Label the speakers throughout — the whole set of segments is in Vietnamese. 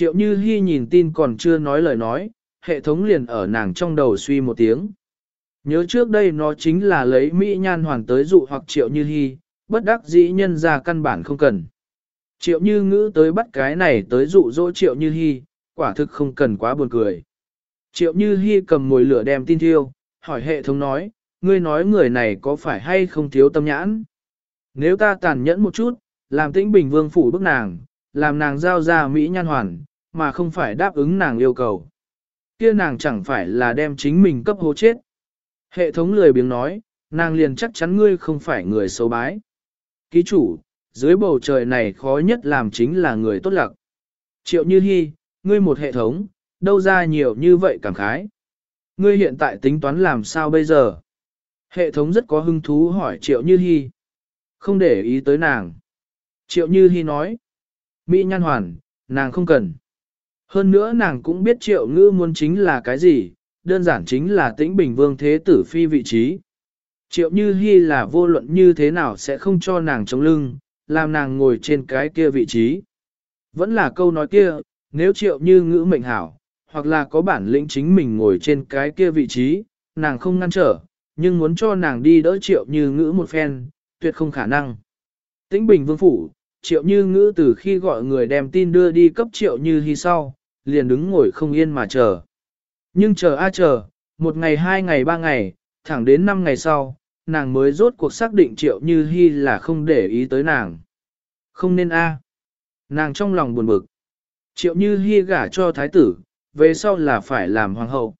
Speaker 1: Triệu Như Hi nhìn tin còn chưa nói lời nói, hệ thống liền ở nàng trong đầu suy một tiếng. Nhớ trước đây nó chính là lấy Mỹ nhan hoàn tới dụ hoặc Triệu Như Hi, bất đắc dĩ nhân ra căn bản không cần. Triệu Như ngữ tới bắt cái này tới dụ dỗ Triệu Như Hi, quả thực không cần quá buồn cười. Triệu Như Hi cầm mồi lửa đem tin thiêu, hỏi hệ thống nói, ngươi nói người này có phải hay không thiếu tâm nhãn? Nếu ta tàn nhẫn một chút, làm tĩnh bình vương phủ bức nàng, làm nàng giao ra Mỹ nhan hoàn, mà không phải đáp ứng nàng yêu cầu. Kia nàng chẳng phải là đem chính mình cấp hố chết. Hệ thống lười biếng nói, nàng liền chắc chắn ngươi không phải người xấu bái. Ký chủ, dưới bầu trời này khó nhất làm chính là người tốt lặc. Triệu Như Hi, ngươi một hệ thống, đâu ra nhiều như vậy cảm khái. Ngươi hiện tại tính toán làm sao bây giờ? Hệ thống rất có hứng thú hỏi Triệu Như Hi. Không để ý tới nàng. Triệu Như Hi nói. Mỹ nhan hoàn, nàng không cần. Hơn nữa nàng cũng biết triệu ngữ muốn chính là cái gì, đơn giản chính là tĩnh bình vương thế tử phi vị trí. Triệu Như hy là vô luận như thế nào sẽ không cho nàng chống lưng, làm nàng ngồi trên cái kia vị trí. Vẫn là câu nói kia, nếu triệu như ngữ mệnh hảo, hoặc là có bản lĩnh chính mình ngồi trên cái kia vị trí, nàng không ngăn trở, nhưng muốn cho nàng đi đỡ triệu như ngữ một phen, tuyệt không khả năng. Tĩnh Bình Vương Phủ, triệu như ngữ từ khi gọi người đem tin đưa đi cấp triệu như hy sau, liền đứng ngồi không yên mà chờ. Nhưng chờ a chờ, một ngày hai ngày ba ngày, thẳng đến năm ngày sau, nàng mới rốt cuộc xác định triệu như hy là không để ý tới nàng. Không nên a. Nàng trong lòng buồn bực. Triệu như hy gả cho thái tử, về sau là phải làm hoàng hậu.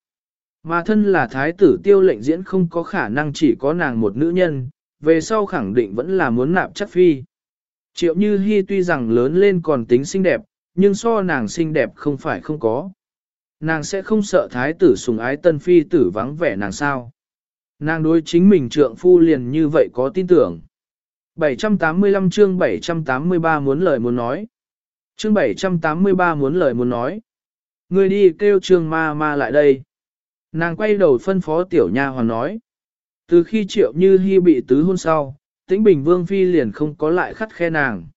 Speaker 1: Mà thân là thái tử tiêu lệnh diễn không có khả năng chỉ có nàng một nữ nhân, về sau khẳng định vẫn là muốn nạp chắc phi. Triệu như hy tuy rằng lớn lên còn tính xinh đẹp, nhưng so nàng xinh đẹp không phải không có. Nàng sẽ không sợ thái tử sùng ái tân phi tử vắng vẻ nàng sao. Nàng đối chính mình trượng phu liền như vậy có tin tưởng. 785 chương 783 muốn lời muốn nói. Chương 783 muốn lời muốn nói. Người đi kêu trương ma ma lại đây. Nàng quay đầu phân phó tiểu nha hoàn nói. Từ khi triệu như hy bị tứ hôn sau, tĩnh bình vương phi liền không có lại khắt khe nàng.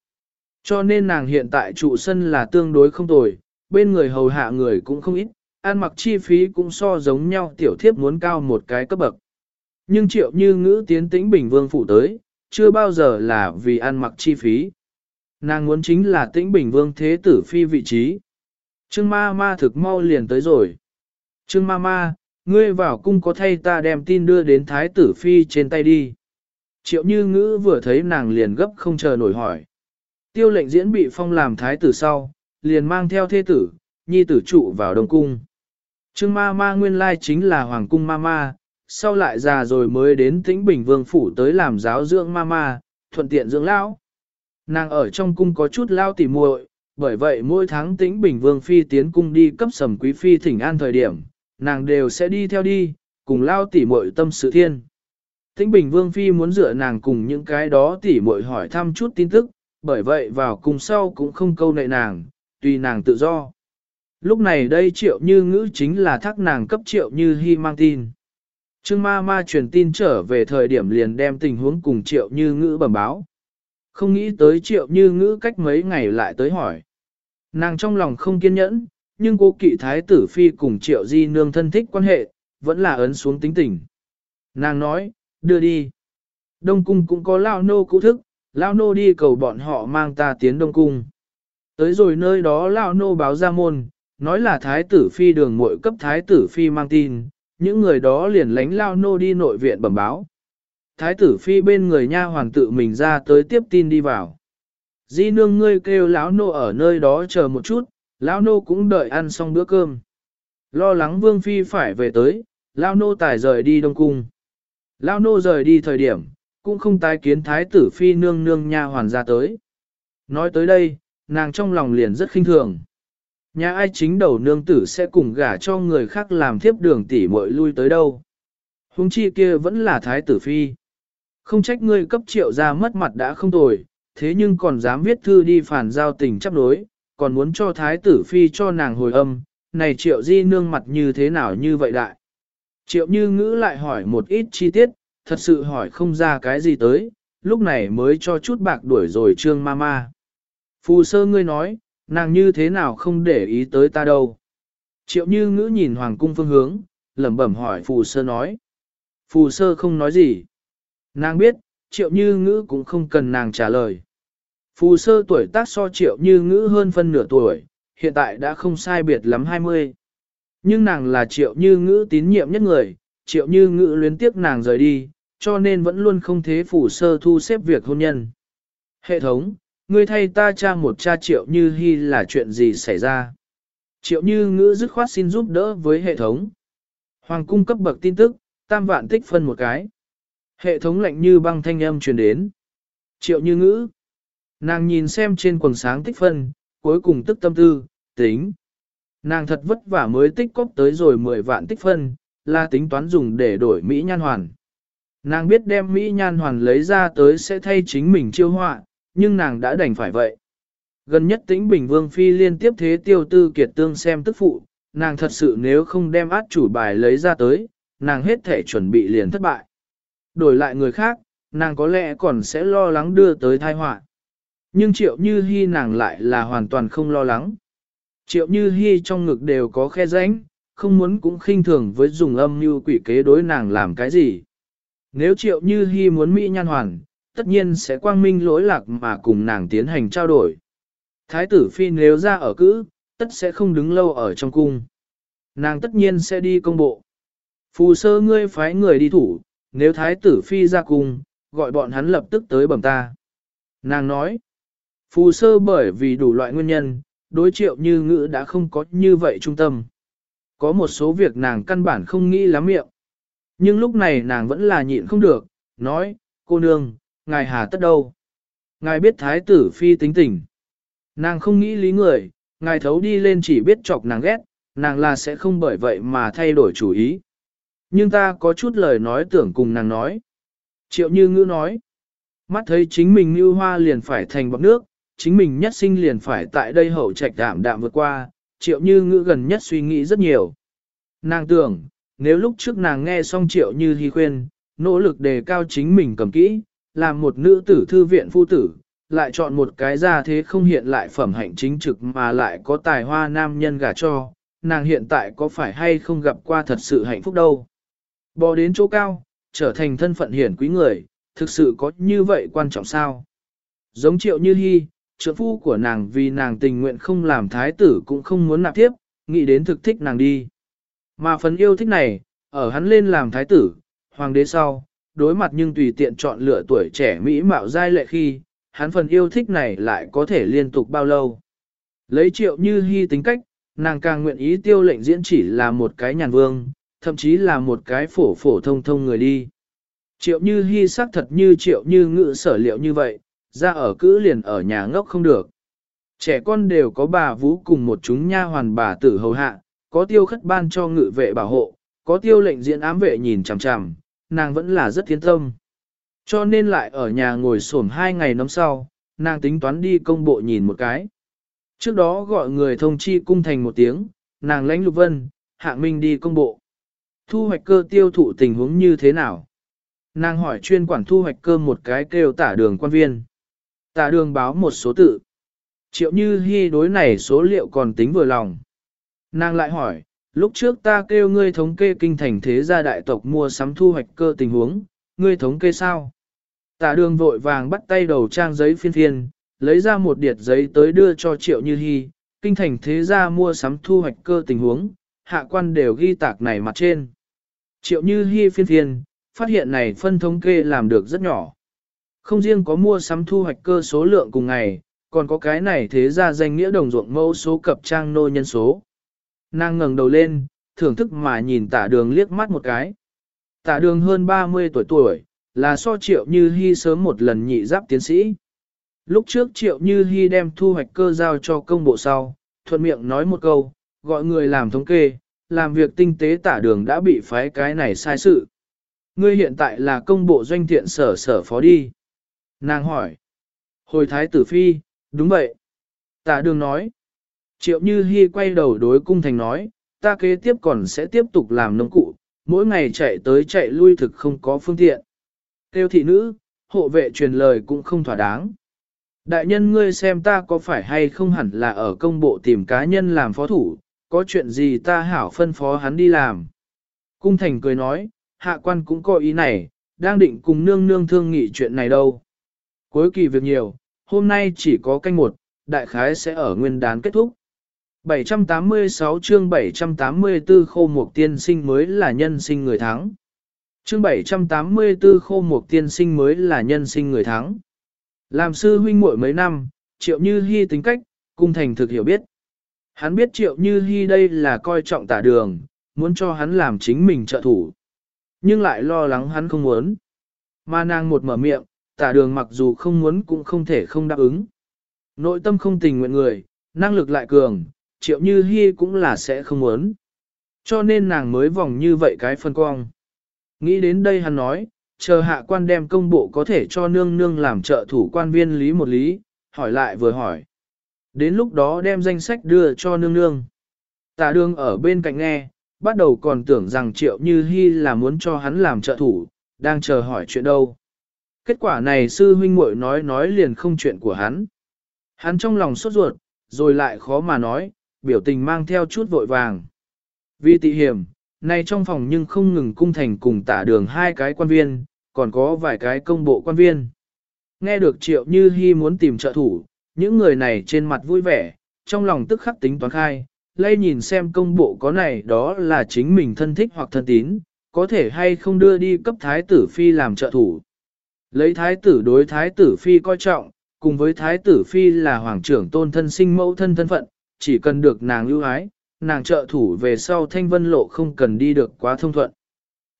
Speaker 1: Cho nên nàng hiện tại trụ sân là tương đối không tồi, bên người hầu hạ người cũng không ít, ăn mặc chi phí cũng so giống nhau tiểu thiếp muốn cao một cái cấp bậc. Nhưng triệu như ngữ tiến tĩnh bình vương phụ tới, chưa bao giờ là vì ăn mặc chi phí. Nàng muốn chính là tĩnh bình vương thế tử phi vị trí. Trương ma ma thực mau liền tới rồi. Trương ma ma, ngươi vào cung có thay ta đem tin đưa đến thái tử phi trên tay đi. Triệu như ngữ vừa thấy nàng liền gấp không chờ nổi hỏi. Tiêu lệnh diễn bị phong làm thái tử sau, liền mang theo thế tử, nhi tử trụ vào đông cung. Trương ma ma nguyên lai chính là hoàng cung ma ma, sau lại già rồi mới đến tĩnh bình vương phủ tới làm giáo dưỡng ma ma, thuận tiện dưỡng lão. Nàng ở trong cung có chút lao tỉ muội, bởi vậy mỗi tháng tĩnh bình vương phi tiến cung đi cấp sầm quý phi thỉnh an thời điểm, nàng đều sẽ đi theo đi, cùng lao tỉ muội tâm sự thiên. Tĩnh bình vương phi muốn dựa nàng cùng những cái đó tỉ muội hỏi thăm chút tin tức, bởi vậy vào cùng sau cũng không câu nệ nàng, tùy nàng tự do. Lúc này đây triệu như ngữ chính là thác nàng cấp triệu như hy mang tin. Trương ma ma truyền tin trở về thời điểm liền đem tình huống cùng triệu như ngữ bẩm báo. Không nghĩ tới triệu như ngữ cách mấy ngày lại tới hỏi. Nàng trong lòng không kiên nhẫn, nhưng cô kỵ thái tử phi cùng triệu di nương thân thích quan hệ, vẫn là ấn xuống tính tình. Nàng nói, đưa đi. Đông cung cũng có lao nô cũ thức, lao nô đi cầu bọn họ mang ta tiến đông cung. Tới rồi nơi đó lao nô báo ra môn, nói là thái tử phi đường muội cấp thái tử phi mang tin, những người đó liền lánh lao nô đi nội viện bẩm báo. Thái tử phi bên người nha hoàng tự mình ra tới tiếp tin đi vào. Di nương ngươi kêu lão nô ở nơi đó chờ một chút, lão nô cũng đợi ăn xong bữa cơm. Lo lắng vương phi phải về tới, lão nô tải rời đi đông cung. Lão nô rời đi thời điểm, cũng không tái kiến thái tử phi nương nương nha hoàn ra tới. Nói tới đây, nàng trong lòng liền rất khinh thường. Nhà ai chính đầu nương tử sẽ cùng gả cho người khác làm thiếp đường tỷ muội lui tới đâu. Hùng chi kia vẫn là thái tử phi. Không trách ngươi cấp triệu ra mất mặt đã không tồi, thế nhưng còn dám viết thư đi phản giao tình chấp đối, còn muốn cho thái tử phi cho nàng hồi âm, này triệu di nương mặt như thế nào như vậy đại. Triệu như ngữ lại hỏi một ít chi tiết, thật sự hỏi không ra cái gì tới, lúc này mới cho chút bạc đuổi rồi trương ma ma. Phù sơ ngươi nói, nàng như thế nào không để ý tới ta đâu. Triệu như ngữ nhìn hoàng cung phương hướng, lẩm bẩm hỏi phù sơ nói. Phù sơ không nói gì. Nàng biết, triệu như ngữ cũng không cần nàng trả lời. Phù sơ tuổi tác so triệu như ngữ hơn phân nửa tuổi, hiện tại đã không sai biệt lắm 20. Nhưng nàng là triệu như ngữ tín nhiệm nhất người, triệu như ngữ luyến tiếc nàng rời đi, cho nên vẫn luôn không thế phủ sơ thu xếp việc hôn nhân. Hệ thống, ngươi thay ta tra một cha triệu như hy là chuyện gì xảy ra. Triệu như ngữ dứt khoát xin giúp đỡ với hệ thống. Hoàng cung cấp bậc tin tức, tam vạn tích phân một cái. Hệ thống lạnh như băng thanh âm truyền đến. Triệu như ngữ. Nàng nhìn xem trên quần sáng tích phân, cuối cùng tức tâm tư, tính. Nàng thật vất vả mới tích cóp tới rồi 10 vạn tích phân, là tính toán dùng để đổi Mỹ nhan hoàn. Nàng biết đem Mỹ nhan hoàn lấy ra tới sẽ thay chính mình chiêu họa, nhưng nàng đã đành phải vậy. Gần nhất tĩnh Bình Vương Phi liên tiếp thế tiêu tư kiệt tương xem tức phụ, nàng thật sự nếu không đem át chủ bài lấy ra tới, nàng hết thể chuẩn bị liền thất bại. Đổi lại người khác, nàng có lẽ còn sẽ lo lắng đưa tới thai họa. Nhưng triệu như hy nàng lại là hoàn toàn không lo lắng. Triệu như hy trong ngực đều có khe rãnh, không muốn cũng khinh thường với dùng âm mưu quỷ kế đối nàng làm cái gì. Nếu triệu như hy muốn Mỹ nhan hoàn, tất nhiên sẽ quang minh lỗi lạc mà cùng nàng tiến hành trao đổi. Thái tử phi nếu ra ở cữ, tất sẽ không đứng lâu ở trong cung. Nàng tất nhiên sẽ đi công bộ. Phù sơ ngươi phái người đi thủ, nếu thái tử phi ra cung, gọi bọn hắn lập tức tới bẩm ta. Nàng nói, phù sơ bởi vì đủ loại nguyên nhân, đối triệu như ngữ đã không có như vậy trung tâm. Có một số việc nàng căn bản không nghĩ lắm miệng. Nhưng lúc này nàng vẫn là nhịn không được, nói, cô nương, ngài hà tất đâu. Ngài biết thái tử phi tính tình. Nàng không nghĩ lý người, ngài thấu đi lên chỉ biết chọc nàng ghét, nàng là sẽ không bởi vậy mà thay đổi chủ ý. Nhưng ta có chút lời nói tưởng cùng nàng nói. Triệu như ngữ nói. Mắt thấy chính mình như hoa liền phải thành bọc nước, chính mình nhất sinh liền phải tại đây hậu trạch đạm đạm vượt qua, triệu như ngữ gần nhất suy nghĩ rất nhiều. Nàng tưởng, nếu lúc trước nàng nghe xong triệu như hy khuyên, nỗ lực đề cao chính mình cầm kỹ, làm một nữ tử thư viện phu tử, lại chọn một cái ra thế không hiện lại phẩm hạnh chính trực mà lại có tài hoa nam nhân gả cho, nàng hiện tại có phải hay không gặp qua thật sự hạnh phúc đâu. Bò đến chỗ cao, trở thành thân phận hiển quý người, thực sự có như vậy quan trọng sao? Giống triệu như hy, trượng phu của nàng vì nàng tình nguyện không làm thái tử cũng không muốn nạp tiếp, nghĩ đến thực thích nàng đi. Mà phần yêu thích này, ở hắn lên làm thái tử, hoàng đế sau, đối mặt nhưng tùy tiện chọn lựa tuổi trẻ mỹ mạo giai lệ khi, hắn phần yêu thích này lại có thể liên tục bao lâu. Lấy triệu như hy tính cách, nàng càng nguyện ý tiêu lệnh diễn chỉ là một cái nhàn vương, thậm chí là một cái phổ phổ thông thông người đi. Triệu như hy sắc thật như triệu như ngự sở liệu như vậy, ra ở cữ liền ở nhà ngốc không được. Trẻ con đều có bà vũ cùng một chúng nha hoàn bà tử hầu hạ, có tiêu khất ban cho ngự vệ bảo hộ, có tiêu lệnh diễn ám vệ nhìn chằm chằm, nàng vẫn là rất thiên tâm. Cho nên lại ở nhà ngồi xổm hai ngày năm sau, nàng tính toán đi công bộ nhìn một cái. Trước đó gọi người thông chi cung thành một tiếng, nàng lãnh lục vân, hạng minh đi công bộ. Thu hoạch cơ tiêu thụ tình huống như thế nào? Nàng hỏi chuyên quản thu hoạch cơ một cái kêu tả đường quan viên. Tạ đường báo một số tự. Triệu như hy đối này số liệu còn tính vừa lòng. Nàng lại hỏi, lúc trước ta kêu ngươi thống kê kinh thành thế gia đại tộc mua sắm thu hoạch cơ tình huống, ngươi thống kê sao? Tạ đường vội vàng bắt tay đầu trang giấy phiên phiên, lấy ra một điệt giấy tới đưa cho triệu như hy, kinh thành thế gia mua sắm thu hoạch cơ tình huống, hạ quan đều ghi tạc này mặt trên. Triệu như hy phiên phiên, phát hiện này phân thống kê làm được rất nhỏ. Không riêng có mua sắm thu hoạch cơ số lượng cùng ngày, còn có cái này thế ra danh nghĩa đồng ruộng mẫu số cập trang nô nhân số. Nàng ngẩng đầu lên, thưởng thức mà nhìn tả đường liếc mắt một cái. Tả đường hơn 30 tuổi tuổi, là so triệu như hy sớm một lần nhị giáp tiến sĩ. Lúc trước triệu như hy đem thu hoạch cơ giao cho công bộ sau, thuận miệng nói một câu, gọi người làm thống kê, làm việc tinh tế tả đường đã bị phái cái này sai sự. Ngươi hiện tại là công bộ doanh thiện sở sở phó đi. Nàng hỏi. Hồi thái tử phi, đúng vậy. tạ đường nói. Triệu Như Hi quay đầu đối cung thành nói, ta kế tiếp còn sẽ tiếp tục làm nông cụ, mỗi ngày chạy tới chạy lui thực không có phương tiện. Tiêu thị nữ, hộ vệ truyền lời cũng không thỏa đáng. Đại nhân ngươi xem ta có phải hay không hẳn là ở công bộ tìm cá nhân làm phó thủ, có chuyện gì ta hảo phân phó hắn đi làm. Cung thành cười nói, hạ quan cũng có ý này, đang định cùng nương nương thương nghị chuyện này đâu. Cuối kỳ việc nhiều, hôm nay chỉ có canh một, đại khái sẽ ở nguyên đán kết thúc. 786 chương 784 khô mục tiên sinh mới là nhân sinh người thắng. Chương 784 khô mục tiên sinh mới là nhân sinh người thắng. Làm sư huynh muội mấy năm, triệu như hy tính cách, cung thành thực hiểu biết. Hắn biết triệu như hy đây là coi trọng tả đường, muốn cho hắn làm chính mình trợ thủ. Nhưng lại lo lắng hắn không muốn. Mà nàng một mở miệng, tả đường mặc dù không muốn cũng không thể không đáp ứng. Nội tâm không tình nguyện người, năng lực lại cường, triệu như hy cũng là sẽ không muốn. Cho nên nàng mới vòng như vậy cái phân cong. Nghĩ đến đây hắn nói, chờ hạ quan đem công bộ có thể cho nương nương làm trợ thủ quan viên lý một lý, hỏi lại vừa hỏi. Đến lúc đó đem danh sách đưa cho nương nương. Tả đường ở bên cạnh nghe, bắt đầu còn tưởng rằng triệu như hy là muốn cho hắn làm trợ thủ, đang chờ hỏi chuyện đâu. Kết quả này sư huynh muội nói nói liền không chuyện của hắn. Hắn trong lòng sốt ruột, rồi lại khó mà nói, biểu tình mang theo chút vội vàng. Vì tị hiểm, nay trong phòng nhưng không ngừng cung thành cùng tả đường hai cái quan viên, còn có vài cái công bộ quan viên. Nghe được triệu như hy muốn tìm trợ thủ, những người này trên mặt vui vẻ, trong lòng tức khắc tính toán khai, lây nhìn xem công bộ có này đó là chính mình thân thích hoặc thân tín, có thể hay không đưa đi cấp thái tử phi làm trợ thủ. Lấy thái tử đối thái tử phi coi trọng, cùng với thái tử phi là hoàng trưởng tôn thân sinh mẫu thân thân phận, chỉ cần được nàng lưu ái, nàng trợ thủ về sau thanh vân lộ không cần đi được quá thông thuận.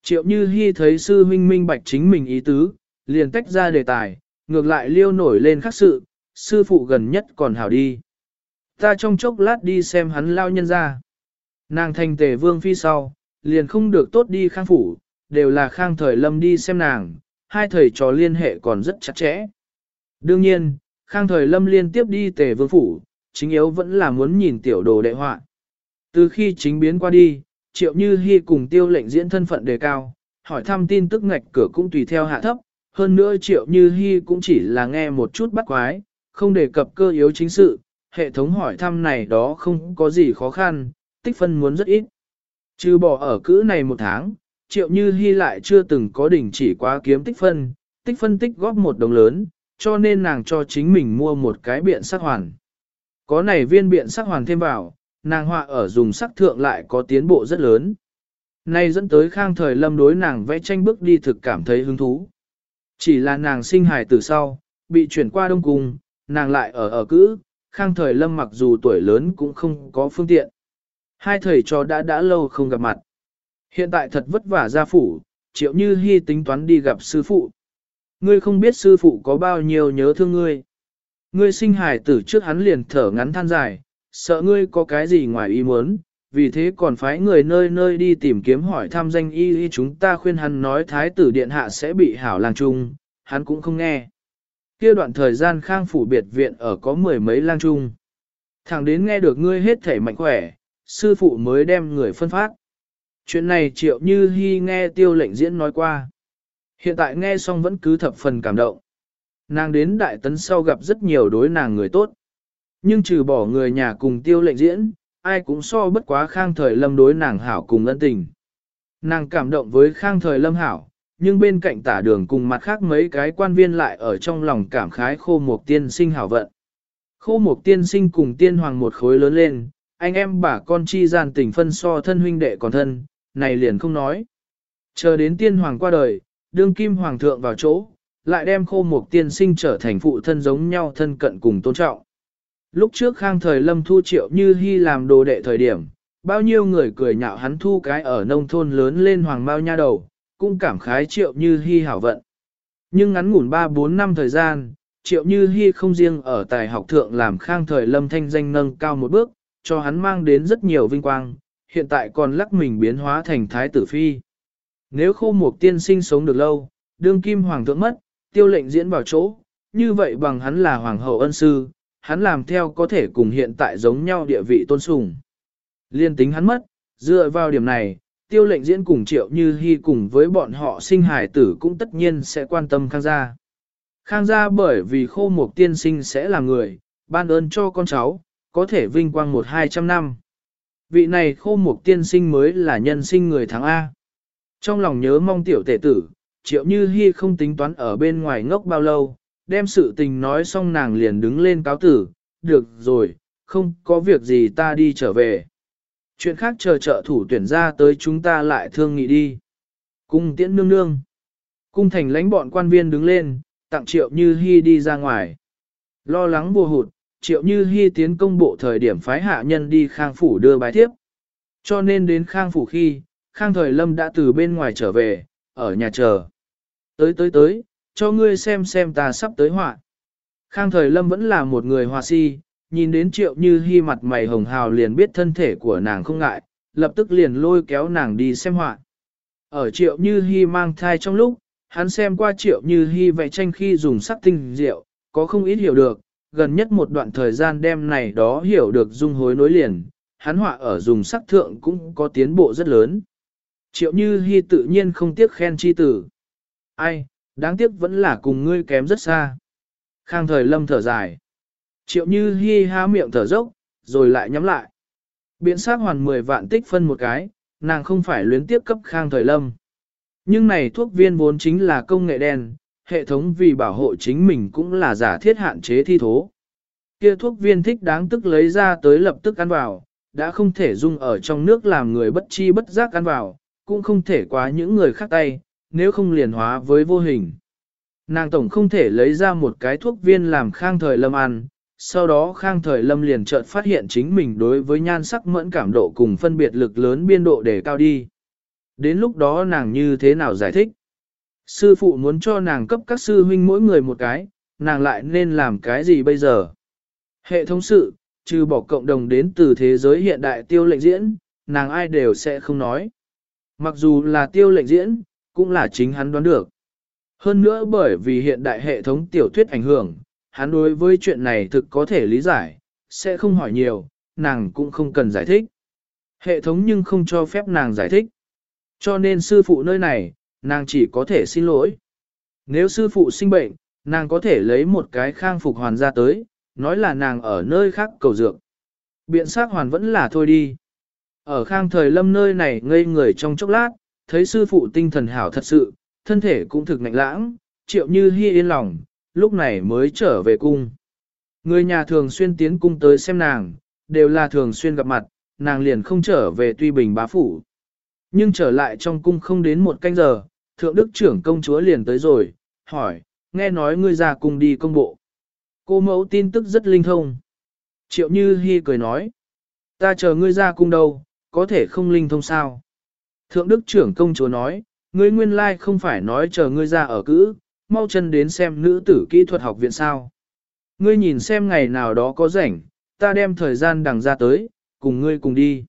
Speaker 1: Triệu Như Hi thấy sư huynh minh bạch chính mình ý tứ, liền tách ra đề tài, ngược lại liêu nổi lên khác sự, sư phụ gần nhất còn hảo đi. Ta trong chốc lát đi xem hắn lao nhân ra. Nàng thành tề vương phi sau, liền không được tốt đi khang phủ, đều là khang thời lâm đi xem nàng, hai thầy trò liên hệ còn rất chặt chẽ. Đương nhiên, khang thời lâm liên tiếp đi tề vương phủ, chính yếu vẫn là muốn nhìn tiểu đồ đệ họa. Từ khi chính biến qua đi, triệu như hy cùng tiêu lệnh diễn thân phận đề cao, hỏi thăm tin tức ngạch cửa cũng tùy theo hạ thấp, hơn nữa triệu như hy cũng chỉ là nghe một chút bắt quái, không đề cập cơ yếu chính sự, hệ thống hỏi thăm này đó không có gì khó khăn, tích phân muốn rất ít. Trừ bỏ ở cữ này một tháng, triệu như hy lại chưa từng có đỉnh chỉ quá kiếm tích phân, tích phân tích góp một đồng lớn, cho nên nàng cho chính mình mua một cái biện sắc hoàn. Có này viên biện sắc hoàn thêm vào, nàng họa ở dùng sắc thượng lại có tiến bộ rất lớn. Nay dẫn tới khang thời lâm đối nàng vẽ tranh bước đi thực cảm thấy hứng thú. Chỉ là nàng sinh hài từ sau, bị chuyển qua Đông Cung, nàng lại ở ở cữ, khang thời lâm mặc dù tuổi lớn cũng không có phương tiện. Hai thầy trò đã đã lâu không gặp mặt. Hiện tại thật vất vả ra phủ, triệu như hy tính toán đi gặp sư phụ. Ngươi không biết sư phụ có bao nhiêu nhớ thương ngươi. Ngươi sinh hài tử trước hắn liền thở ngắn than dài, sợ ngươi có cái gì ngoài ý muốn, vì thế còn phái người nơi nơi đi tìm kiếm hỏi thăm danh y y chúng ta khuyên hắn nói thái tử điện hạ sẽ bị hảo lang trung, hắn cũng không nghe. Kia đoạn thời gian khang phủ biệt viện ở có mười mấy lang trung. Thẳng đến nghe được ngươi hết thể mạnh khỏe, sư phụ mới đem người phân phát. Chuyện này triệu như hy nghe tiêu lệnh diễn nói qua. Hiện tại nghe xong vẫn cứ thập phần cảm động. Nàng đến đại tấn sau gặp rất nhiều đối nàng người tốt. Nhưng trừ bỏ người nhà cùng tiêu lệnh diễn, ai cũng so bất quá khang thời lâm đối nàng hảo cùng ân tình. Nàng cảm động với khang thời lâm hảo, nhưng bên cạnh tả đường cùng mặt khác mấy cái quan viên lại ở trong lòng cảm khái khô một tiên sinh hảo vận. Khô một tiên sinh cùng tiên hoàng một khối lớn lên, anh em bà con chi gian tình phân so thân huynh đệ còn thân, này liền không nói. Chờ đến tiên hoàng qua đời, đương kim hoàng thượng vào chỗ, lại đem khô một tiên sinh trở thành phụ thân giống nhau thân cận cùng tôn trọng. Lúc trước khang thời lâm thu triệu như hy làm đồ đệ thời điểm, bao nhiêu người cười nhạo hắn thu cái ở nông thôn lớn lên hoàng bao nha đầu, cũng cảm khái triệu như hy hảo vận. Nhưng ngắn ngủn 3-4 năm thời gian, triệu như hy không riêng ở tài học thượng làm khang thời lâm thanh danh nâng cao một bước, cho hắn mang đến rất nhiều vinh quang, hiện tại còn lắc mình biến hóa thành thái tử phi. Nếu khô một tiên sinh sống được lâu, đương kim hoàng thượng mất, tiêu lệnh diễn vào chỗ, như vậy bằng hắn là hoàng hậu ân sư, hắn làm theo có thể cùng hiện tại giống nhau địa vị tôn sùng. Liên tính hắn mất, dựa vào điểm này, tiêu lệnh diễn cùng triệu như hy cùng với bọn họ sinh hải tử cũng tất nhiên sẽ quan tâm khang gia. Khang gia bởi vì khô mục tiên sinh sẽ là người, ban ơn cho con cháu, có thể vinh quang một hai trăm năm. Vị này khô mục tiên sinh mới là nhân sinh người tháng A. Trong lòng nhớ mong tiểu tể tử, triệu như hy không tính toán ở bên ngoài ngốc bao lâu, đem sự tình nói xong nàng liền đứng lên cáo tử, được rồi, không có việc gì ta đi trở về. Chuyện khác chờ trợ thủ tuyển ra tới chúng ta lại thương nghị đi. Cung tiễn nương nương. Cung thành lãnh bọn quan viên đứng lên, tặng triệu như hy đi ra ngoài. Lo lắng vô hụt, triệu như hy tiến công bộ thời điểm phái hạ nhân đi khang phủ đưa bài thiếp. Cho nên đến khang phủ khi, khang thời lâm đã từ bên ngoài trở về, ở nhà chờ. Tới tới tới, cho ngươi xem xem ta sắp tới họa. Khang thời lâm vẫn là một người hòa si, nhìn đến triệu như hy mặt mày hồng hào liền biết thân thể của nàng không ngại, lập tức liền lôi kéo nàng đi xem họa. Ở triệu như hy mang thai trong lúc, hắn xem qua triệu như hy vẽ tranh khi dùng sắc tinh rượu, có không ít hiểu được, gần nhất một đoạn thời gian đêm này đó hiểu được dung hối nối liền, hắn họa ở dùng sắc thượng cũng có tiến bộ rất lớn. Triệu như hy tự nhiên không tiếc khen chi tử. Ai, đáng tiếc vẫn là cùng ngươi kém rất xa. Khang thời lâm thở dài. Triệu như hi há miệng thở dốc, rồi lại nhắm lại. Biện sát hoàn 10 vạn tích phân một cái, nàng không phải luyến tiếp cấp khang thời lâm. Nhưng này thuốc viên vốn chính là công nghệ đen, hệ thống vì bảo hộ chính mình cũng là giả thiết hạn chế thi thố. Kia thuốc viên thích đáng tức lấy ra tới lập tức ăn vào, đã không thể dung ở trong nước làm người bất chi bất giác ăn vào, cũng không thể quá những người khác tay, nếu không liền hóa với vô hình. Nàng tổng không thể lấy ra một cái thuốc viên làm khang thời lâm ăn, sau đó khang thời lâm liền chợt phát hiện chính mình đối với nhan sắc mẫn cảm độ cùng phân biệt lực lớn biên độ để cao đi. Đến lúc đó nàng như thế nào giải thích? Sư phụ muốn cho nàng cấp các sư huynh mỗi người một cái, nàng lại nên làm cái gì bây giờ? Hệ thống sự, trừ bỏ cộng đồng đến từ thế giới hiện đại tiêu lệnh diễn, nàng ai đều sẽ không nói. Mặc dù là tiêu lệnh diễn, cũng là chính hắn đoán được. Hơn nữa bởi vì hiện đại hệ thống tiểu thuyết ảnh hưởng, hắn đối với chuyện này thực có thể lý giải, sẽ không hỏi nhiều, nàng cũng không cần giải thích. Hệ thống nhưng không cho phép nàng giải thích. Cho nên sư phụ nơi này, nàng chỉ có thể xin lỗi. Nếu sư phụ sinh bệnh, nàng có thể lấy một cái khang phục hoàn ra tới, nói là nàng ở nơi khác cầu dược. Biện xác hoàn vẫn là thôi đi. Ở khang thời lâm nơi này ngây người trong chốc lát, thấy sư phụ tinh thần hảo thật sự, thân thể cũng thực nạnh lãng, triệu như hy yên lòng, lúc này mới trở về cung. Người nhà thường xuyên tiến cung tới xem nàng, đều là thường xuyên gặp mặt, nàng liền không trở về tuy bình bá phủ. Nhưng trở lại trong cung không đến một canh giờ, thượng đức trưởng công chúa liền tới rồi, hỏi, nghe nói ngươi ra cung đi công bộ. Cô mẫu tin tức rất linh thông. Triệu Như Hi cười nói, ta chờ ngươi ra cung đâu, có thể không linh thông sao. Thượng đức trưởng công chúa nói, ngươi nguyên lai không phải nói chờ ngươi ra ở cữ, mau chân đến xem nữ tử kỹ thuật học viện sao. Ngươi nhìn xem ngày nào đó có rảnh, ta đem thời gian đằng ra tới, cùng ngươi cùng đi.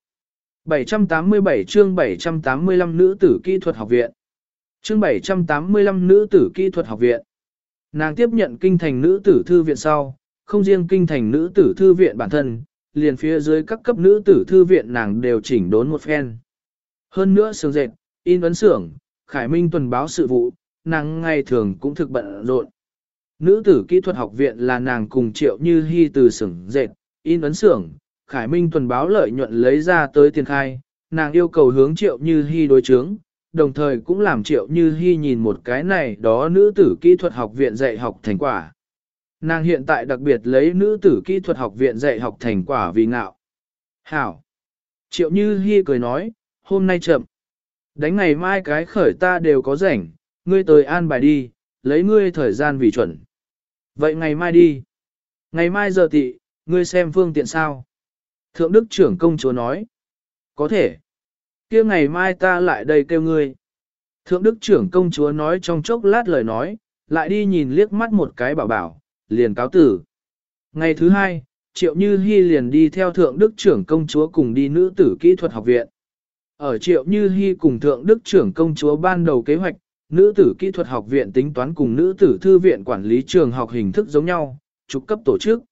Speaker 1: 787 chương 785 nữ tử kỹ thuật học viện. Chương 785 nữ tử kỹ thuật học viện. Nàng tiếp nhận kinh thành nữ tử thư viện sau, không riêng kinh thành nữ tử thư viện bản thân, liền phía dưới các cấp nữ tử thư viện nàng đều chỉnh đốn một phen. Hơn nữa sướng dệt, in ấn xưởng, khải minh tuần báo sự vụ, nàng ngày thường cũng thực bận rộn. Nữ tử kỹ thuật học viện là nàng cùng triệu như hy từ xưởng dệt, in ấn xưởng, khải minh tuần báo lợi nhuận lấy ra tới tiền khai, nàng yêu cầu hướng triệu như hy đối chướng, đồng thời cũng làm triệu như hy nhìn một cái này đó nữ tử kỹ thuật học viện dạy học thành quả. Nàng hiện tại đặc biệt lấy nữ tử kỹ thuật học viện dạy học thành quả vì ngạo. Hảo! Triệu như hy cười nói, hôm nay chậm. Đánh ngày mai cái khởi ta đều có rảnh, ngươi tới an bài đi, lấy ngươi thời gian vì chuẩn. Vậy ngày mai đi. Ngày mai giờ tị, ngươi xem phương tiện sao? Thượng Đức trưởng công chúa nói. Có thể kia ngày mai ta lại đây kêu ngươi. Thượng Đức trưởng công chúa nói trong chốc lát lời nói, lại đi nhìn liếc mắt một cái bảo bảo, liền cáo tử. Ngày thứ hai, Triệu Như Hi liền đi theo Thượng Đức trưởng công chúa cùng đi nữ tử kỹ thuật học viện. Ở Triệu Như Hi cùng Thượng Đức trưởng công chúa ban đầu kế hoạch, nữ tử kỹ thuật học viện tính toán cùng nữ tử thư viện quản lý trường học hình thức giống nhau, trục cấp tổ chức.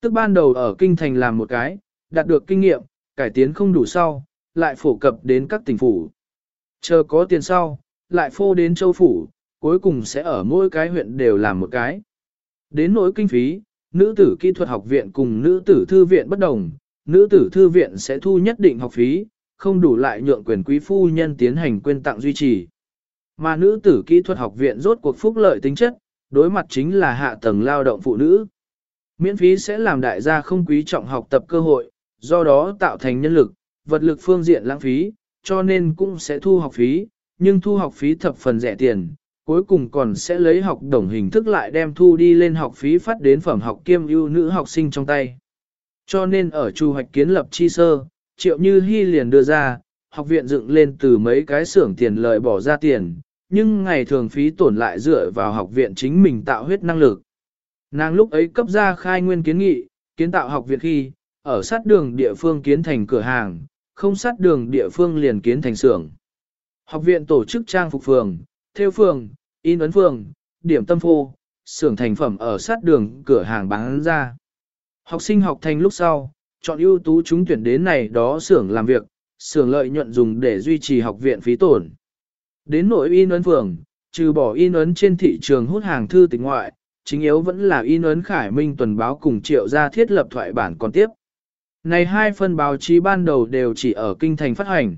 Speaker 1: Tức ban đầu ở kinh thành làm một cái, đạt được kinh nghiệm, cải tiến không đủ sau, lại phổ cập đến các tỉnh phủ. Chờ có tiền sau, lại phô đến châu phủ, cuối cùng sẽ ở mỗi cái huyện đều làm một cái. Đến nỗi kinh phí, nữ tử kỹ thuật học viện cùng nữ tử thư viện bất đồng, nữ tử thư viện sẽ thu nhất định học phí, không đủ lại nhượng quyền quý phu nhân tiến hành quyên tặng duy trì. Mà nữ tử kỹ thuật học viện rốt cuộc phúc lợi tính chất, đối mặt chính là hạ tầng lao động phụ nữ. Miễn phí sẽ làm đại gia không quý trọng học tập cơ hội, do đó tạo thành nhân lực, vật lực phương diện lãng phí, cho nên cũng sẽ thu học phí, nhưng thu học phí thập phần rẻ tiền, cuối cùng còn sẽ lấy học đồng hình thức lại đem thu đi lên học phí phát đến phẩm học kiêm ưu nữ học sinh trong tay. Cho nên ở chu hoạch kiến lập chi sơ, triệu như hy liền đưa ra, học viện dựng lên từ mấy cái xưởng tiền lợi bỏ ra tiền, nhưng ngày thường phí tổn lại dựa vào học viện chính mình tạo huyết năng lực. Nàng lúc ấy cấp ra khai nguyên kiến nghị, kiến tạo học viện khi, ở sát đường địa phương kiến thành cửa hàng, không sát đường địa phương liền kiến thành xưởng. Học viện tổ chức trang phục phường, theo phường, in ấn phường, điểm tâm phô, xưởng thành phẩm ở sát đường cửa hàng bán ra. Học sinh học thành lúc sau, chọn ưu tú chúng tuyển đến này đó xưởng làm việc, xưởng lợi nhuận dùng để duy trì học viện phí tổn. Đến nội in ấn phường, trừ bỏ in ấn trên thị trường hút hàng thư tỉnh ngoại, chính yếu vẫn là in ấn khải minh tuần báo cùng triệu gia thiết lập thoại bản còn tiếp. Này hai phần báo chí ban đầu đều chỉ ở kinh thành phát hành.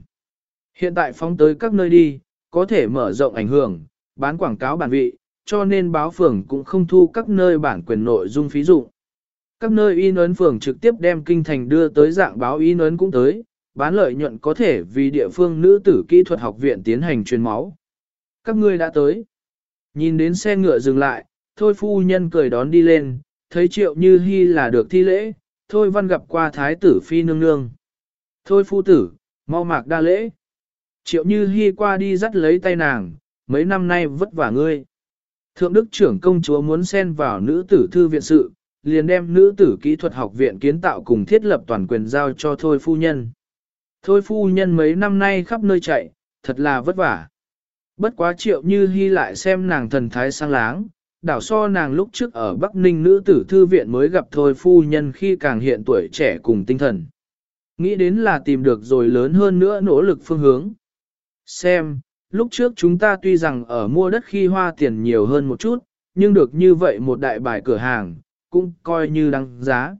Speaker 1: Hiện tại phóng tới các nơi đi, có thể mở rộng ảnh hưởng, bán quảng cáo bản vị, cho nên báo phường cũng không thu các nơi bản quyền nội dung phí dụ. Các nơi in ấn phường trực tiếp đem kinh thành đưa tới dạng báo in ấn cũng tới, bán lợi nhuận có thể vì địa phương nữ tử kỹ thuật học viện tiến hành truyền máu. Các ngươi đã tới. Nhìn đến xe ngựa dừng lại, thôi phu nhân cười đón đi lên, thấy triệu như hy là được thi lễ, thôi văn gặp qua thái tử phi nương nương. Thôi phu tử, mau mạc đa lễ. Triệu như hy qua đi dắt lấy tay nàng, mấy năm nay vất vả ngươi. Thượng đức trưởng công chúa muốn xen vào nữ tử thư viện sự, liền đem nữ tử kỹ thuật học viện kiến tạo cùng thiết lập toàn quyền giao cho thôi phu nhân. Thôi phu nhân mấy năm nay khắp nơi chạy, thật là vất vả. Bất quá triệu như hy lại xem nàng thần thái sang láng, đảo so nàng lúc trước ở Bắc Ninh nữ tử thư viện mới gặp thôi phu nhân khi càng hiện tuổi trẻ cùng tinh thần. Nghĩ đến là tìm được rồi lớn hơn nữa nỗ lực phương hướng. Xem, lúc trước chúng ta tuy rằng ở mua đất khi hoa tiền nhiều hơn một chút, nhưng được như vậy một đại bài cửa hàng, cũng coi như đăng giá.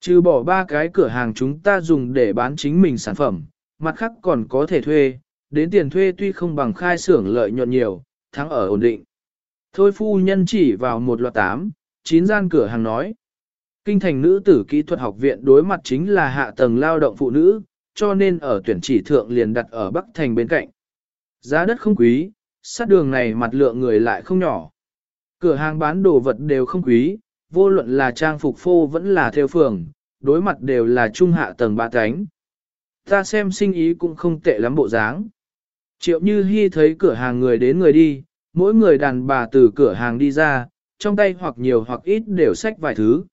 Speaker 1: Trừ bỏ ba cái cửa hàng chúng ta dùng để bán chính mình sản phẩm, mặt khác còn có thể thuê, đến tiền thuê tuy không bằng khai xưởng lợi nhuận nhiều, thắng ở ổn định. Thôi phu nhân chỉ vào một loạt tám, chín gian cửa hàng nói. Kinh thành nữ tử kỹ thuật học viện đối mặt chính là hạ tầng lao động phụ nữ, cho nên ở tuyển chỉ thượng liền đặt ở Bắc Thành bên cạnh. Giá đất không quý, sát đường này mặt lượng người lại không nhỏ. Cửa hàng bán đồ vật đều không quý, vô luận là trang phục phô vẫn là theo phường, đối mặt đều là trung hạ tầng ba cánh. Ta xem sinh ý cũng không tệ lắm bộ dáng. Triệu Như Hi thấy cửa hàng người đến người đi, mỗi người đàn bà từ cửa hàng đi ra, trong tay hoặc nhiều hoặc ít đều xách vài thứ.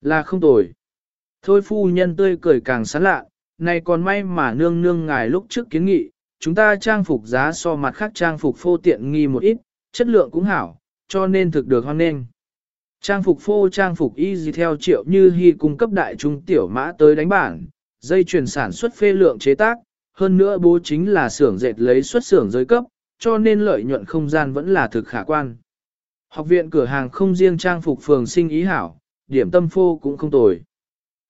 Speaker 1: Là không tồi. Thôi phu nhân tươi cười càng sán lạ, này còn may mà nương nương ngài lúc trước kiến nghị, chúng ta trang phục giá so mặt khác trang phục phô tiện nghi một ít, chất lượng cũng hảo, cho nên thực được hoan nghênh. Trang phục phô trang phục y gì theo triệu như hy cung cấp đại trung tiểu mã tới đánh bản, dây chuyển sản xuất phê lượng chế tác, hơn nữa bố chính là xưởng dệt lấy xuất xưởng giới cấp, cho nên lợi nhuận không gian vẫn là thực khả quan. Học viện cửa hàng không riêng trang phục phường sinh ý hảo, điểm tâm phô cũng không tồi.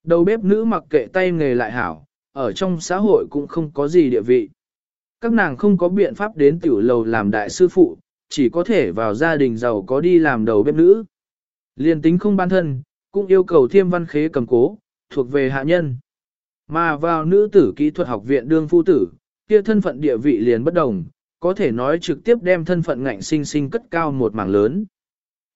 Speaker 1: Đầu bếp nữ mặc kệ tay nghề lại hảo, ở trong xã hội cũng không có gì địa vị. Các nàng không có biện pháp đến tiểu lầu làm đại sư phụ, chỉ có thể vào gia đình giàu có đi làm đầu bếp nữ. Liên tính không ban thân, cũng yêu cầu thiêm văn khế cầm cố, thuộc về hạ nhân. Mà vào nữ tử kỹ thuật học viện đương phu tử, kia thân phận địa vị liền bất đồng, có thể nói trực tiếp đem thân phận ngạnh sinh sinh cất cao một mảng lớn.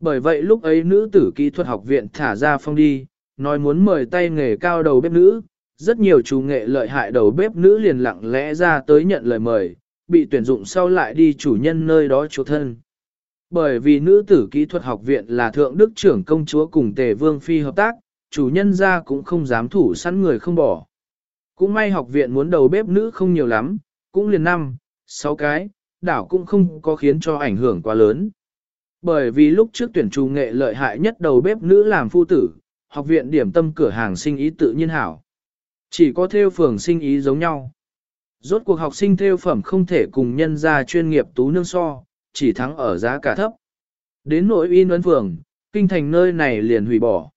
Speaker 1: Bởi vậy lúc ấy nữ tử kỹ thuật học viện thả ra phong đi, nói muốn mời tay nghề cao đầu bếp nữ, rất nhiều chủ nghệ lợi hại đầu bếp nữ liền lặng lẽ ra tới nhận lời mời, bị tuyển dụng sau lại đi chủ nhân nơi đó chỗ thân. Bởi vì nữ tử kỹ thuật học viện là thượng đức trưởng công chúa cùng tề vương phi hợp tác, chủ nhân ra cũng không dám thủ sẵn người không bỏ. Cũng may học viện muốn đầu bếp nữ không nhiều lắm, cũng liền năm, sáu cái, đảo cũng không có khiến cho ảnh hưởng quá lớn. Bởi vì lúc trước tuyển trù nghệ lợi hại nhất đầu bếp nữ làm phu tử, học viện điểm tâm cửa hàng sinh ý tự nhiên hảo. Chỉ có theo phường sinh ý giống nhau. Rốt cuộc học sinh theo phẩm không thể cùng nhân gia chuyên nghiệp tú nương so, chỉ thắng ở giá cả thấp. Đến nỗi in ấn phường, kinh thành nơi này liền hủy bỏ.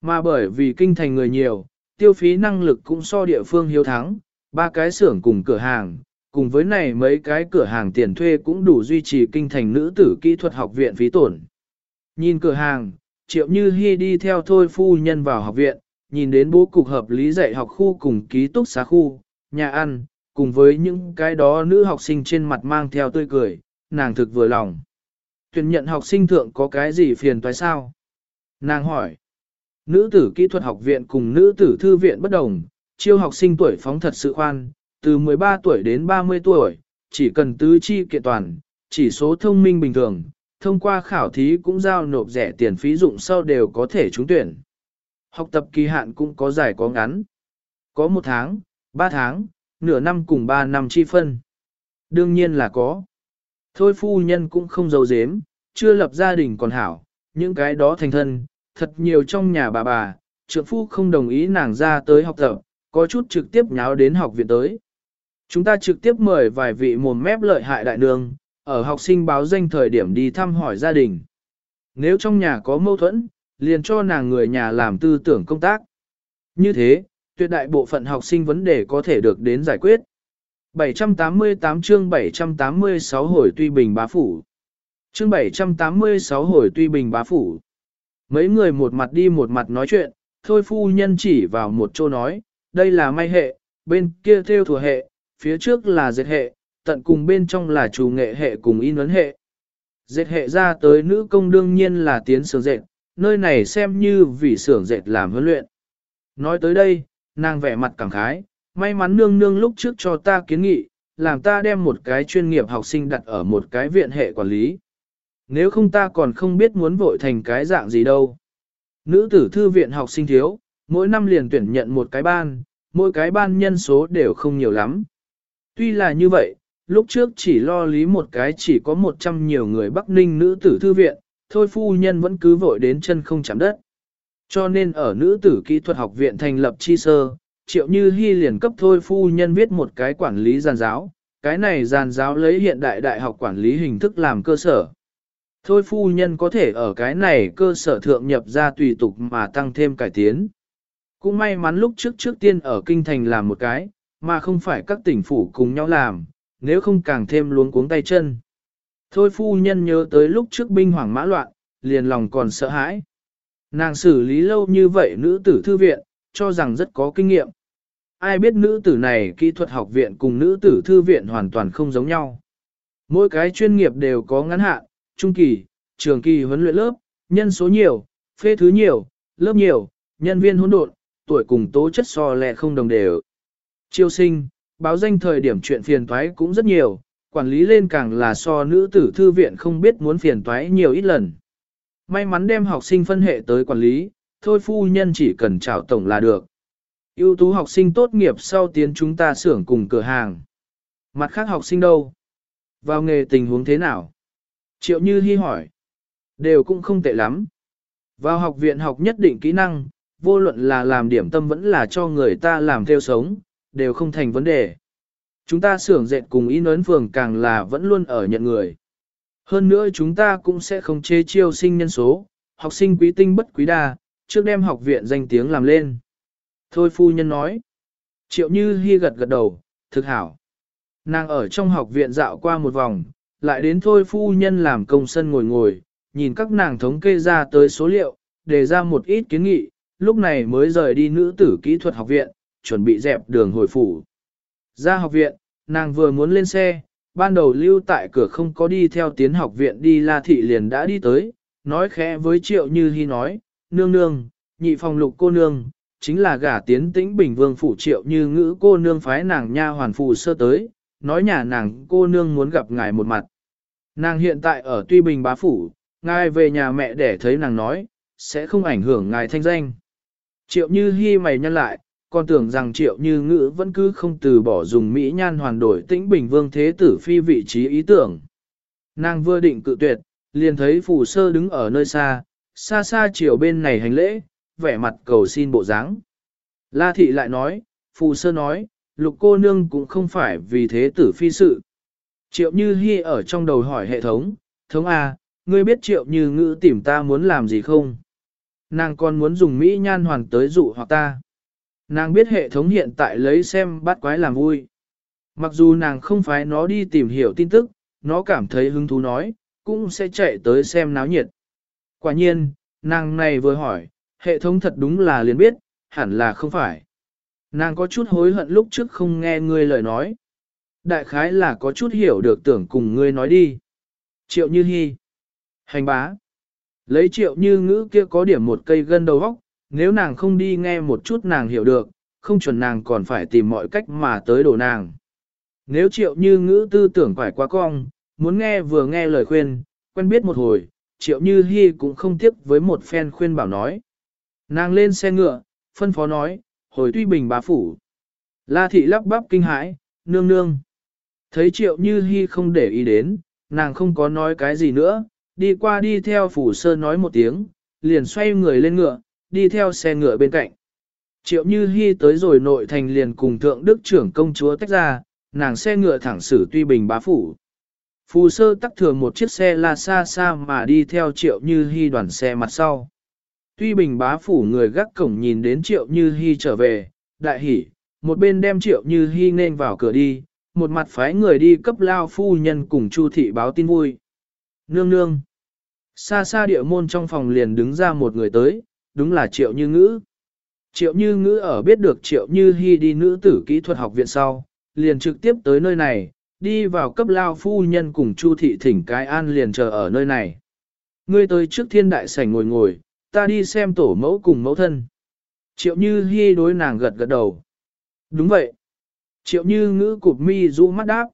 Speaker 1: Mà bởi vì kinh thành người nhiều, tiêu phí năng lực cũng so địa phương hiếu thắng, ba cái xưởng cùng cửa hàng, cùng với này mấy cái cửa hàng tiền thuê cũng đủ duy trì kinh thành nữ tử kỹ thuật học viện phí tổn. Nhìn cửa hàng, triệu như hy đi theo thôi phu nhân vào học viện, nhìn đến bố cục hợp lý dạy học khu cùng ký túc xá khu, nhà ăn, cùng với những cái đó nữ học sinh trên mặt mang theo tươi cười, nàng thực vừa lòng. Tuyển nhận học sinh thượng có cái gì phiền toái sao? Nàng hỏi. Nữ tử kỹ thuật học viện cùng nữ tử thư viện bất đồng, chiêu học sinh tuổi phóng thật sự khoan, từ 13 tuổi đến 30 tuổi, chỉ cần tứ chi kiện toàn, chỉ số thông minh bình thường, thông qua khảo thí cũng giao nộp rẻ tiền phí dụng sau đều có thể trúng tuyển. Học tập kỳ hạn cũng có dài có ngắn. Có một tháng, ba tháng, nửa năm cùng ba năm chi phân. Đương nhiên là có. Thôi phu nhân cũng không giấu dếm, chưa lập gia đình còn hảo, những cái đó thành thân, thật nhiều trong nhà bà bà, trượng phu không đồng ý nàng ra tới học tập, có chút trực tiếp nháo đến học viện tới. Chúng ta trực tiếp mời vài vị mồm mép lợi hại đại nương, ở học sinh báo danh thời điểm đi thăm hỏi gia đình. Nếu trong nhà có mâu thuẫn, liền cho nàng người nhà làm tư tưởng công tác. Như thế, tuyệt đại bộ phận học sinh vấn đề có thể được đến giải quyết. 788 chương 786 hồi tuy bình bá phủ. Chương 786 hồi tuy bình bá phủ. Mấy người một mặt đi một mặt nói chuyện, thôi phu nhân chỉ vào một chỗ nói, đây là may hệ, bên kia theo thừa hệ, phía trước là dệt hệ, tận cùng bên trong là chủ nghệ hệ cùng in ấn hệ. Dệt hệ ra tới nữ công đương nhiên là tiến xưởng dệt, nơi này xem như vì xưởng dệt làm huấn luyện. Nói tới đây, nàng vẻ mặt cảm khái, may mắn nương nương lúc trước cho ta kiến nghị, làm ta đem một cái chuyên nghiệp học sinh đặt ở một cái viện hệ quản lý. Nếu không ta còn không biết muốn vội thành cái dạng gì đâu. Nữ tử thư viện học sinh thiếu, mỗi năm liền tuyển nhận một cái ban, mỗi cái ban nhân số đều không nhiều lắm. Tuy là như vậy, lúc trước chỉ lo lý một cái chỉ có 100 nhiều người Bắc Ninh nữ tử thư viện, thôi phu nhân vẫn cứ vội đến chân không chạm đất. Cho nên ở nữ tử kỹ thuật học viện thành lập chi sơ, triệu như hy liền cấp thôi phu nhân viết một cái quản lý giàn giáo, cái này giàn giáo lấy hiện đại đại học quản lý hình thức làm cơ sở. Thôi phu nhân có thể ở cái này cơ sở thượng nhập ra tùy tục mà tăng thêm cải tiến. Cũng may mắn lúc trước trước tiên ở kinh thành làm một cái, mà không phải các tỉnh phủ cùng nhau làm, nếu không càng thêm luống cuống tay chân. Thôi phu nhân nhớ tới lúc trước binh hoảng mã loạn, liền lòng còn sợ hãi. Nàng xử lý lâu như vậy nữ tử thư viện, cho rằng rất có kinh nghiệm. Ai biết nữ tử này kỹ thuật học viện cùng nữ tử thư viện hoàn toàn không giống nhau. Mỗi cái chuyên nghiệp đều có ngắn hạn, trung kỳ, trường kỳ huấn luyện lớp, nhân số nhiều, phê thứ nhiều, lớp nhiều, nhân viên hỗn độn, tuổi cùng tố chất so lẹ không đồng đều. Chiêu sinh, báo danh thời điểm chuyện phiền toái cũng rất nhiều, quản lý lên càng là so nữ tử thư viện không biết muốn phiền toái nhiều ít lần. May mắn đem học sinh phân hệ tới quản lý, thôi phu nhân chỉ cần chào tổng là được. ưu tú học sinh tốt nghiệp sau tiến chúng ta xưởng cùng cửa hàng. Mặt khác học sinh đâu? Vào nghề tình huống thế nào? Triệu Như Hi hỏi. Đều cũng không tệ lắm. Vào học viện học nhất định kỹ năng, vô luận là làm điểm tâm vẫn là cho người ta làm theo sống, đều không thành vấn đề. Chúng ta xưởng dệt cùng in ấn phường càng là vẫn luôn ở nhận người. Hơn nữa chúng ta cũng sẽ không chê chiêu sinh nhân số, học sinh quý tinh bất quý đa, trước đem học viện danh tiếng làm lên. Thôi phu nhân nói. Triệu Như Hi gật gật đầu, thực hảo. Nàng ở trong học viện dạo qua một vòng, lại đến thôi phu nhân làm công sân ngồi ngồi, nhìn các nàng thống kê ra tới số liệu, đề ra một ít kiến nghị, lúc này mới rời đi nữ tử kỹ thuật học viện, chuẩn bị dẹp đường hồi phủ. Ra học viện, nàng vừa muốn lên xe, ban đầu lưu tại cửa không có đi theo tiến học viện đi La Thị liền đã đi tới, nói khẽ với Triệu Như Hi nói, nương nương, nhị phòng lục cô nương, chính là gả tiến tĩnh bình vương phủ Triệu Như ngữ cô nương phái nàng nha hoàn phù sơ tới, nói nhà nàng cô nương muốn gặp ngài một mặt. Nàng hiện tại ở Tuy Bình bá phủ, ngài về nhà mẹ để thấy nàng nói, sẽ không ảnh hưởng ngài thanh danh. Triệu Như Hi mày nhăn lại, còn tưởng rằng triệu như ngữ vẫn cứ không từ bỏ dùng Mỹ nhan hoàn đổi tĩnh bình vương thế tử phi vị trí ý tưởng. Nàng vừa định cự tuyệt, liền thấy phù sơ đứng ở nơi xa, xa xa chiều bên này hành lễ, vẻ mặt cầu xin bộ dáng. La thị lại nói, phù sơ nói, lục cô nương cũng không phải vì thế tử phi sự. Triệu Như hy ở trong đầu hỏi hệ thống, thống A, ngươi biết Triệu Như ngữ tìm ta muốn làm gì không? Nàng còn muốn dùng Mỹ nhan hoàn tới dụ hoặc ta. Nàng biết hệ thống hiện tại lấy xem bắt quái làm vui. Mặc dù nàng không phải nó đi tìm hiểu tin tức, nó cảm thấy hứng thú nói, cũng sẽ chạy tới xem náo nhiệt. Quả nhiên, nàng này vừa hỏi, hệ thống thật đúng là liền biết, hẳn là không phải. Nàng có chút hối hận lúc trước không nghe ngươi lời nói. Đại khái là có chút hiểu được tưởng cùng ngươi nói đi. Triệu Như Hi. Hành bá. Lấy triệu như ngữ kia có điểm một cây gân đầu vóc, nếu nàng không đi nghe một chút nàng hiểu được, không chuẩn nàng còn phải tìm mọi cách mà tới đổ nàng. Nếu triệu như ngữ tư tưởng phải quá cong, muốn nghe vừa nghe lời khuyên, quen biết một hồi, triệu như hy cũng không tiếc với một phen khuyên bảo nói. Nàng lên xe ngựa, phân phó nói, hồi tuy bình bá phủ. La thị lắp bắp kinh hãi, nương nương. Thấy triệu như hy không để ý đến, nàng không có nói cái gì nữa, đi qua đi theo phủ sơ nói một tiếng, liền xoay người lên ngựa, đi theo xe ngựa bên cạnh. Triệu Như Hi tới rồi nội thành liền cùng thượng đức trưởng công chúa tách ra, nàng xe ngựa thẳng xử tuy bình bá phủ. Phù sơ tắc thường một chiếc xe la xa xa mà đi theo Triệu Như Hi đoàn xe mặt sau. Tuy bình bá phủ người gác cổng nhìn đến Triệu Như Hi trở về, đại hỉ, một bên đem Triệu Như Hi nên vào cửa đi, một mặt phái người đi cấp lao phu nhân cùng Chu thị báo tin vui. Nương nương. Xa xa địa môn trong phòng liền đứng ra một người tới, đúng là Triệu Như Ngữ. Triệu Như Ngữ ở biết được Triệu Như hy đi nữ tử kỹ thuật học viện sau, liền trực tiếp tới nơi này, đi vào cấp lao phu nhân cùng Chu thị thỉnh cái an liền chờ ở nơi này. Ngươi tới trước thiên đại sảnh ngồi ngồi, ta đi xem tổ mẫu cùng mẫu thân. Triệu Như hy đối nàng gật gật đầu. Đúng vậy. Triệu Như Ngữ cụp mi rũ mắt đáp.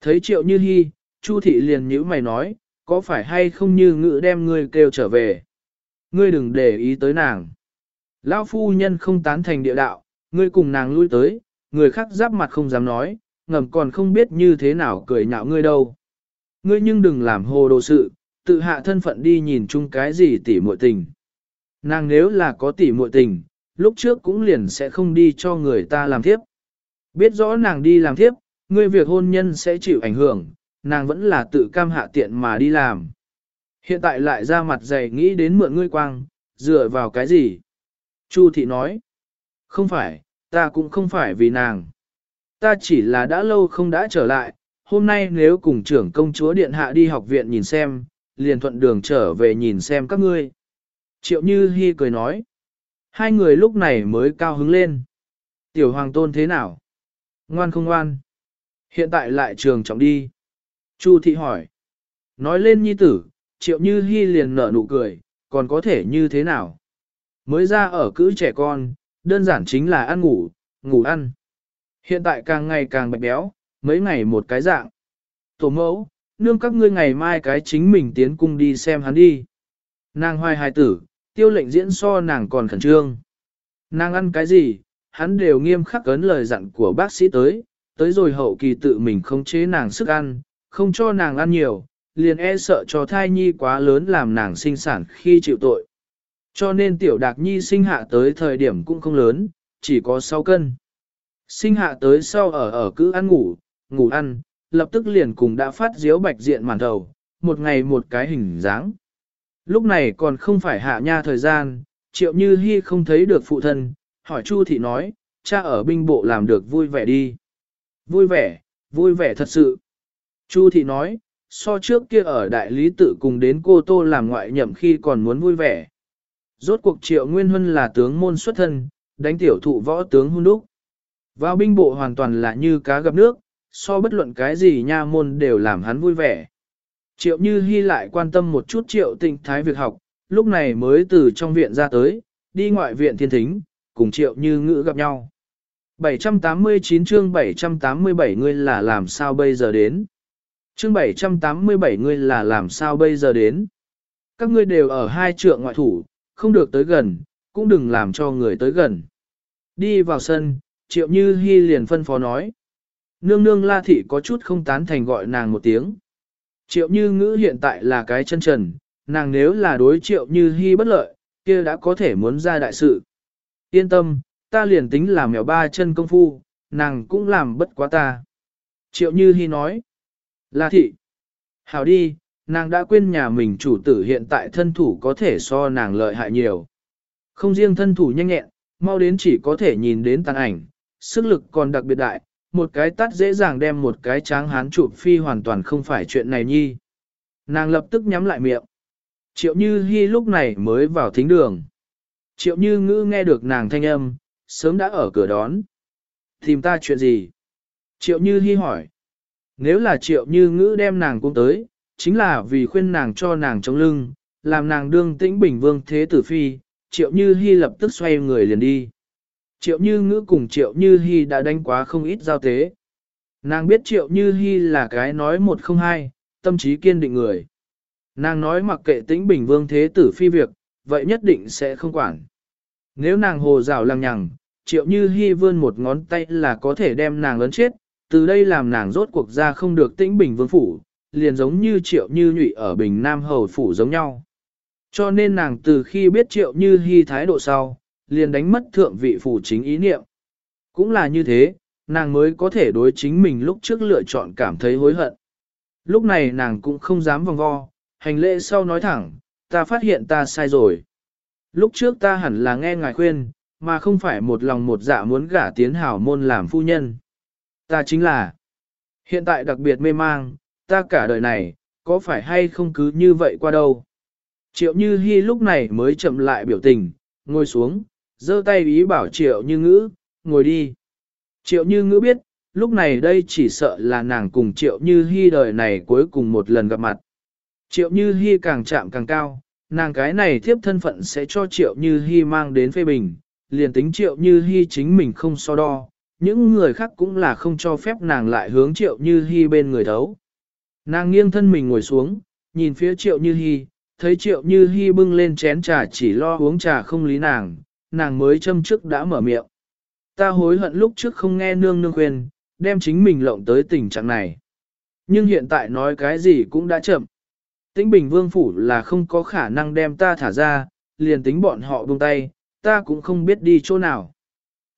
Speaker 1: Thấy Triệu Như hy, Chu thị liền nhíu mày nói, có phải hay không như ngữ đem ngươi kêu trở về. Ngươi đừng để ý tới nàng. Lão phu nhân không tán thành địa đạo, ngươi cùng nàng lui tới, người khác giáp mặt không dám nói, ngầm còn không biết như thế nào cười nhạo ngươi đâu. Ngươi nhưng đừng làm hồ đồ sự, tự hạ thân phận đi nhìn chung cái gì tỉ muội tình. Nàng nếu là có tỉ muội tình, lúc trước cũng liền sẽ không đi cho người ta làm thiếp. Biết rõ nàng đi làm thiếp, ngươi việc hôn nhân sẽ chịu ảnh hưởng, nàng vẫn là tự cam hạ tiện mà đi làm. Hiện tại lại ra mặt dày nghĩ đến mượn ngươi quang, dựa vào cái gì? Chu thị nói, không phải, ta cũng không phải vì nàng. Ta chỉ là đã lâu không đã trở lại, hôm nay nếu cùng trưởng công chúa điện hạ đi học viện nhìn xem, liền thuận đường trở về nhìn xem các ngươi. Triệu Như Hi cười nói, hai người lúc này mới cao hứng lên. Tiểu hoàng tôn thế nào? Ngoan không ngoan? Hiện tại lại trường trọng đi. Chu thị hỏi. Nói lên nhi tử, triệu như hy liền nở nụ cười, còn có thể như thế nào? Mới ra ở cữ trẻ con, đơn giản chính là ăn ngủ, ngủ ăn. Hiện tại càng ngày càng bạch béo, mấy ngày một cái dạng. Tổ mẫu, nương các ngươi ngày mai cái chính mình tiến cung đi xem hắn đi. Nàng hoài hài tử, tiêu lệnh diễn so nàng còn khẩn trương. Nàng ăn cái gì, hắn đều nghiêm khắc cấn lời dặn của bác sĩ tới, tới rồi hậu kỳ tự mình không chế nàng sức ăn, không cho nàng ăn nhiều, liền e sợ cho thai nhi quá lớn làm nàng sinh sản khi chịu tội. Cho nên tiểu đạc nhi sinh hạ tới thời điểm cũng không lớn, chỉ có 6 cân. Sinh hạ tới sau ở ở cứ ăn ngủ, ngủ ăn, lập tức liền cùng đã phát diếu bạch diện màn đầu, một ngày một cái hình dáng. Lúc này còn không phải hạ nha thời gian, triệu như hy không thấy được phụ thân, hỏi Chu thị nói, cha ở binh bộ làm được vui vẻ đi. Vui vẻ, vui vẻ thật sự. Chu thị nói, so trước kia ở đại lý tự cùng đến cô Tô làm ngoại nhậm khi còn muốn vui vẻ. Rốt cuộc triệu nguyên huân là tướng môn xuất thân, đánh tiểu thụ võ tướng hung đúc. Vào binh bộ hoàn toàn là như cá gặp nước, so bất luận cái gì nha môn đều làm hắn vui vẻ. Triệu như hy lại quan tâm một chút triệu tinh thái việc học, lúc này mới từ trong viện ra tới, đi ngoại viện thiên thính, cùng triệu như ngữ gặp nhau. 789 chương 787 ngươi là làm sao bây giờ đến? Chương 787 ngươi là làm sao bây giờ đến? Các ngươi đều ở hai trượng ngoại thủ, không được tới gần, cũng đừng làm cho người tới gần. Đi vào sân, triệu như hy liền phân phó nói. Nương nương la thị có chút không tán thành gọi nàng một tiếng. Triệu như ngữ hiện tại là cái chân trần, nàng nếu là đối triệu như hy bất lợi, kia đã có thể muốn ra đại sự. Yên tâm, ta liền tính làm mèo ba chân công phu, nàng cũng làm bất quá ta. Triệu như hy nói. La thị. Hảo đi, nàng đã quên nhà mình chủ tử hiện tại thân thủ có thể so nàng lợi hại nhiều. Không riêng thân thủ nhanh nhẹn, mau đến chỉ có thể nhìn đến tàn ảnh, sức lực còn đặc biệt đại, một cái tắt dễ dàng đem một cái tráng hán chụp phi hoàn toàn không phải chuyện này nhi. Nàng lập tức nhắm lại miệng. Triệu Như Hi lúc này mới vào thính đường. Triệu Như Ngữ nghe được nàng thanh âm, sớm đã ở cửa đón. Tìm ta chuyện gì? Triệu Như Hi hỏi. Nếu là Triệu Như Ngữ đem nàng cũng tới, chính là vì khuyên nàng cho nàng chống lưng, làm nàng đương tĩnh bình vương thế tử phi, Triệu Như Hi lập tức xoay người liền đi. Triệu Như Ngữ cùng Triệu Như Hi đã đánh quá không ít giao tế. Nàng biết Triệu Như Hi là cái nói một không hai, tâm trí kiên định người. Nàng nói mặc kệ tĩnh bình vương thế tử phi việc, vậy nhất định sẽ không quản. Nếu nàng hồ rào lằng nhằng, triệu như hy vươn một ngón tay là có thể đem nàng lớn chết, từ đây làm nàng rốt cuộc ra không được tĩnh bình vương phủ, liền giống như triệu như nhụy ở bình nam hầu phủ giống nhau. Cho nên nàng từ khi biết triệu như hy thái độ sau, liền đánh mất thượng vị phủ chính ý niệm. Cũng là như thế, nàng mới có thể đối chính mình lúc trước lựa chọn cảm thấy hối hận. Lúc này nàng cũng không dám vòng vo, hành lễ sau nói thẳng, ta phát hiện ta sai rồi. Lúc trước ta hẳn là nghe ngài khuyên, mà không phải một lòng một dạ muốn gả tiến hảo môn làm phu nhân. Ta chính là, hiện tại đặc biệt mê mang, ta cả đời này, có phải hay không cứ như vậy qua đâu. Triệu Như Hi lúc này mới chậm lại biểu tình, ngồi xuống, giơ tay ý bảo Triệu Như Ngữ, ngồi đi. Triệu Như Ngữ biết, lúc này đây chỉ sợ là nàng cùng Triệu Như Hi đời này cuối cùng một lần gặp mặt. Triệu Như Hi càng chạm càng cao, nàng cái này thiếp thân phận sẽ cho Triệu Như Hi mang đến phê bình, liền tính Triệu Như Hi chính mình không so đo, những người khác cũng là không cho phép nàng lại hướng Triệu Như Hi bên người thấu. Nàng nghiêng thân mình ngồi xuống, nhìn phía Triệu Như Hi, thấy Triệu Như Hi bưng lên chén trà chỉ lo uống trà không lý nàng, nàng mới châm trước đã mở miệng. Ta hối hận lúc trước không nghe nương nương khuyên, đem chính mình lộng tới tình trạng này. Nhưng hiện tại nói cái gì cũng đã chậm. Tĩnh Bình Vương Phủ là không có khả năng đem ta thả ra, liền tính bọn họ buông tay, ta cũng không biết đi chỗ nào.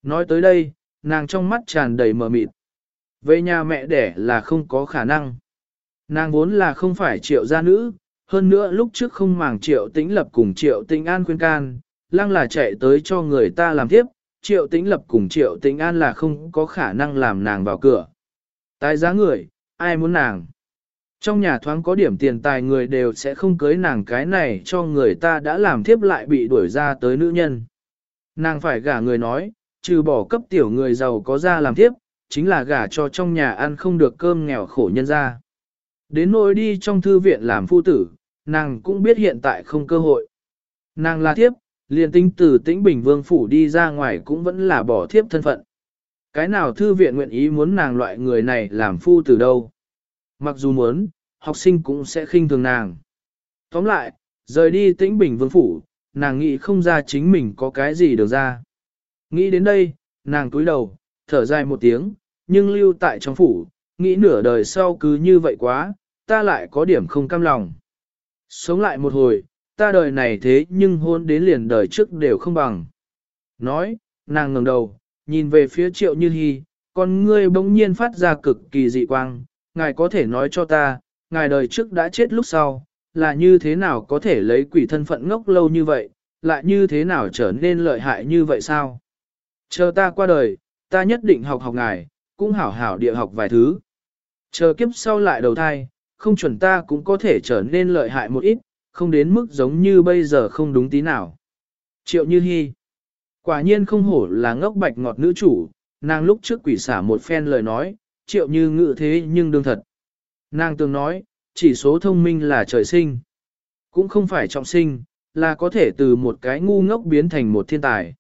Speaker 1: Nói tới đây, nàng trong mắt tràn đầy mờ mịt. Về nhà mẹ đẻ là không có khả năng. Nàng vốn là không phải triệu gia nữ, hơn nữa lúc trước không màng triệu tĩnh lập cùng triệu tĩnh an khuyên can, lăng là chạy tới cho người ta làm tiếp, triệu tĩnh lập cùng triệu tĩnh an là không có khả năng làm nàng vào cửa. Tài giá người, ai muốn nàng? Trong nhà thoáng có điểm tiền tài người đều sẽ không cưới nàng cái này cho người ta đã làm thiếp lại bị đuổi ra tới nữ nhân. Nàng phải gả người nói, trừ bỏ cấp tiểu người giàu có ra làm thiếp, chính là gả cho trong nhà ăn không được cơm nghèo khổ nhân ra. Đến nỗi đi trong thư viện làm phu tử, nàng cũng biết hiện tại không cơ hội. Nàng là thiếp, liền tinh từ tĩnh bình vương phủ đi ra ngoài cũng vẫn là bỏ thiếp thân phận. Cái nào thư viện nguyện ý muốn nàng loại người này làm phu tử đâu. Mặc dù muốn, học sinh cũng sẽ khinh thường nàng. Tóm lại, rời đi tĩnh bình vương phủ, nàng nghĩ không ra chính mình có cái gì được ra. Nghĩ đến đây, nàng túi đầu, thở dài một tiếng, nhưng lưu tại trong phủ, nghĩ nửa đời sau cứ như vậy quá, ta lại có điểm không cam lòng. Sống lại một hồi, ta đời này thế nhưng hôn đến liền đời trước đều không bằng. Nói, nàng ngẩng đầu, nhìn về phía triệu như hy, con ngươi bỗng nhiên phát ra cực kỳ dị quang, ngài có thể nói cho ta, ngài đời trước đã chết lúc sau, là như thế nào có thể lấy quỷ thân phận ngốc lâu như vậy, lại như thế nào trở nên lợi hại như vậy sao? Chờ ta qua đời, ta nhất định học học ngài, cũng hảo hảo địa học vài thứ. Chờ kiếp sau lại đầu thai, không chuẩn ta cũng có thể trở nên lợi hại một ít, không đến mức giống như bây giờ không đúng tí nào. Triệu Như Hi Quả nhiên không hổ là ngốc bạch ngọt nữ chủ, nàng lúc trước quỷ xả một phen lời nói, triệu như ngự thế nhưng đương thật. Nàng từng nói, chỉ số thông minh là trời sinh. Cũng không phải trọng sinh, là có thể từ một cái ngu ngốc biến thành một thiên tài.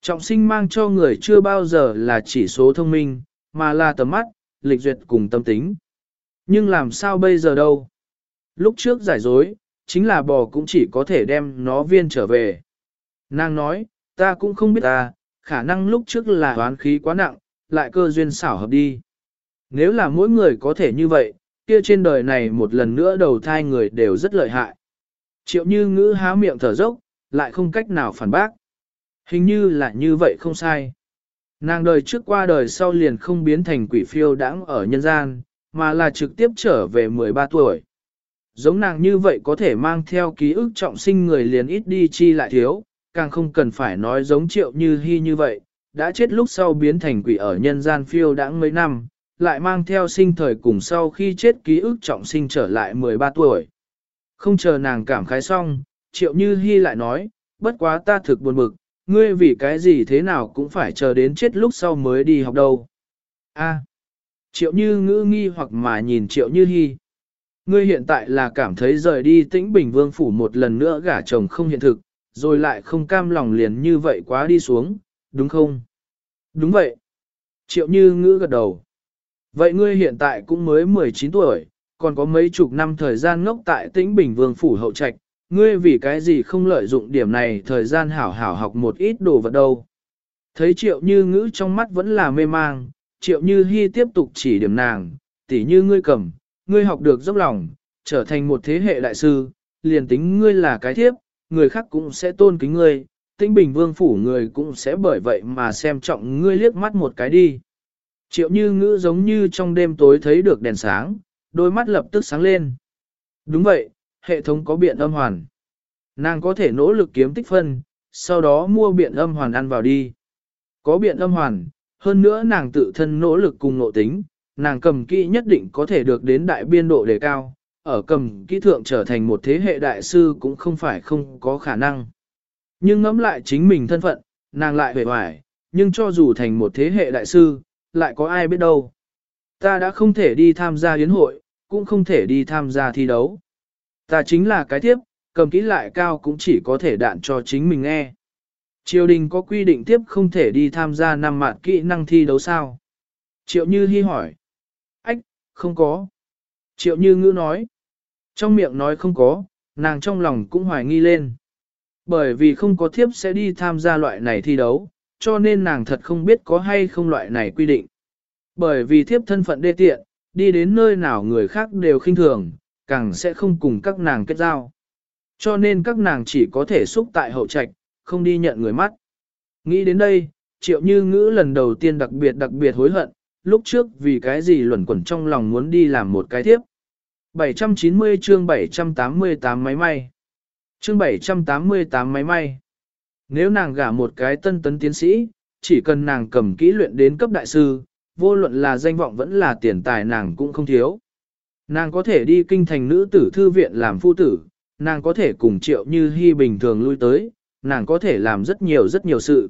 Speaker 1: Trọng sinh mang cho người chưa bao giờ là chỉ số thông minh, mà là tầm mắt, lịch duyệt cùng tâm tính. Nhưng làm sao bây giờ đâu? Lúc trước giải dối, chính là bò cũng chỉ có thể đem nó viên trở về. Nàng nói, ta cũng không biết ta, khả năng lúc trước là toán khí quá nặng, lại cơ duyên xảo hợp đi. Nếu là mỗi người có thể như vậy, kia trên đời này một lần nữa đầu thai người đều rất lợi hại. Triệu như ngữ há miệng thở dốc, lại không cách nào phản bác. Hình như là như vậy không sai. Nàng đời trước qua đời sau liền không biến thành quỷ phiêu đãng ở nhân gian, mà là trực tiếp trở về 13 tuổi. Giống nàng như vậy có thể mang theo ký ức trọng sinh người liền ít đi chi lại thiếu, càng không cần phải nói giống triệu như hy như vậy, đã chết lúc sau biến thành quỷ ở nhân gian phiêu đãng mấy năm, lại mang theo sinh thời cùng sau khi chết ký ức trọng sinh trở lại 13 tuổi. Không chờ nàng cảm khái xong, triệu như hy lại nói, bất quá ta thực buồn bực, ngươi vì cái gì thế nào cũng phải chờ đến chết lúc sau mới đi học đâu. A. triệu như ngữ nghi hoặc mà nhìn triệu như hy. Ngươi hiện tại là cảm thấy rời đi tĩnh bình vương phủ một lần nữa gả chồng không hiện thực, rồi lại không cam lòng liền như vậy quá đi xuống, đúng không? Đúng vậy. Triệu như ngữ gật đầu. Vậy ngươi hiện tại cũng mới 19 tuổi, còn có mấy chục năm thời gian ngốc tại tĩnh bình vương phủ hậu trạch, ngươi vì cái gì không lợi dụng điểm này thời gian hảo hảo học một ít đồ vật đâu. Thấy triệu như ngữ trong mắt vẫn là mê mang, triệu như hy tiếp tục chỉ điểm nàng, tỉ như ngươi cầm, ngươi học được dốc lòng, trở thành một thế hệ đại sư, liền tính ngươi là cái thiếp, người khác cũng sẽ tôn kính ngươi, tinh bình vương phủ người cũng sẽ bởi vậy mà xem trọng ngươi liếc mắt một cái đi. Triệu như ngữ giống như trong đêm tối thấy được đèn sáng, đôi mắt lập tức sáng lên. Đúng vậy, hệ thống có biện âm hoàn. Nàng có thể nỗ lực kiếm tích phân, sau đó mua biện âm hoàn ăn vào đi. Có biện âm hoàn, hơn nữa nàng tự thân nỗ lực cùng nộ tính, nàng cầm kỹ nhất định có thể được đến đại biên độ đề cao, ở cầm kỹ thượng trở thành một thế hệ đại sư cũng không phải không có khả năng. Nhưng ngẫm lại chính mình thân phận, nàng lại vẻ vải nhưng cho dù thành một thế hệ đại sư, lại có ai biết đâu. Ta đã không thể đi tham gia yến hội, cũng không thể đi tham gia thi đấu. Ta chính là cái tiếp, cầm kỹ lại cao cũng chỉ có thể đạn cho chính mình nghe. Triều đình có quy định tiếp không thể đi tham gia năm mạn kỹ năng thi đấu sao? Triệu Như Hi hỏi. Ách, không có. Triệu Như Ngữ nói. Trong miệng nói không có, nàng trong lòng cũng hoài nghi lên. Bởi vì không có thiếp sẽ đi tham gia loại này thi đấu, cho nên nàng thật không biết có hay không loại này quy định. Bởi vì thiếp thân phận đê tiện, đi đến nơi nào người khác đều khinh thường, càng sẽ không cùng các nàng kết giao. Cho nên các nàng chỉ có thể xúc tại hậu trạch, không đi nhận người mắt. Nghĩ đến đây, triệu như ngữ lần đầu tiên đặc biệt đặc biệt hối hận, lúc trước vì cái gì luẩn quẩn trong lòng muốn đi làm một cái thiếp. 790 chương 788 máy may. Chương 788 máy may. Nếu nàng gả một cái tân tấn tiến sĩ, chỉ cần nàng cầm kỹ luyện đến cấp đại sư, vô luận là danh vọng vẫn là tiền tài nàng cũng không thiếu. Nàng có thể đi kinh thành nữ tử thư viện làm phu tử, nàng có thể cùng triệu như hy bình thường lui tới, nàng có thể làm rất nhiều rất nhiều sự.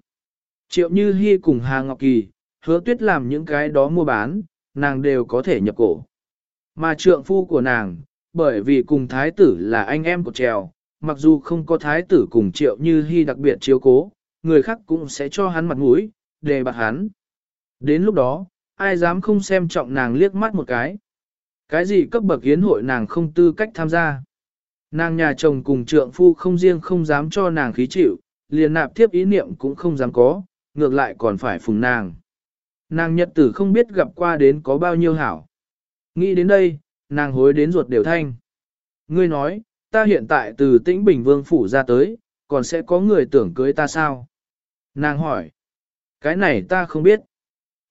Speaker 1: Triệu như hy cùng Hà Ngọc Kỳ, hứa tuyết làm những cái đó mua bán, nàng đều có thể nhập cổ. Mà trượng phu của nàng, bởi vì cùng thái tử là anh em của trèo, mặc dù không có thái tử cùng triệu như hy đặc biệt chiếu cố, người khác cũng sẽ cho hắn mặt mũi, đề bạc hắn. Đến lúc đó, ai dám không xem trọng nàng liếc mắt một cái. Cái gì cấp bậc hiến hội nàng không tư cách tham gia. Nàng nhà chồng cùng trượng phu không riêng không dám cho nàng khí chịu, liền nạp tiếp ý niệm cũng không dám có, ngược lại còn phải phùng nàng. Nàng nhật tử không biết gặp qua đến có bao nhiêu hảo. Nghĩ đến đây, nàng hối đến ruột đều thanh. Ngươi nói, ta hiện tại từ tĩnh Bình Vương Phủ ra tới, còn sẽ có người tưởng cưới ta sao? Nàng hỏi. Cái này ta không biết.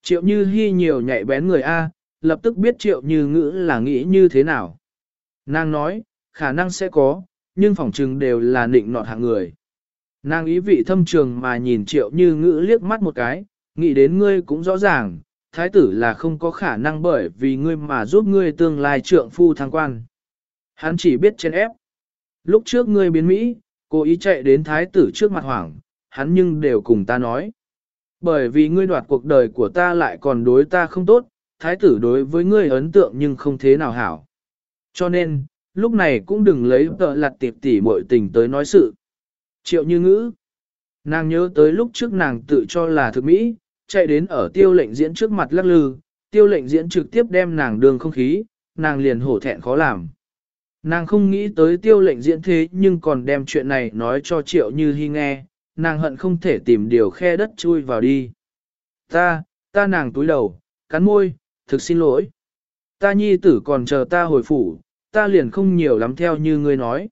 Speaker 1: Triệu Như hy nhiều nhạy bén người A, lập tức biết Triệu Như Ngữ là nghĩ như thế nào. Nàng nói, khả năng sẽ có, nhưng phỏng chừng đều là nịnh nọt hạng người. Nàng ý vị thâm trường mà nhìn Triệu Như Ngữ liếc mắt một cái, nghĩ đến ngươi cũng rõ ràng, thái tử là không có khả năng bởi vì ngươi mà giúp ngươi tương lai trượng phu thăng quan. Hắn chỉ biết chen ép. Lúc trước ngươi biến Mỹ, cố ý chạy đến thái tử trước mặt hoảng, hắn nhưng đều cùng ta nói. Bởi vì ngươi đoạt cuộc đời của ta lại còn đối ta không tốt, thái tử đối với ngươi ấn tượng nhưng không thế nào hảo. Cho nên, lúc này cũng đừng lấy tợ lặt tiệp tỉ mội tình tới nói sự. Triệu như ngữ. Nàng nhớ tới lúc trước nàng tự cho là thực mỹ, chạy đến ở tiêu lệnh diễn trước mặt lắc lư, tiêu lệnh diễn trực tiếp đem nàng đường không khí, nàng liền hổ thẹn khó làm. Nàng không nghĩ tới tiêu lệnh diễn thế nhưng còn đem chuyện này nói cho triệu như hy nghe, nàng hận không thể tìm điều khe đất chui vào đi. Ta, ta nàng túi đầu, cắn môi, thực xin lỗi. Ta nhi tử còn chờ ta hồi phủ, ta liền không nhiều lắm theo như ngươi nói.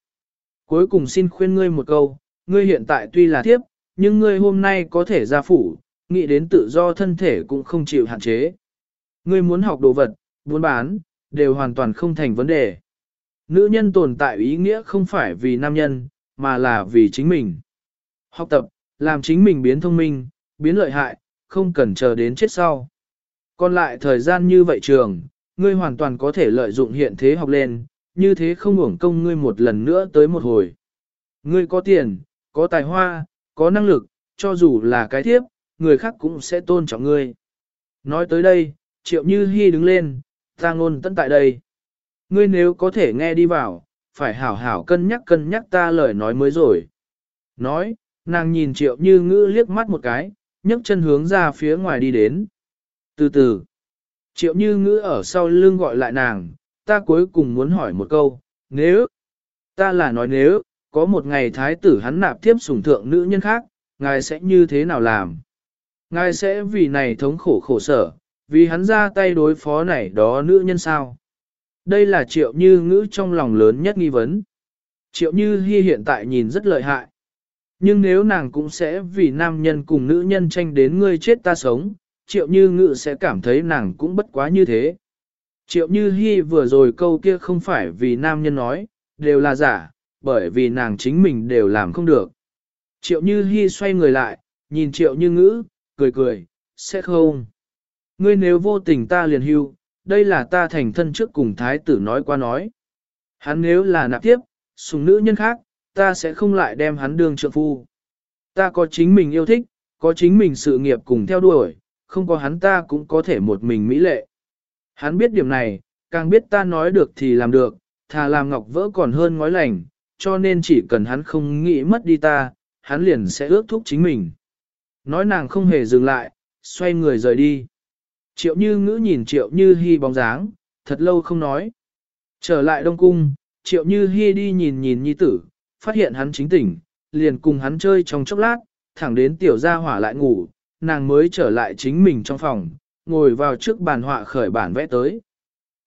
Speaker 1: Cuối cùng xin khuyên ngươi một câu, ngươi hiện tại tuy là tiếp, nhưng ngươi hôm nay có thể ra phủ, nghĩ đến tự do thân thể cũng không chịu hạn chế. Ngươi muốn học đồ vật, buôn bán, đều hoàn toàn không thành vấn đề. Nữ nhân tồn tại ý nghĩa không phải vì nam nhân, mà là vì chính mình. Học tập, làm chính mình biến thông minh, biến lợi hại, không cần chờ đến chết sau. Còn lại thời gian như vậy trường, ngươi hoàn toàn có thể lợi dụng hiện thế học lên, như thế không uổng công ngươi một lần nữa tới một hồi. Ngươi có tiền, có tài hoa, có năng lực, cho dù là cái thiếp, người khác cũng sẽ tôn trọng ngươi. Nói tới đây, triệu như hy đứng lên, ta ngôn tận tại đây. Ngươi nếu có thể nghe đi vào, phải hảo hảo cân nhắc cân nhắc ta lời nói mới rồi. Nói, nàng nhìn triệu như ngữ liếc mắt một cái, nhấc chân hướng ra phía ngoài đi đến. Từ từ, triệu như ngữ ở sau lưng gọi lại nàng, ta cuối cùng muốn hỏi một câu, nếu, ta là nói nếu, có một ngày thái tử hắn nạp tiếp sủng thượng nữ nhân khác, ngài sẽ như thế nào làm? Ngài sẽ vì này thống khổ khổ sở, vì hắn ra tay đối phó này đó nữ nhân sao? Đây là triệu như ngữ trong lòng lớn nhất nghi vấn. Triệu như hy hiện tại nhìn rất lợi hại. Nhưng nếu nàng cũng sẽ vì nam nhân cùng nữ nhân tranh đến ngươi chết ta sống, triệu như ngữ sẽ cảm thấy nàng cũng bất quá như thế. Triệu như hy vừa rồi câu kia không phải vì nam nhân nói, đều là giả, bởi vì nàng chính mình đều làm không được. Triệu như hy xoay người lại, nhìn triệu như ngữ, cười cười, sẽ không. Ngươi nếu vô tình ta liền hưu, đây là ta thành thân trước cùng thái tử nói qua nói. Hắn nếu là nạp tiếp, sùng nữ nhân khác, ta sẽ không lại đem hắn đương trượng phu. Ta có chính mình yêu thích, có chính mình sự nghiệp cùng theo đuổi, không có hắn ta cũng có thể một mình mỹ lệ. Hắn biết điểm này, càng biết ta nói được thì làm được, thà làm ngọc vỡ còn hơn ngói lành, cho nên chỉ cần hắn không nghĩ mất đi ta, hắn liền sẽ ước thúc chính mình. Nói nàng không hề dừng lại, xoay người rời đi. Triệu như ngữ nhìn triệu như hy bóng dáng, thật lâu không nói. Trở lại Đông Cung, triệu như hy đi nhìn nhìn nhi tử, phát hiện hắn chính tỉnh, liền cùng hắn chơi trong chốc lát, thẳng đến tiểu gia hỏa lại ngủ, nàng mới trở lại chính mình trong phòng, ngồi vào trước bàn họa khởi bản vẽ tới.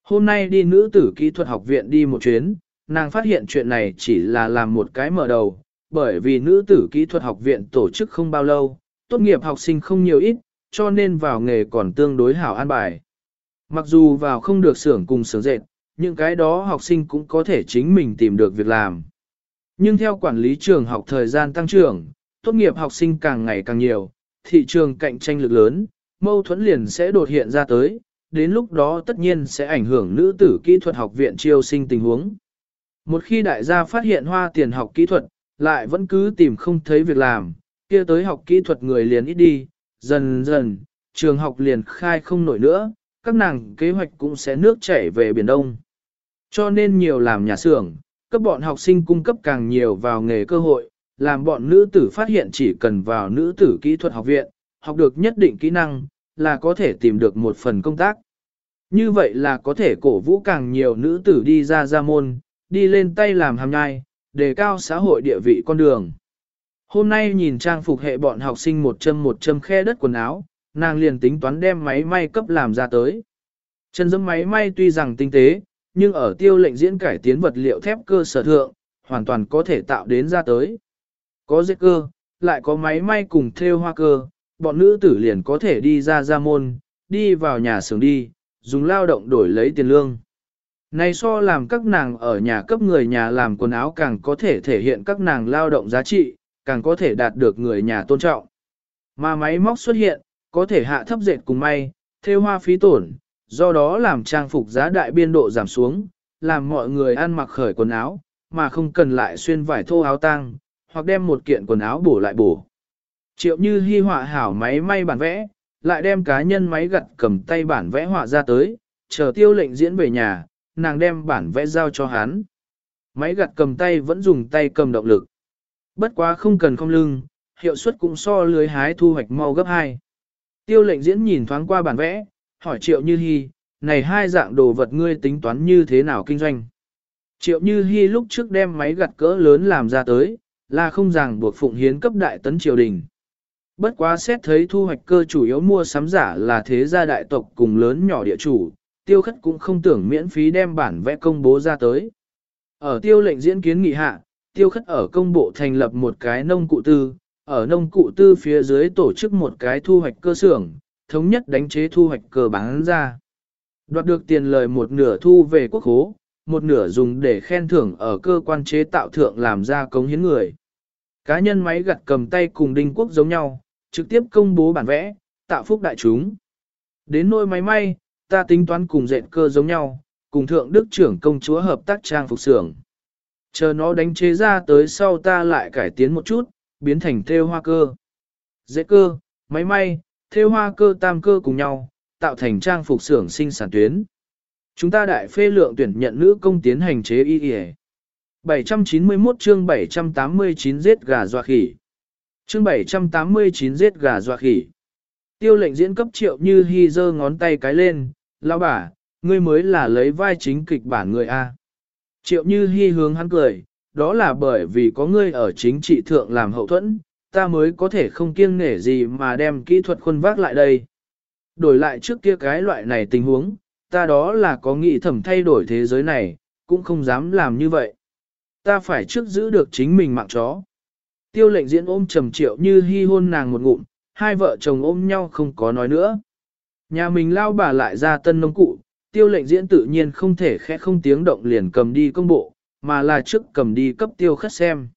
Speaker 1: Hôm nay đi nữ tử kỹ thuật học viện đi một chuyến, nàng phát hiện chuyện này chỉ là làm một cái mở đầu, bởi vì nữ tử kỹ thuật học viện tổ chức không bao lâu, tốt nghiệp học sinh không nhiều ít, cho nên vào nghề còn tương đối hảo an bài. Mặc dù vào không được xưởng cùng xưởng dệt, những cái đó học sinh cũng có thể chính mình tìm được việc làm. Nhưng theo quản lý trường học thời gian tăng trưởng, tốt nghiệp học sinh càng ngày càng nhiều, thị trường cạnh tranh lực lớn, mâu thuẫn liền sẽ đột hiện ra tới, đến lúc đó tất nhiên sẽ ảnh hưởng nữ tử kỹ thuật học viện chiêu sinh tình huống. Một khi đại gia phát hiện hoa tiền học kỹ thuật, lại vẫn cứ tìm không thấy việc làm, kia tới học kỹ thuật người liền ít đi, dần dần, trường học liền khai không nổi nữa, các nàng kế hoạch cũng sẽ nước chảy về Biển Đông. Cho nên nhiều làm nhà xưởng, cấp bọn học sinh cung cấp càng nhiều vào nghề cơ hội, làm bọn nữ tử phát hiện chỉ cần vào nữ tử kỹ thuật học viện, học được nhất định kỹ năng, là có thể tìm được một phần công tác. Như vậy là có thể cổ vũ càng nhiều nữ tử đi ra ra môn, đi lên tay làm hàm nhai, đề cao xã hội địa vị con đường. Hôm nay nhìn trang phục hệ bọn học sinh một châm một châm khe đất quần áo, nàng liền tính toán đem máy may cấp làm ra tới. Chân dâm máy may tuy rằng tinh tế, nhưng ở tiêu lệnh diễn cải tiến vật liệu thép cơ sở thượng, hoàn toàn có thể tạo đến ra tới. Có dệt cơ, lại có máy may cùng thêu hoa cơ, bọn nữ tử liền có thể đi ra ra môn, đi vào nhà xưởng đi, dùng lao động đổi lấy tiền lương. Này so làm các nàng ở nhà cấp người nhà làm quần áo càng có thể thể hiện các nàng lao động giá trị, càng có thể đạt được người nhà tôn trọng. Mà máy móc xuất hiện, có thể hạ thấp dệt cùng may, theo hoa phí tổn, do đó làm trang phục giá đại biên độ giảm xuống, làm mọi người ăn mặc khởi quần áo, mà không cần lại xuyên vải thô áo tang, hoặc đem một kiện quần áo bổ lại bổ. Triệu như hy họa hảo máy may bản vẽ, lại đem cá nhân máy gặt cầm tay bản vẽ họa ra tới, chờ tiêu lệnh diễn về nhà, nàng đem bản vẽ giao cho hắn. Máy gặt cầm tay vẫn dùng tay cầm động lực. Bất quá không cần không lưng, hiệu suất cũng so lưới hái thu hoạch mau gấp 2. Tiêu lệnh diễn nhìn thoáng qua bản vẽ, hỏi triệu như hy, này hai dạng đồ vật ngươi tính toán như thế nào kinh doanh. Triệu như hy lúc trước đem máy gặt cỡ lớn làm ra tới, là không ràng buộc phụng hiến cấp đại tấn triều đình. Bất quá xét thấy thu hoạch cơ chủ yếu mua sắm giả là thế gia đại tộc cùng lớn nhỏ địa chủ, tiêu khất cũng không tưởng miễn phí đem bản vẽ công bố ra tới. Ở tiêu lệnh diễn kiến nghị hạ, tiêu khất ở công bộ thành lập một cái nông cụ tư, ở nông cụ tư phía dưới tổ chức một cái thu hoạch cơ xưởng, thống nhất đánh chế thu hoạch cơ bán ra. Đoạt được tiền lời một nửa thu về quốc hố, một nửa dùng để khen thưởng ở cơ quan chế tạo thượng làm ra cống hiến người. Cá nhân máy gặt cầm tay cùng đinh quốc giống nhau, trực tiếp công bố bản vẽ, tạo phúc đại chúng. Đến nôi máy may, ta tính toán cùng dệt cơ giống nhau, cùng thượng đức trưởng công chúa hợp tác trang phục xưởng. Chờ nó đánh chế ra tới sau ta lại cải tiến một chút, biến thành thêu hoa cơ. Dệt cơ, máy may, thêu hoa cơ tam cơ cùng nhau, tạo thành trang phục xưởng sinh sản tuyến. Chúng ta đại phê lượng tuyển nhận nữ công tiến hành chế y y 791 chương 789 giết gà doa khỉ. Chương 789 giết gà doa khỉ. Tiêu lệnh diễn cấp triệu như hy giơ ngón tay cái lên, lão bà, ngươi mới là lấy vai chính kịch bản người A. Triệu như hy hướng hắn cười, đó là bởi vì có ngươi ở chính trị thượng làm hậu thuẫn, ta mới có thể không kiêng nể gì mà đem kỹ thuật khuôn vác lại đây. Đổi lại trước kia cái loại này tình huống, ta đó là có nghĩ thẩm thay đổi thế giới này, cũng không dám làm như vậy. Ta phải trước giữ được chính mình mạng chó. Tiêu lệnh diễn ôm trầm triệu như hy hôn nàng một ngụm, hai vợ chồng ôm nhau không có nói nữa. Nhà mình lao bà lại ra tân nông cụ, tiêu lệnh diễn tự nhiên không thể khẽ không tiếng động liền cầm đi công bộ, mà là trước cầm đi cấp tiêu khất xem.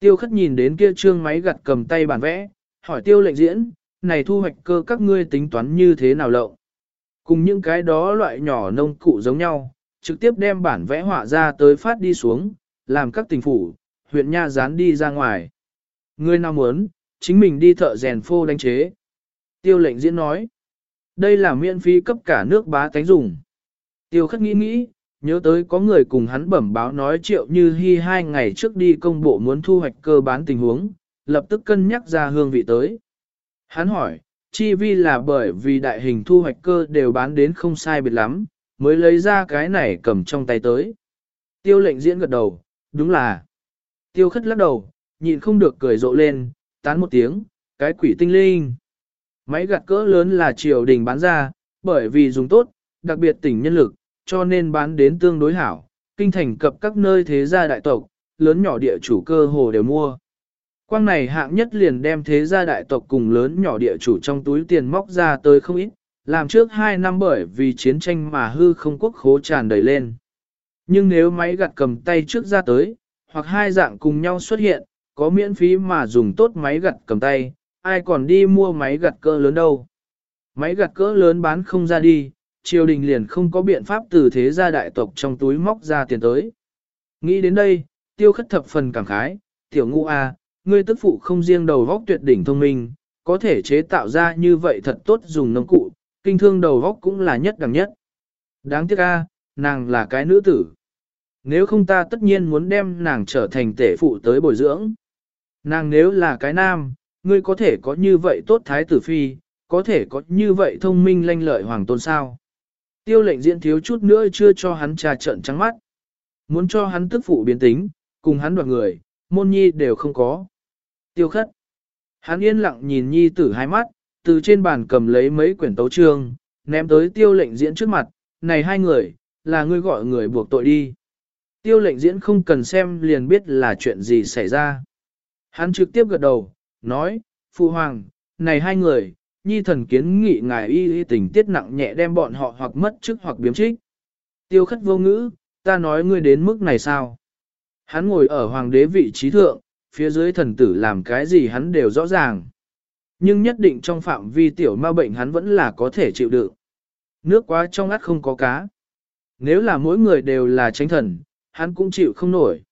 Speaker 1: Tiêu khất nhìn đến kia trương máy gặt cầm tay bản vẽ, hỏi tiêu lệnh diễn, này thu hoạch cơ các ngươi tính toán như thế nào lậu. Cùng những cái đó loại nhỏ nông cụ giống nhau, trực tiếp đem bản vẽ họa ra tới phát đi xuống, làm các tỉnh phủ, huyện nha dán đi ra ngoài. Người nào muốn, chính mình đi thợ rèn phô đánh chế. Tiêu lệnh diễn nói, đây là miễn phí cấp cả nước bá tánh dùng. Tiêu khắc nghĩ nghĩ, nhớ tới có người cùng hắn bẩm báo nói triệu như hy hai ngày trước đi công bộ muốn thu hoạch cơ bán tình huống, lập tức cân nhắc ra hương vị tới. Hắn hỏi, chi vi là bởi vì đại hình thu hoạch cơ đều bán đến không sai biệt lắm, mới lấy ra cái này cầm trong tay tới. Tiêu lệnh diễn gật đầu, đúng là. Tiêu khất lắc đầu, nhịn không được cười rộ lên, tán một tiếng, cái quỷ tinh linh. Máy gặt cỡ lớn là triều đình bán ra, bởi vì dùng tốt, đặc biệt tỉnh nhân lực, cho nên bán đến tương đối hảo, kinh thành cập các nơi thế gia đại tộc, lớn nhỏ địa chủ cơ hồ đều mua. Quang này hạng nhất liền đem thế gia đại tộc cùng lớn nhỏ địa chủ trong túi tiền móc ra tới không ít, làm trước 2 năm bởi vì chiến tranh mà hư không quốc khố tràn đầy lên. Nhưng nếu máy gặt cầm tay trước ra tới, hoặc hai dạng cùng nhau xuất hiện, có miễn phí mà dùng tốt máy gặt cầm tay, ai còn đi mua máy gặt cỡ lớn đâu. Máy gặt cỡ lớn bán không ra đi, triều đình liền không có biện pháp từ thế gia đại tộc trong túi móc ra tiền tới. Nghĩ đến đây, tiêu khất thập phần cảm khái, tiểu ngũ A, ngươi tức phụ không riêng đầu góc tuyệt đỉnh thông minh, có thể chế tạo ra như vậy thật tốt dùng nông cụ, kinh thương đầu góc cũng là nhất đẳng nhất. Đáng tiếc A, nàng là cái nữ tử. Nếu không ta tất nhiên muốn đem nàng trở thành tể phụ tới bồi dưỡng. Nàng nếu là cái nam, ngươi có thể có như vậy tốt thái tử phi, có thể có như vậy thông minh lanh lợi hoàng tôn sao. Tiêu lệnh diễn thiếu chút nữa chưa cho hắn trà trận trắng mắt. Muốn cho hắn tức phụ biến tính, cùng hắn đoạt người, môn nhi đều không có. Tiêu khất. Hắn yên lặng nhìn nhi tử hai mắt, từ trên bàn cầm lấy mấy quyển tấu trương, ném tới tiêu lệnh diễn trước mặt, này hai người, là ngươi gọi người buộc tội đi. Tiêu lệnh diễn không cần xem liền biết là chuyện gì xảy ra. Hắn trực tiếp gật đầu, nói, Phụ Hoàng, này hai người, nhi thần kiến nghị ngài y y tình tiết nặng nhẹ đem bọn họ hoặc mất chức hoặc biếm trích. Tiêu khất vô ngữ, ta nói ngươi đến mức này sao? Hắn ngồi ở hoàng đế vị trí thượng, phía dưới thần tử làm cái gì hắn đều rõ ràng. Nhưng nhất định trong phạm vi tiểu ma bệnh hắn vẫn là có thể chịu đựng. Nước quá trong ắt không có cá. Nếu là mỗi người đều là tránh thần, hắn cũng chịu không nổi.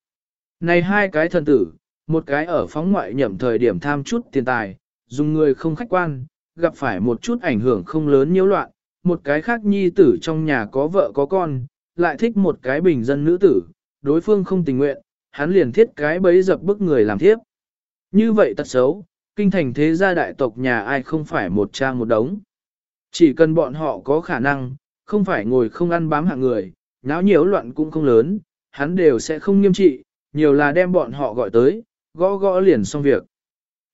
Speaker 1: Này hai cái thần tử, một cái ở phóng ngoại nhậm thời điểm tham chút tiền tài, dùng người không khách quan, gặp phải một chút ảnh hưởng không lớn nhiễu loạn, một cái khác nhi tử trong nhà có vợ có con, lại thích một cái bình dân nữ tử, đối phương không tình nguyện, hắn liền thiết cái bấy dập bức người làm thiếp. Như vậy tật xấu, kinh thành thế gia đại tộc nhà ai không phải một trang một đống. Chỉ cần bọn họ có khả năng, không phải ngồi không ăn bám hạng người, náo nhiễu loạn cũng không lớn, hắn đều sẽ không nghiêm trị, nhiều là đem bọn họ gọi tới, gõ gõ liền xong việc.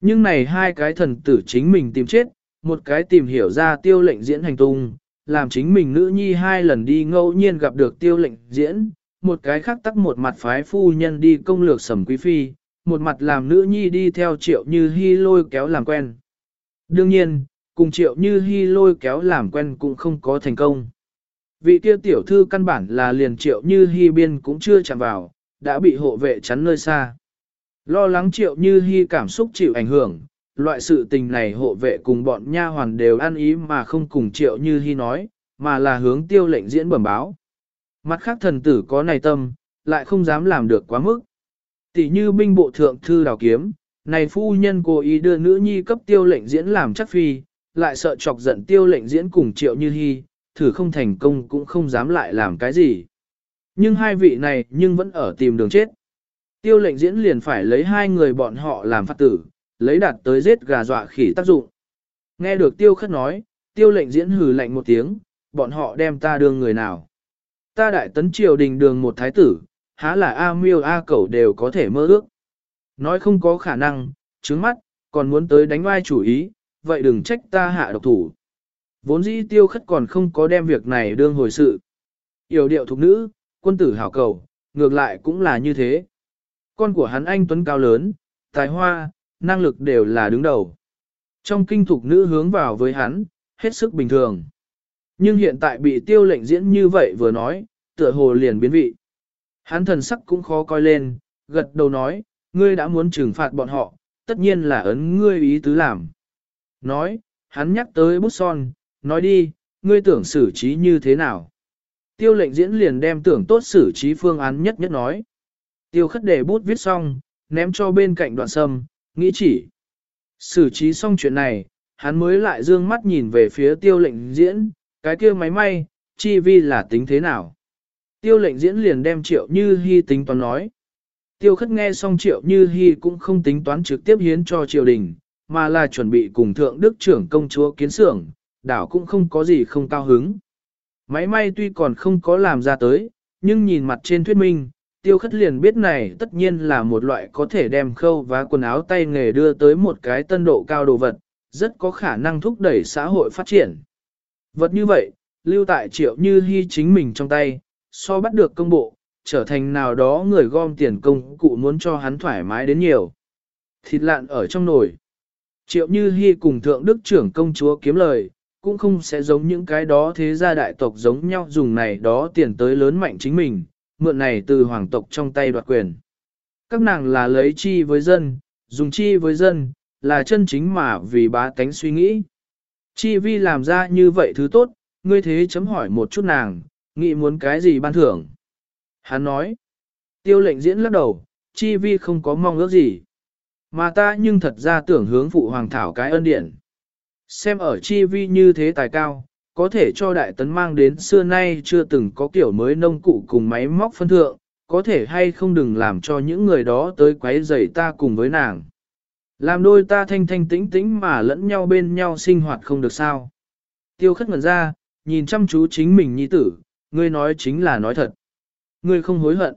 Speaker 1: Nhưng này hai cái thần tử chính mình tìm chết, một cái tìm hiểu ra tiêu lệnh diễn hành tung, làm chính mình nữ nhi hai lần đi ngẫu nhiên gặp được tiêu lệnh diễn, một cái khác tắc một mặt phái phu nhân đi công lược sầm quý phi, một mặt làm nữ nhi đi theo triệu như hy lôi kéo làm quen. Đương nhiên, cùng triệu như hy lôi kéo làm quen cũng không có thành công vị kia tiểu thư căn bản là liền triệu như hy biên cũng chưa chạm vào, đã bị hộ vệ chắn nơi xa. Lo lắng triệu như hy cảm xúc chịu ảnh hưởng, loại sự tình này hộ vệ cùng bọn nha hoàn đều ăn ý mà không cùng triệu như hy nói, mà là hướng tiêu lệnh diễn bẩm báo. Mặt khác thần tử có này tâm, lại không dám làm được quá mức. Tỷ như binh bộ thượng thư đào kiếm, này phu nhân cố ý đưa nữ nhi cấp tiêu lệnh diễn làm chắc phi, lại sợ chọc giận tiêu lệnh diễn cùng triệu như hy, thử không thành công cũng không dám lại làm cái gì. Nhưng hai vị này nhưng vẫn ở tìm đường chết. Tiêu lệnh diễn liền phải lấy hai người bọn họ làm phát tử, lấy đạt tới giết gà dọa khỉ tác dụng. Nghe được tiêu khất nói, tiêu lệnh diễn hừ lạnh một tiếng, bọn họ đem ta đường người nào. Ta đại tấn triều đình đường một thái tử, há là A miêu A cẩu đều có thể mơ ước. Nói không có khả năng, trứng mắt, còn muốn tới đánh oai chủ ý, vậy đừng trách ta hạ độc thủ. Vốn dĩ tiêu khất còn không có đem việc này đương hồi sự. Yểu điệu thục nữ, quân tử hảo cầu, ngược lại cũng là như thế. Con của hắn anh Tuấn cao lớn, tài hoa, năng lực đều là đứng đầu. Trong kinh thục nữ hướng vào với hắn, hết sức bình thường. Nhưng hiện tại bị tiêu lệnh diễn như vậy vừa nói, tựa hồ liền biến vị. Hắn thần sắc cũng khó coi lên, gật đầu nói, ngươi đã muốn trừng phạt bọn họ, tất nhiên là ấn ngươi ý tứ làm. Nói, hắn nhắc tới bút son, nói đi, ngươi tưởng xử trí như thế nào. Tiêu lệnh diễn liền đem tưởng tốt xử trí phương án nhất nhất nói. Tiêu khất để bút viết xong, ném cho bên cạnh đoạn sâm, nghĩ chỉ. Xử trí xong chuyện này, hắn mới lại dương mắt nhìn về phía tiêu lệnh diễn, cái kia máy may, chi vi là tính thế nào. Tiêu lệnh diễn liền đem triệu như hy tính toán nói. Tiêu khất nghe xong triệu như hy cũng không tính toán trực tiếp hiến cho triều đình, mà là chuẩn bị cùng thượng đức trưởng công chúa kiến xưởng, đảo cũng không có gì không cao hứng. Máy may tuy còn không có làm ra tới, nhưng nhìn mặt trên thuyết minh, tiêu khất liền biết này tất nhiên là một loại có thể đem khâu và quần áo tay nghề đưa tới một cái tân độ cao đồ vật, rất có khả năng thúc đẩy xã hội phát triển. Vật như vậy, lưu tại triệu như hy chính mình trong tay, so bắt được công bộ, trở thành nào đó người gom tiền công cụ muốn cho hắn thoải mái đến nhiều. Thịt lạn ở trong nồi. Triệu như hy cùng thượng đức trưởng công chúa kiếm lời, cũng không sẽ giống những cái đó thế gia đại tộc giống nhau dùng này đó tiền tới lớn mạnh chính mình, mượn này từ hoàng tộc trong tay đoạt quyền. Các nàng là lấy chi với dân, dùng chi với dân, là chân chính mà vì bá tánh suy nghĩ. Chi vi làm ra như vậy thứ tốt, ngươi thế chấm hỏi một chút nàng, nghĩ muốn cái gì ban thưởng. Hắn nói, tiêu lệnh diễn lắc đầu, chi vi không có mong ước gì. Mà ta nhưng thật ra tưởng hướng phụ hoàng thảo cái ân điển Xem ở chi vi như thế tài cao, có thể cho đại tấn mang đến xưa nay chưa từng có kiểu mới nông cụ cùng máy móc phân thượng, có thể hay không đừng làm cho những người đó tới quấy rầy ta cùng với nàng. Làm đôi ta thanh thanh tĩnh tĩnh mà lẫn nhau bên nhau sinh hoạt không được sao. Tiêu khất ngần ra, nhìn chăm chú chính mình nhi tử, ngươi nói chính là nói thật. Ngươi không hối hận.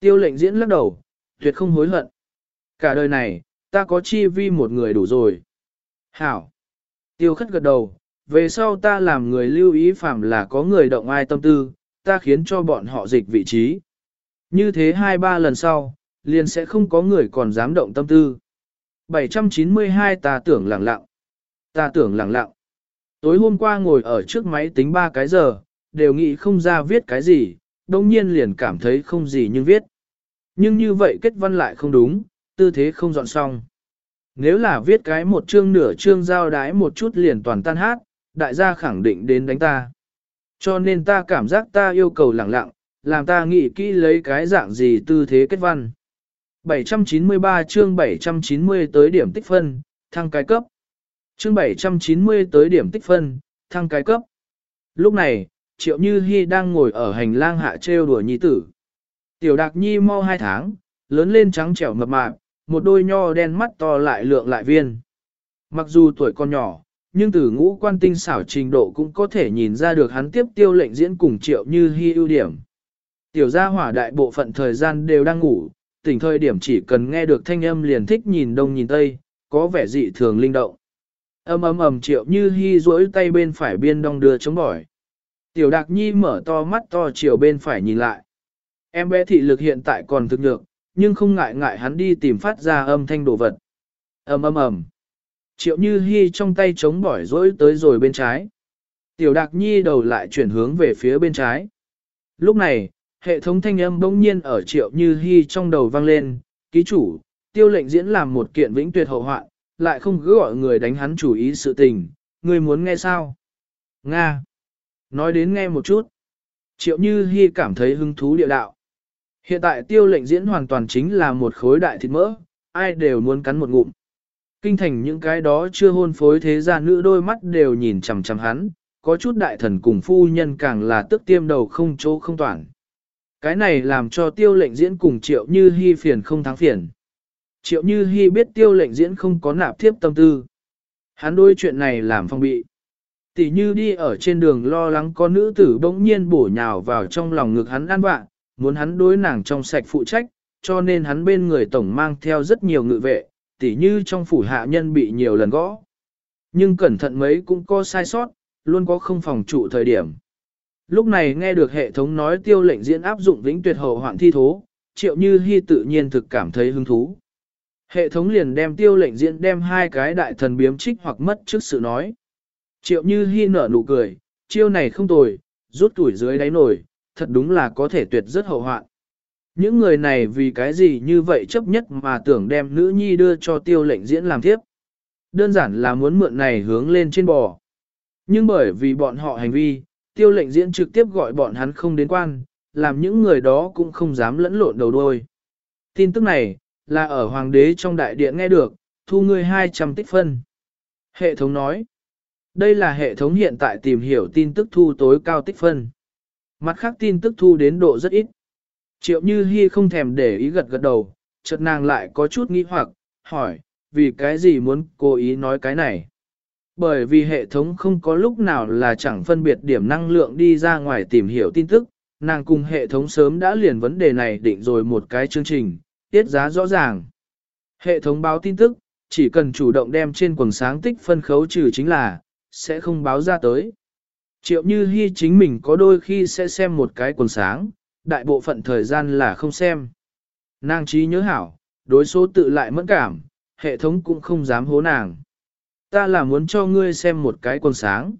Speaker 1: Tiêu lệnh diễn lắc đầu, tuyệt không hối hận. Cả đời này, ta có chi vi một người đủ rồi. Hảo. Tiêu khất gật đầu, về sau ta làm người lưu ý phạm là có người động ai tâm tư, ta khiến cho bọn họ dịch vị trí. Như thế hai ba lần sau, liền sẽ không có người còn dám động tâm tư. 792 ta tưởng lặng lặng. Ta tưởng lặng lặng. Tối hôm qua ngồi ở trước máy tính ba cái giờ, đều nghĩ không ra viết cái gì, đồng nhiên liền cảm thấy không gì nhưng viết. Nhưng như vậy kết văn lại không đúng, tư thế không dọn xong. Nếu là viết cái một chương nửa chương giao đái một chút liền toàn tan hát, đại gia khẳng định đến đánh ta. Cho nên ta cảm giác ta yêu cầu lặng lặng, làm ta nghĩ kỹ lấy cái dạng gì tư thế kết văn. 793 chương 790 tới điểm tích phân, thăng cái cấp. Chương 790 tới điểm tích phân, thăng cái cấp. Lúc này, Triệu Như Hi đang ngồi ở hành lang hạ trêu đùa nhi tử. Tiểu Đạc Nhi mau hai tháng, lớn lên trắng trẻo mập mạp, một đôi nho đen mắt to lại lượng lại viên. Mặc dù tuổi còn nhỏ, nhưng từ ngũ quan tinh xảo trình độ cũng có thể nhìn ra được hắn tiếp tiêu lệnh diễn cùng Triệu Như Hi ưu điểm. Tiểu gia hỏa đại bộ phận thời gian đều đang ngủ, tỉnh thời điểm chỉ cần nghe được thanh âm liền thích nhìn đông nhìn tây, có vẻ dị thường linh động. Âm ầm ầm triệu như hy duỗi tay bên phải biên đong đưa chống bỏi. Tiểu đạc nhi mở to mắt to chiều bên phải nhìn lại. Em bé thị lực hiện tại còn thực nhược, nhưng không ngại ngại hắn đi tìm phát ra âm thanh đồ vật. ầm ầm ầm. Triệu như hi trong tay chống bỏi rỗi tới rồi bên trái. Tiểu Đạc Nhi đầu lại chuyển hướng về phía bên trái. Lúc này, hệ thống thanh âm bỗng nhiên ở triệu như hi trong đầu vang lên, ký chủ, tiêu lệnh diễn làm một kiện vĩnh tuyệt hậu hoạn, lại không cứ gọi người đánh hắn chủ ý sự tình, người muốn nghe sao? Nga. Nói đến nghe một chút. Triệu Như Hi cảm thấy hứng thú địa đạo. Hiện tại tiêu lệnh diễn hoàn toàn chính là một khối đại thịt mỡ, ai đều muốn cắn một ngụm. Kinh thành những cái đó chưa hôn phối thế gia nữ đôi mắt đều nhìn chằm chằm hắn, có chút đại thần cùng phu nhân càng là tức tiêm đầu không chỗ không toàn. Cái này làm cho tiêu lệnh diễn cùng triệu như hy phiền không thắng phiền. Triệu như hy biết tiêu lệnh diễn không có nạp thiếp tâm tư. Hắn đôi chuyện này làm phong bị. Tỷ như đi ở trên đường lo lắng có nữ tử bỗng nhiên bổ nhào vào trong lòng ngực hắn ăn bạn, muốn hắn đối nàng trong sạch phụ trách, cho nên hắn bên người tổng mang theo rất nhiều ngự vệ, tỷ như trong phủ hạ nhân bị nhiều lần gõ. Nhưng cẩn thận mấy cũng có sai sót, luôn có không phòng trụ thời điểm. Lúc này nghe được hệ thống nói tiêu lệnh diễn áp dụng vĩnh tuyệt hậu hoạn thi thố, triệu như hy tự nhiên thực cảm thấy hứng thú. Hệ thống liền đem tiêu lệnh diễn đem hai cái đại thần biếm trích hoặc mất trước sự nói. Triệu như hy nở nụ cười, chiêu này không tồi, rút tuổi dưới đáy nổi, thật đúng là có thể tuyệt rất hậu hoạn. Những người này vì cái gì như vậy chấp nhất mà tưởng đem nữ nhi đưa cho tiêu lệnh diễn làm tiếp. Đơn giản là muốn mượn này hướng lên trên bò. Nhưng bởi vì bọn họ hành vi, tiêu lệnh diễn trực tiếp gọi bọn hắn không đến quan, làm những người đó cũng không dám lẫn lộn đầu đôi. Tin tức này, là ở hoàng đế trong đại điện nghe được, thu ngươi 200 tích phân. Hệ thống nói, đây là hệ thống hiện tại tìm hiểu tin tức thu tối cao tích phân. Mặt khác tin tức thu đến độ rất ít. Triệu Như Hi không thèm để ý gật gật đầu, chợt nàng lại có chút nghi hoặc, hỏi, vì cái gì muốn cố ý nói cái này? Bởi vì hệ thống không có lúc nào là chẳng phân biệt điểm năng lượng đi ra ngoài tìm hiểu tin tức, nàng cùng hệ thống sớm đã liền vấn đề này định rồi một cái chương trình, tiết giá rõ ràng. Hệ thống báo tin tức, chỉ cần chủ động đem trên quần sáng tích phân khấu trừ chính là, sẽ không báo ra tới. Triệu Như Hi chính mình có đôi khi sẽ xem một cái quần sáng, đại bộ phận thời gian là không xem. Nàng trí nhớ hảo, đối số tự lại mẫn cảm, hệ thống cũng không dám hố nàng. Ta là muốn cho ngươi xem một cái quần sáng.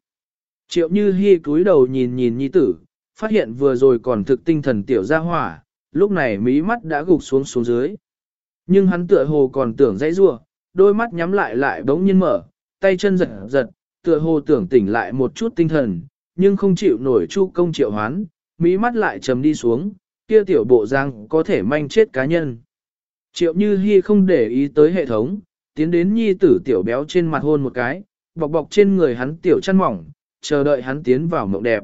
Speaker 1: Triệu Như Hi cúi đầu nhìn nhìn nhi tử, phát hiện vừa rồi còn thực tinh thần tiểu ra hỏa, lúc này mí mắt đã gục xuống xuống dưới. Nhưng hắn tựa hồ còn tưởng dãy rua, đôi mắt nhắm lại lại bỗng nhiên mở, tay chân giật giật, tựa hồ tưởng tỉnh lại một chút tinh thần, nhưng không chịu nổi chu công triệu hoán, mí mắt lại trầm đi xuống, kia tiểu bộ giang có thể manh chết cá nhân. Triệu Như Hi không để ý tới hệ thống, tiến đến nhi tử tiểu béo trên mặt hôn một cái, bọc bọc trên người hắn tiểu chăn mỏng, chờ đợi hắn tiến vào mộng đẹp.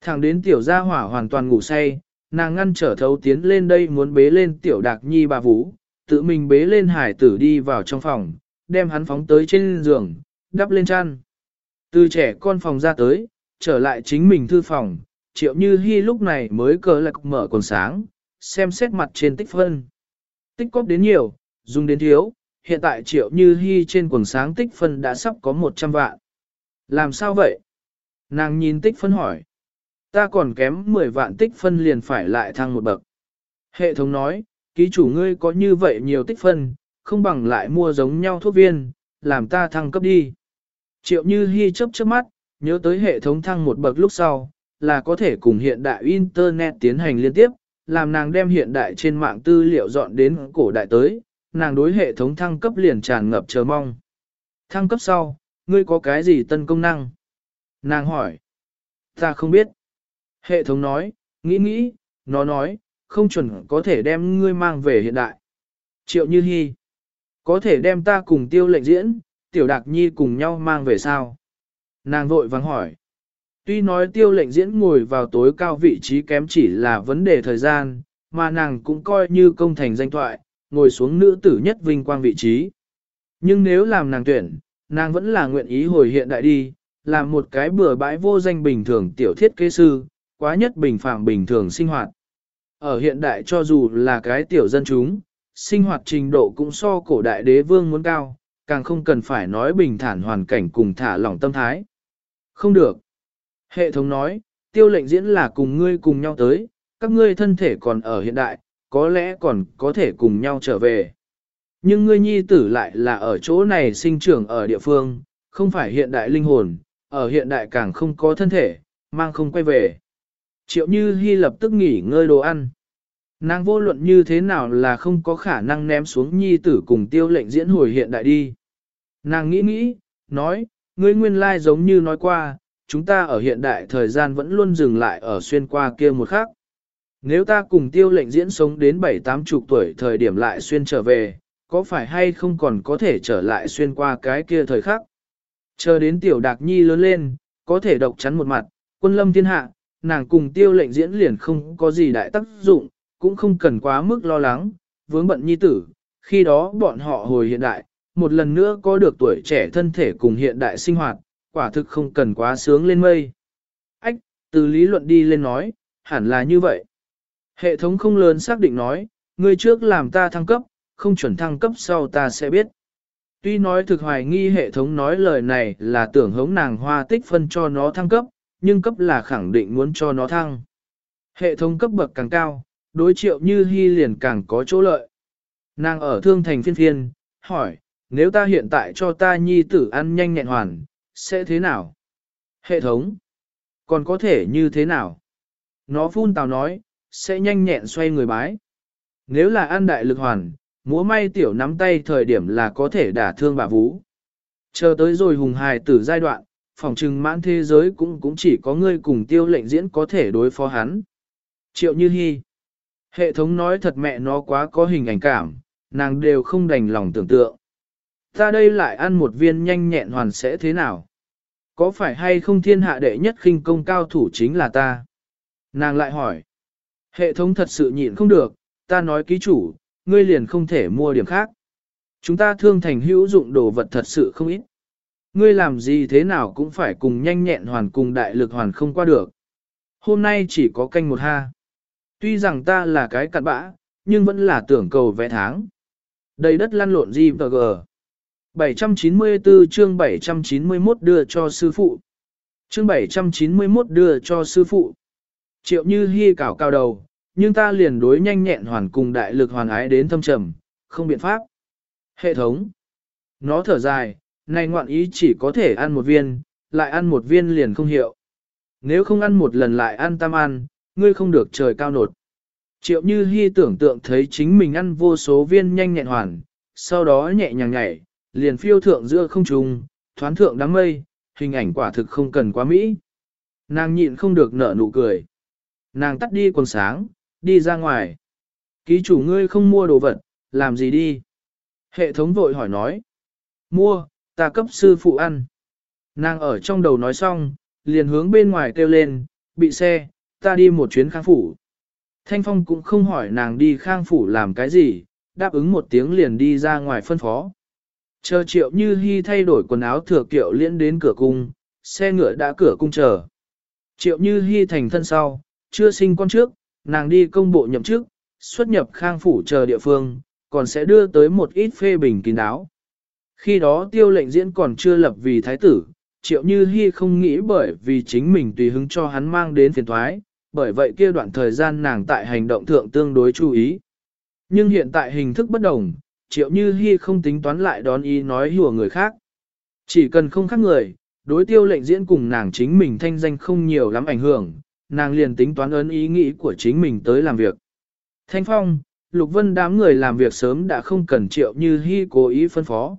Speaker 1: Thẳng đến tiểu gia hỏa hoàn toàn ngủ say, nàng ngăn trở thấu tiến lên đây muốn bế lên tiểu đạc nhi bà vũ, tự mình bế lên hải tử đi vào trong phòng, đem hắn phóng tới trên giường, đắp lên chăn. Từ trẻ con phòng ra tới, trở lại chính mình thư phòng, triệu như hy lúc này mới cờ lạc mở quần sáng, xem xét mặt trên tích phân. Tích cóp đến nhiều, dùng đến thiếu, hiện tại triệu như hy trên quần sáng tích phân đã sắp có 100 vạn. Làm sao vậy? Nàng nhìn tích phân hỏi. Ta còn kém 10 vạn tích phân liền phải lại thăng một bậc. Hệ thống nói, ký chủ ngươi có như vậy nhiều tích phân, không bằng lại mua giống nhau thuốc viên, làm ta thăng cấp đi. Triệu Như hy chớp chớp mắt, nhớ tới hệ thống thăng một bậc lúc sau, là có thể cùng hiện đại Internet tiến hành liên tiếp, làm nàng đem hiện đại trên mạng tư liệu dọn đến cổ đại tới, nàng đối hệ thống thăng cấp liền tràn ngập chờ mong. Thăng cấp sau, ngươi có cái gì tân công năng? Nàng hỏi. Ta không biết. Hệ thống nói, nghĩ nghĩ, nó nói, không chuẩn có thể đem ngươi mang về hiện đại. Triệu Như Hi. Có thể đem ta cùng tiêu lệnh diễn, tiểu đạc nhi cùng nhau mang về sao? Nàng vội vắng hỏi. Tuy nói tiêu lệnh diễn ngồi vào tối cao vị trí kém chỉ là vấn đề thời gian, mà nàng cũng coi như công thành danh thoại, ngồi xuống nữ tử nhất vinh quang vị trí. Nhưng nếu làm nàng tuyển, nàng vẫn là nguyện ý hồi hiện đại đi, làm một cái bừa bãi vô danh bình thường tiểu thiết kế sư, quá nhất bình phạm bình thường sinh hoạt. Ở hiện đại cho dù là cái tiểu dân chúng, sinh hoạt trình độ cũng so cổ đại đế vương muốn cao, càng không cần phải nói bình thản hoàn cảnh cùng thả lỏng tâm thái. Không được. Hệ thống nói, tiêu lệnh diễn là cùng ngươi cùng nhau tới, các ngươi thân thể còn ở hiện đại, có lẽ còn có thể cùng nhau trở về. Nhưng ngươi nhi tử lại là ở chỗ này sinh trưởng ở địa phương, không phải hiện đại linh hồn, ở hiện đại càng không có thân thể, mang không quay về. Triệu Như Hi lập tức nghỉ ngơi đồ ăn. Nàng vô luận như thế nào là không có khả năng ném xuống nhi tử cùng tiêu lệnh diễn hồi hiện đại đi. Nàng nghĩ nghĩ, nói, ngươi nguyên lai giống như nói qua, chúng ta ở hiện đại thời gian vẫn luôn dừng lại ở xuyên qua kia một khắc. Nếu ta cùng tiêu lệnh diễn sống đến bảy tám chục tuổi thời điểm lại xuyên trở về, có phải hay không còn có thể trở lại xuyên qua cái kia thời khắc? Chờ đến tiểu đạc nhi lớn lên, có thể độc chắn một mặt, quân lâm thiên hạ, nàng cùng tiêu lệnh diễn liền không có gì đại tác dụng, cũng không cần quá mức lo lắng, vướng bận nhi tử, khi đó bọn họ hồi hiện đại, một lần nữa có được tuổi trẻ thân thể cùng hiện đại sinh hoạt, quả thực không cần quá sướng lên mây. Ách, từ lý luận đi lên nói, hẳn là như vậy. Hệ thống không lớn xác định nói, người trước làm ta thăng cấp, không chuẩn thăng cấp sau ta sẽ biết. Tuy nói thực hoài nghi hệ thống nói lời này là tưởng hống nàng hoa tích phân cho nó thăng cấp, nhưng cấp là khẳng định muốn cho nó thăng. Hệ thống cấp bậc càng cao, đối triệu như hy liền càng có chỗ lợi. Nàng ở thương thành phiên phiên, hỏi, nếu ta hiện tại cho ta nhi tử ăn nhanh nhẹn hoàn, sẽ thế nào? Hệ thống, còn có thể như thế nào? Nó phun tào nói, sẽ nhanh nhẹn xoay người bái. Nếu là ăn đại lực hoàn, múa may tiểu nắm tay thời điểm là có thể đả thương bà vũ. Chờ tới rồi hùng hài tử giai đoạn, phòng trừng mãn thế giới cũng cũng chỉ có ngươi cùng tiêu lệnh diễn có thể đối phó hắn. Triệu Như Hi Hệ thống nói thật mẹ nó quá có hình ảnh cảm, nàng đều không đành lòng tưởng tượng. Ta đây lại ăn một viên nhanh nhẹn hoàn sẽ thế nào? Có phải hay không thiên hạ đệ nhất khinh công cao thủ chính là ta? Nàng lại hỏi. Hệ thống thật sự nhịn không được, ta nói ký chủ, ngươi liền không thể mua điểm khác. Chúng ta thương thành hữu dụng đồ vật thật sự không ít. Ngươi làm gì thế nào cũng phải cùng nhanh nhẹn hoàn cùng đại lực hoàn không qua được. Hôm nay chỉ có canh một ha. Tuy rằng ta là cái cặn bã, nhưng vẫn là tưởng cầu vẽ tháng. Đầy đất lăn lộn gì và gờ. 794 chương 791 đưa cho sư phụ. Chương 791 đưa cho sư phụ. Triệu như hy cảo cao đầu, nhưng ta liền đối nhanh nhẹn hoàn cùng đại lực hoàn ái đến thâm trầm, không biện pháp. Hệ thống. Nó thở dài, này ngoạn ý chỉ có thể ăn một viên, lại ăn một viên liền không hiệu. Nếu không ăn một lần lại ăn tam ăn, ngươi không được trời cao nột. Triệu Như Hi tưởng tượng thấy chính mình ăn vô số viên nhanh nhẹn hoàn, sau đó nhẹ nhàng nhảy, liền phiêu thượng giữa không trung, thoán thượng đám mây, hình ảnh quả thực không cần quá mỹ. Nàng nhịn không được nở nụ cười. Nàng tắt đi quần sáng, đi ra ngoài. Ký chủ ngươi không mua đồ vật, làm gì đi? Hệ thống vội hỏi nói. Mua, ta cấp sư phụ ăn. Nàng ở trong đầu nói xong, liền hướng bên ngoài kêu lên, bị xe, ta đi một chuyến khang phủ. Thanh Phong cũng không hỏi nàng đi khang phủ làm cái gì, đáp ứng một tiếng liền đi ra ngoài phân phó. Chờ triệu như hy thay đổi quần áo thừa kiệu liễn đến cửa cung, xe ngựa đã cửa cung chờ. Triệu như hy thành thân sau, chưa sinh con trước, nàng đi công bộ nhậm chức, xuất nhập khang phủ chờ địa phương, còn sẽ đưa tới một ít phê bình kín đáo. Khi đó tiêu lệnh diễn còn chưa lập vì thái tử, triệu như hy không nghĩ bởi vì chính mình tùy hứng cho hắn mang đến phiền thoái, bởi vậy kia đoạn thời gian nàng tại hành động thượng tương đối chú ý. Nhưng hiện tại hình thức bất đồng, triệu như hy không tính toán lại đón ý nói hùa người khác. Chỉ cần không khác người, đối tiêu lệnh diễn cùng nàng chính mình thanh danh không nhiều lắm ảnh hưởng, nàng liền tính toán ấn ý nghĩ của chính mình tới làm việc. Thanh Phong, Lục Vân đám người làm việc sớm đã không cần triệu như hy cố ý phân phó.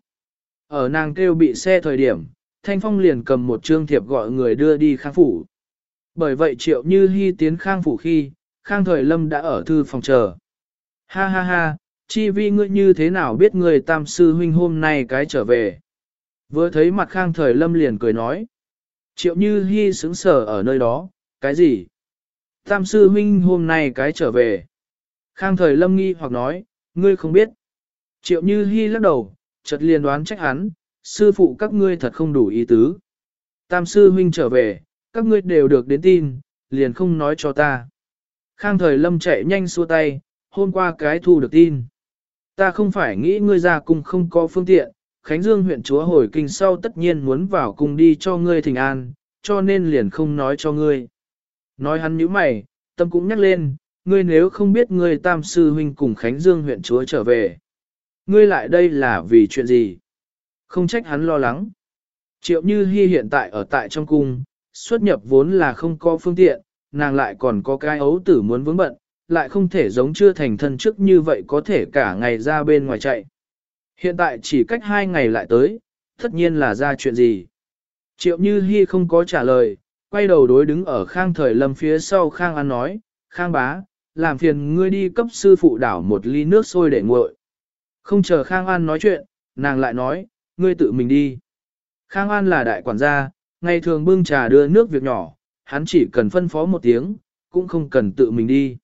Speaker 1: Ở nàng kêu bị xe thời điểm, Thanh Phong liền cầm một trương thiệp gọi người đưa đi khang phủ. Bởi vậy triệu như hy tiến khang phủ khi, khang thời lâm đã ở thư phòng chờ. Ha ha ha, chi vi ngươi như thế nào biết người tam sư huynh hôm nay cái trở về. Vừa thấy mặt khang thời lâm liền cười nói. Triệu như hy sững sờ ở nơi đó, cái gì? Tam sư huynh hôm nay cái trở về. Khang thời lâm nghi hoặc nói, ngươi không biết. Triệu như hy lắc đầu, chợt liền đoán trách hắn, sư phụ các ngươi thật không đủ ý tứ. Tam sư huynh trở về, các ngươi đều được đến tin, liền không nói cho ta. Khang thời lâm chạy nhanh xua tay, hôm qua cái thu được tin. Ta không phải nghĩ ngươi ra cung không có phương tiện, Khánh Dương huyện chúa hồi kinh sau tất nhiên muốn vào cung đi cho ngươi thỉnh an, cho nên liền không nói cho ngươi. Nói hắn như mày, tâm cũng nhắc lên, ngươi nếu không biết ngươi tam sư huynh cùng Khánh Dương huyện chúa trở về. Ngươi lại đây là vì chuyện gì? Không trách hắn lo lắng. Triệu Như Hi hiện tại ở tại trong cung, xuất nhập vốn là không có phương tiện, nàng lại còn có cái ấu tử muốn vướng bận, lại không thể giống chưa thành thân trước như vậy có thể cả ngày ra bên ngoài chạy. Hiện tại chỉ cách hai ngày lại tới, tất nhiên là ra chuyện gì. Triệu Như Hi không có trả lời, quay đầu đối đứng ở khang thời lâm phía sau khang an nói, khang bá, làm phiền ngươi đi cấp sư phụ đảo một ly nước sôi để nguội. Không chờ khang an nói chuyện, nàng lại nói, ngươi tự mình đi. Khang an là đại quản gia, ngày thường bưng trà đưa nước việc nhỏ, hắn chỉ cần phân phó một tiếng, cũng không cần tự mình đi.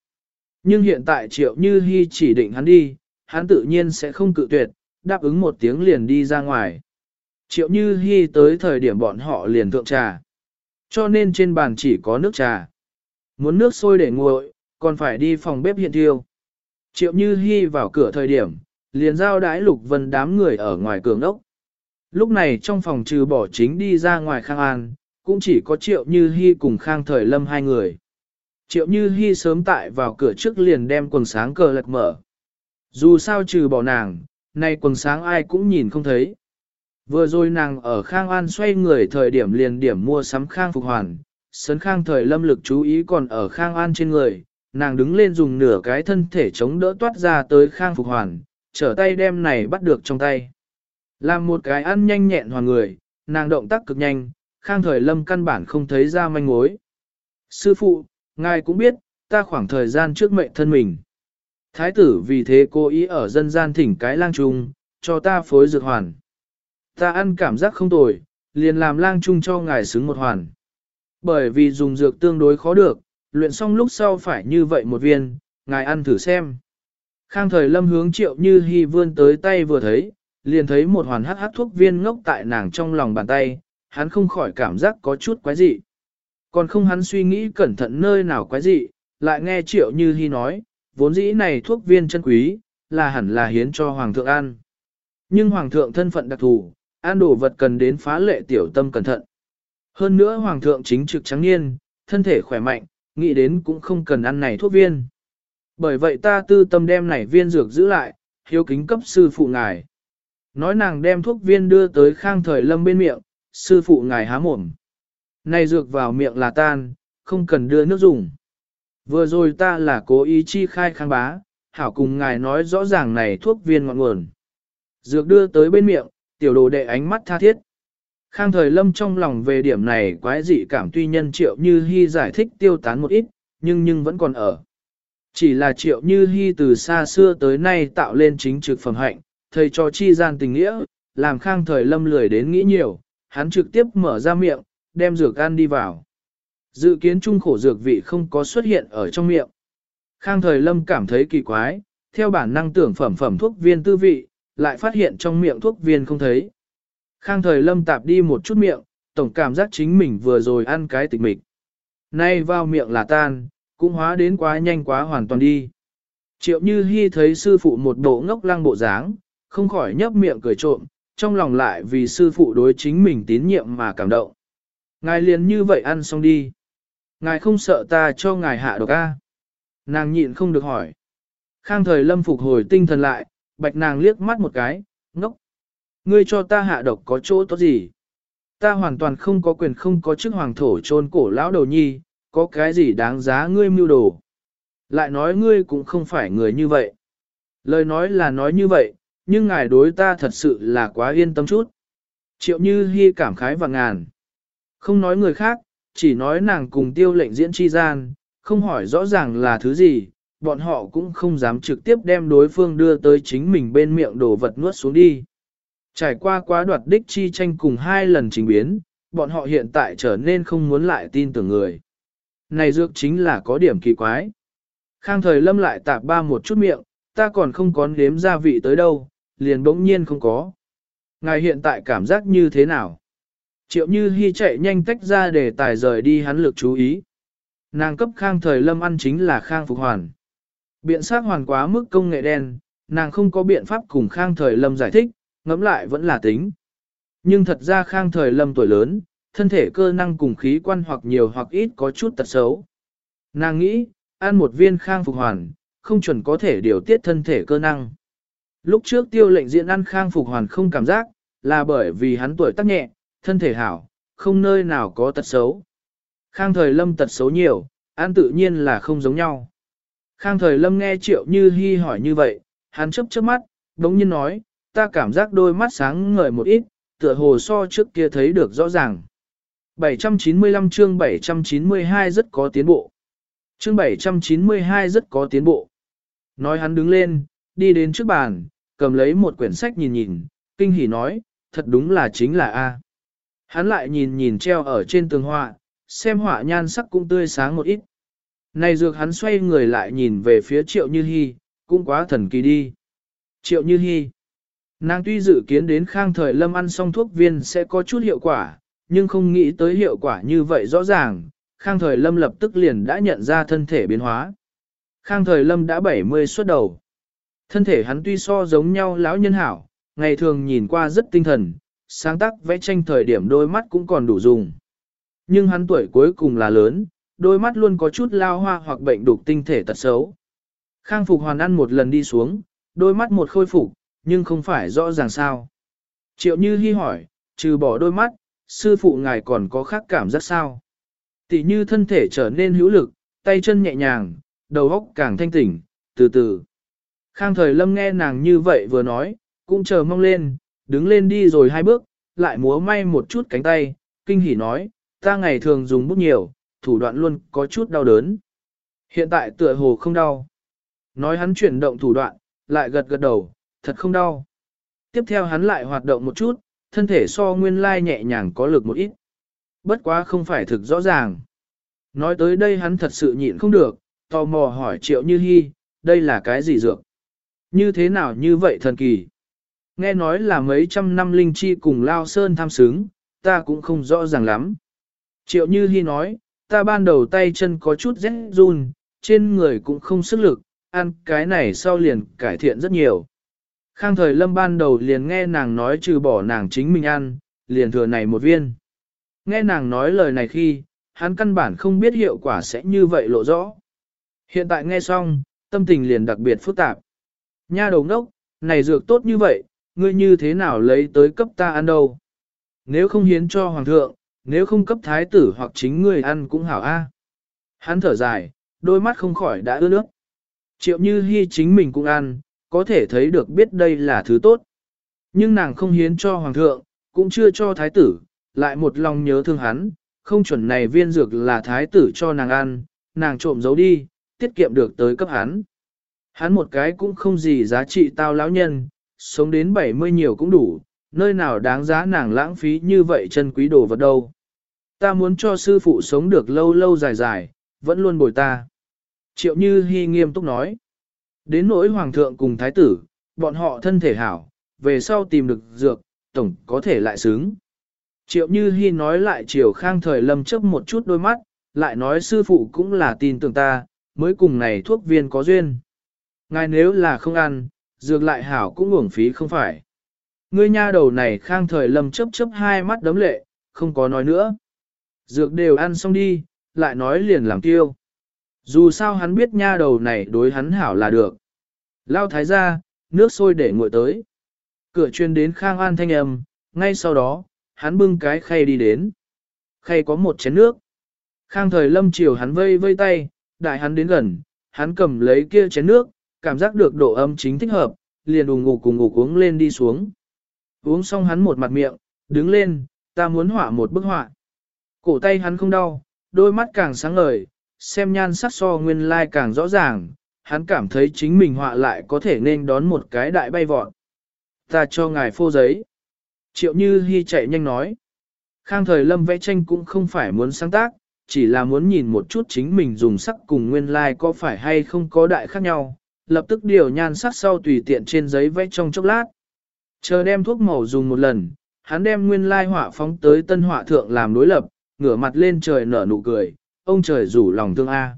Speaker 1: Nhưng hiện tại triệu như hy chỉ định hắn đi, hắn tự nhiên sẽ không cự tuyệt, đáp ứng một tiếng liền đi ra ngoài. Triệu như hy tới thời điểm bọn họ liền thượng trà. Cho nên trên bàn chỉ có nước trà. Muốn nước sôi để nguội, còn phải đi phòng bếp hiện thiêu. Triệu như hy vào cửa thời điểm, liền giao đái lục vân đám người ở ngoài cường ốc. Lúc này trong phòng trừ bỏ chính đi ra ngoài khang an, cũng chỉ có triệu như hy cùng khang thời lâm hai người. Triệu như hy sớm tại vào cửa trước liền đem quần sáng cờ lật mở. Dù sao trừ bỏ nàng, nay quần sáng ai cũng nhìn không thấy. Vừa rồi nàng ở Khang An xoay người thời điểm liền điểm mua sắm Khang Phục Hoàn, sấn Khang thời lâm lực chú ý còn ở Khang An trên người, nàng đứng lên dùng nửa cái thân thể chống đỡ toát ra tới Khang Phục Hoàn, trở tay đem này bắt được trong tay. Làm một cái ăn nhanh nhẹn hoàn người, nàng động tác cực nhanh, Khang thời lâm căn bản không thấy ra manh mối. Sư phụ, ngài cũng biết, ta khoảng thời gian trước mệnh thân mình. Thái tử vì thế cố ý ở dân gian thỉnh cái lang trung, cho ta phối dược hoàn. Ta ăn cảm giác không tồi, liền làm lang trung cho ngài xứng một hoàn. Bởi vì dùng dược tương đối khó được, luyện xong lúc sau phải như vậy một viên, ngài ăn thử xem. Khang thời lâm hướng triệu như hy vươn tới tay vừa thấy, liền thấy một hoàn hắc hắc thuốc viên ngốc tại nàng trong lòng bàn tay, hắn không khỏi cảm giác có chút quái dị. Còn không hắn suy nghĩ cẩn thận nơi nào quái dị, lại nghe triệu như hy nói, vốn dĩ này thuốc viên chân quý, là hẳn là hiến cho hoàng thượng ăn. Nhưng hoàng thượng thân phận đặc thù, ăn đồ vật cần đến phá lệ tiểu tâm cẩn thận. Hơn nữa hoàng thượng chính trực trắng niên, thân thể khỏe mạnh, nghĩ đến cũng không cần ăn này thuốc viên. Bởi vậy ta tư tâm đem này viên dược giữ lại, hiếu kính cấp sư phụ ngài. Nói nàng đem thuốc viên đưa tới khang thời lâm bên miệng, sư phụ ngài há mồm. Này dược vào miệng là tan, không cần đưa nước dùng. Vừa rồi ta là cố ý chi khai khang bá, hảo cùng ngài nói rõ ràng này thuốc viên ngọn nguồn. Dược đưa tới bên miệng, tiểu đồ đệ ánh mắt tha thiết. Khang thời lâm trong lòng về điểm này quái dị cảm tuy nhân triệu như hy giải thích tiêu tán một ít, nhưng nhưng vẫn còn ở. Chỉ là triệu như hy từ xa xưa tới nay tạo lên chính trực phẩm hạnh, thầy cho chi gian tình nghĩa, làm khang thời lâm lười đến nghĩ nhiều, hắn trực tiếp mở ra miệng, đem dược ăn đi vào. Dự kiến trung khổ dược vị không có xuất hiện ở trong miệng. Khang thời lâm cảm thấy kỳ quái, theo bản năng tưởng phẩm phẩm thuốc viên tư vị, lại phát hiện trong miệng thuốc viên không thấy. Khang thời lâm tạp đi một chút miệng, tổng cảm giác chính mình vừa rồi ăn cái tịch mịch. Nay vào miệng là tan, cũng hóa đến quá nhanh quá hoàn toàn đi. Triệu Như Hi thấy sư phụ một bộ ngốc lăng bộ dáng, không khỏi nhấp miệng cười trộm, trong lòng lại vì sư phụ đối chính mình tín nhiệm mà cảm động. Ngài liền như vậy ăn xong đi. Ngài không sợ ta cho ngài hạ độc a? Nàng nhịn không được hỏi. Khang thời lâm phục hồi tinh thần lại, bạch nàng liếc mắt một cái, ngốc. Ngươi cho ta hạ độc có chỗ tốt gì? Ta hoàn toàn không có quyền không có chức hoàng thổ trôn cổ lão đầu nhi, có cái gì đáng giá ngươi mưu đồ. Lại nói ngươi cũng không phải người như vậy. Lời nói là nói như vậy, nhưng ngài đối ta thật sự là quá yên tâm chút. Triệu như hy cảm khái và ngàn. Không nói người khác, chỉ nói nàng cùng tiêu lệnh diễn chi gian, không hỏi rõ ràng là thứ gì, bọn họ cũng không dám trực tiếp đem đối phương đưa tới chính mình bên miệng đồ vật nuốt xuống đi. Trải qua quá đoạt đích chi tranh cùng hai lần trình biến, bọn họ hiện tại trở nên không muốn lại tin tưởng người. Này dược chính là có điểm kỳ quái. Khang thời lâm lại tạp ba một chút miệng, ta còn không có nếm gia vị tới đâu, liền bỗng nhiên không có. Ngài hiện tại cảm giác như thế nào? Triệu Như Hi chạy nhanh tách ra để tài rời đi hắn lực chú ý. Nàng cấp khang thời lâm ăn chính là khang phục hoàn. Biện sát hoàn quá mức công nghệ đen, nàng không có biện pháp cùng khang thời lâm giải thích, ngẫm lại vẫn là tính. Nhưng thật ra khang thời lâm tuổi lớn, thân thể cơ năng cùng khí quan hoặc nhiều hoặc ít có chút tật xấu. Nàng nghĩ, ăn một viên khang phục hoàn, không chuẩn có thể điều tiết thân thể cơ năng. Lúc trước tiêu lệnh diễn ăn khang phục hoàn không cảm giác, là bởi vì hắn tuổi tác nhẹ, thân thể hảo, không nơi nào có tật xấu. Khang thời lâm tật xấu nhiều, an tự nhiên là không giống nhau. Khang thời lâm nghe triệu như hy hỏi như vậy, hắn chấp chớp mắt, đống nhiên nói, ta cảm giác đôi mắt sáng ngời một ít, tựa hồ so trước kia thấy được rõ ràng. 795 chương 792 rất có tiến bộ. Chương 792 rất có tiến bộ. Nói hắn đứng lên, đi đến trước bàn, cầm lấy một quyển sách nhìn nhìn, kinh hỉ nói, thật đúng là chính là A. Hắn lại nhìn nhìn treo ở trên tường họa, xem họa nhan sắc cũng tươi sáng một ít. Này dược hắn xoay người lại nhìn về phía triệu như hy, cũng quá thần kỳ đi. Triệu như hy. Nàng tuy dự kiến đến khang thời lâm ăn xong thuốc viên sẽ có chút hiệu quả, nhưng không nghĩ tới hiệu quả như vậy rõ ràng, khang thời lâm lập tức liền đã nhận ra thân thể biến hóa. Khang thời lâm đã 70 xuất đầu. Thân thể hắn tuy so giống nhau lão nhân hảo, ngày thường nhìn qua rất tinh thần, sáng tác vẽ tranh thời điểm đôi mắt cũng còn đủ dùng. Nhưng hắn tuổi cuối cùng là lớn, đôi mắt luôn có chút lao hoa hoặc bệnh đục tinh thể tật xấu. Khang Phục Hoàn ăn một lần đi xuống, đôi mắt một khôi phục, nhưng không phải rõ ràng sao. Triệu Như Hi hỏi, trừ bỏ đôi mắt, sư phụ ngài còn có khác cảm giác sao? Tỷ như thân thể trở nên hữu lực, tay chân nhẹ nhàng, đầu óc càng thanh tỉnh, từ từ. Khang thời lâm nghe nàng như vậy vừa nói, cũng chờ mong lên, đứng lên đi rồi hai bước, lại múa may một chút cánh tay, kinh hỉ nói, ta ngày thường dùng bút nhiều, thủ đoạn luôn có chút đau đớn. Hiện tại tựa hồ không đau. Nói hắn chuyển động thủ đoạn, lại gật gật đầu, thật không đau. Tiếp theo hắn lại hoạt động một chút, thân thể so nguyên lai nhẹ nhàng có lực một ít. Bất quá không phải thực rõ ràng. Nói tới đây hắn thật sự nhịn không được, tò mò hỏi triệu như hy, đây là cái gì dược? Như thế nào như vậy thần kỳ? Nghe nói là mấy trăm năm linh chi cùng Lao Sơn tham xứng, ta cũng không rõ ràng lắm. Triệu Như Hi nói, ta ban đầu tay chân có chút rét run, trên người cũng không sức lực, ăn cái này sau liền cải thiện rất nhiều. Khang thời lâm ban đầu liền nghe nàng nói trừ bỏ nàng chính mình ăn, liền thừa này một viên. Nghe nàng nói lời này khi, hắn căn bản không biết hiệu quả sẽ như vậy lộ rõ. Hiện tại nghe xong, tâm tình liền đặc biệt phức tạp. Nha đầu ngốc, này dược tốt như vậy, ngươi như thế nào lấy tới cấp ta ăn đâu? Nếu không hiến cho hoàng thượng, nếu không cấp thái tử hoặc chính ngươi ăn cũng hảo a. Hắn thở dài, đôi mắt không khỏi đã ướt nước. Triệu như hy chính mình cũng ăn, có thể thấy được biết đây là thứ tốt. Nhưng nàng không hiến cho hoàng thượng, cũng chưa cho thái tử, lại một lòng nhớ thương hắn, không chuẩn này viên dược là thái tử cho nàng ăn, nàng trộm giấu đi, tiết kiệm được tới cấp hắn. Hắn một cái cũng không gì giá trị tao lão nhân, sống đến 70 nhiều cũng đủ, nơi nào đáng giá nàng lãng phí như vậy chân quý đồ vật đâu. Ta muốn cho sư phụ sống được lâu lâu dài dài, vẫn luôn bồi ta. Triệu Như Hi nghiêm túc nói. Đến nỗi hoàng thượng cùng thái tử, bọn họ thân thể hảo, về sau tìm được dược, tổng có thể lại xứng. Triệu Như Hi nói lại Triều Khang thời lâm chấp một chút đôi mắt, lại nói sư phụ cũng là tin tưởng ta, mới cùng này thuốc viên có duyên. Ngài nếu là không ăn, dược lại hảo cũng uổng phí không phải. Ngươi nha đầu này Khang thời lâm chấp chấp hai mắt đấm lệ, không có nói nữa. Dược đều ăn xong đi, lại nói liền làm tiêu. Dù sao hắn biết nha đầu này đối hắn hảo là được. Lao thái ra, nước sôi để nguội tới. Cửa chuyên đến Khang An thanh âm, ngay sau đó, hắn bưng cái khay đi đến. Khay có một chén nước. Khang thời lâm chiều hắn vây vây tay, đại hắn đến gần, hắn cầm lấy kia chén nước, cảm giác được độ âm chính thích hợp, liền ủng ngủ cùng ngủ uống lên đi xuống. Uống xong hắn một mặt miệng, đứng lên, ta muốn họa một bức họa. Cổ tay hắn không đau, đôi mắt càng sáng ngời, xem nhan sắc so nguyên lai càng rõ ràng, hắn cảm thấy chính mình họa lại có thể nên đón một cái đại bay vọt. Ta cho ngài phô giấy. Triệu Như Hi chạy nhanh nói. Khang thời lâm vẽ tranh cũng không phải muốn sáng tác, chỉ là muốn nhìn một chút chính mình dùng sắc cùng nguyên lai like có phải hay không có đại khác nhau, lập tức điều nhan sắc sau tùy tiện trên giấy vẽ trong chốc lát. Chờ đem thuốc màu dùng một lần, hắn đem nguyên lai họa phóng tới tân họa thượng làm đối lập, ngửa mặt lên trời nở nụ cười, ông trời rủ lòng thương A.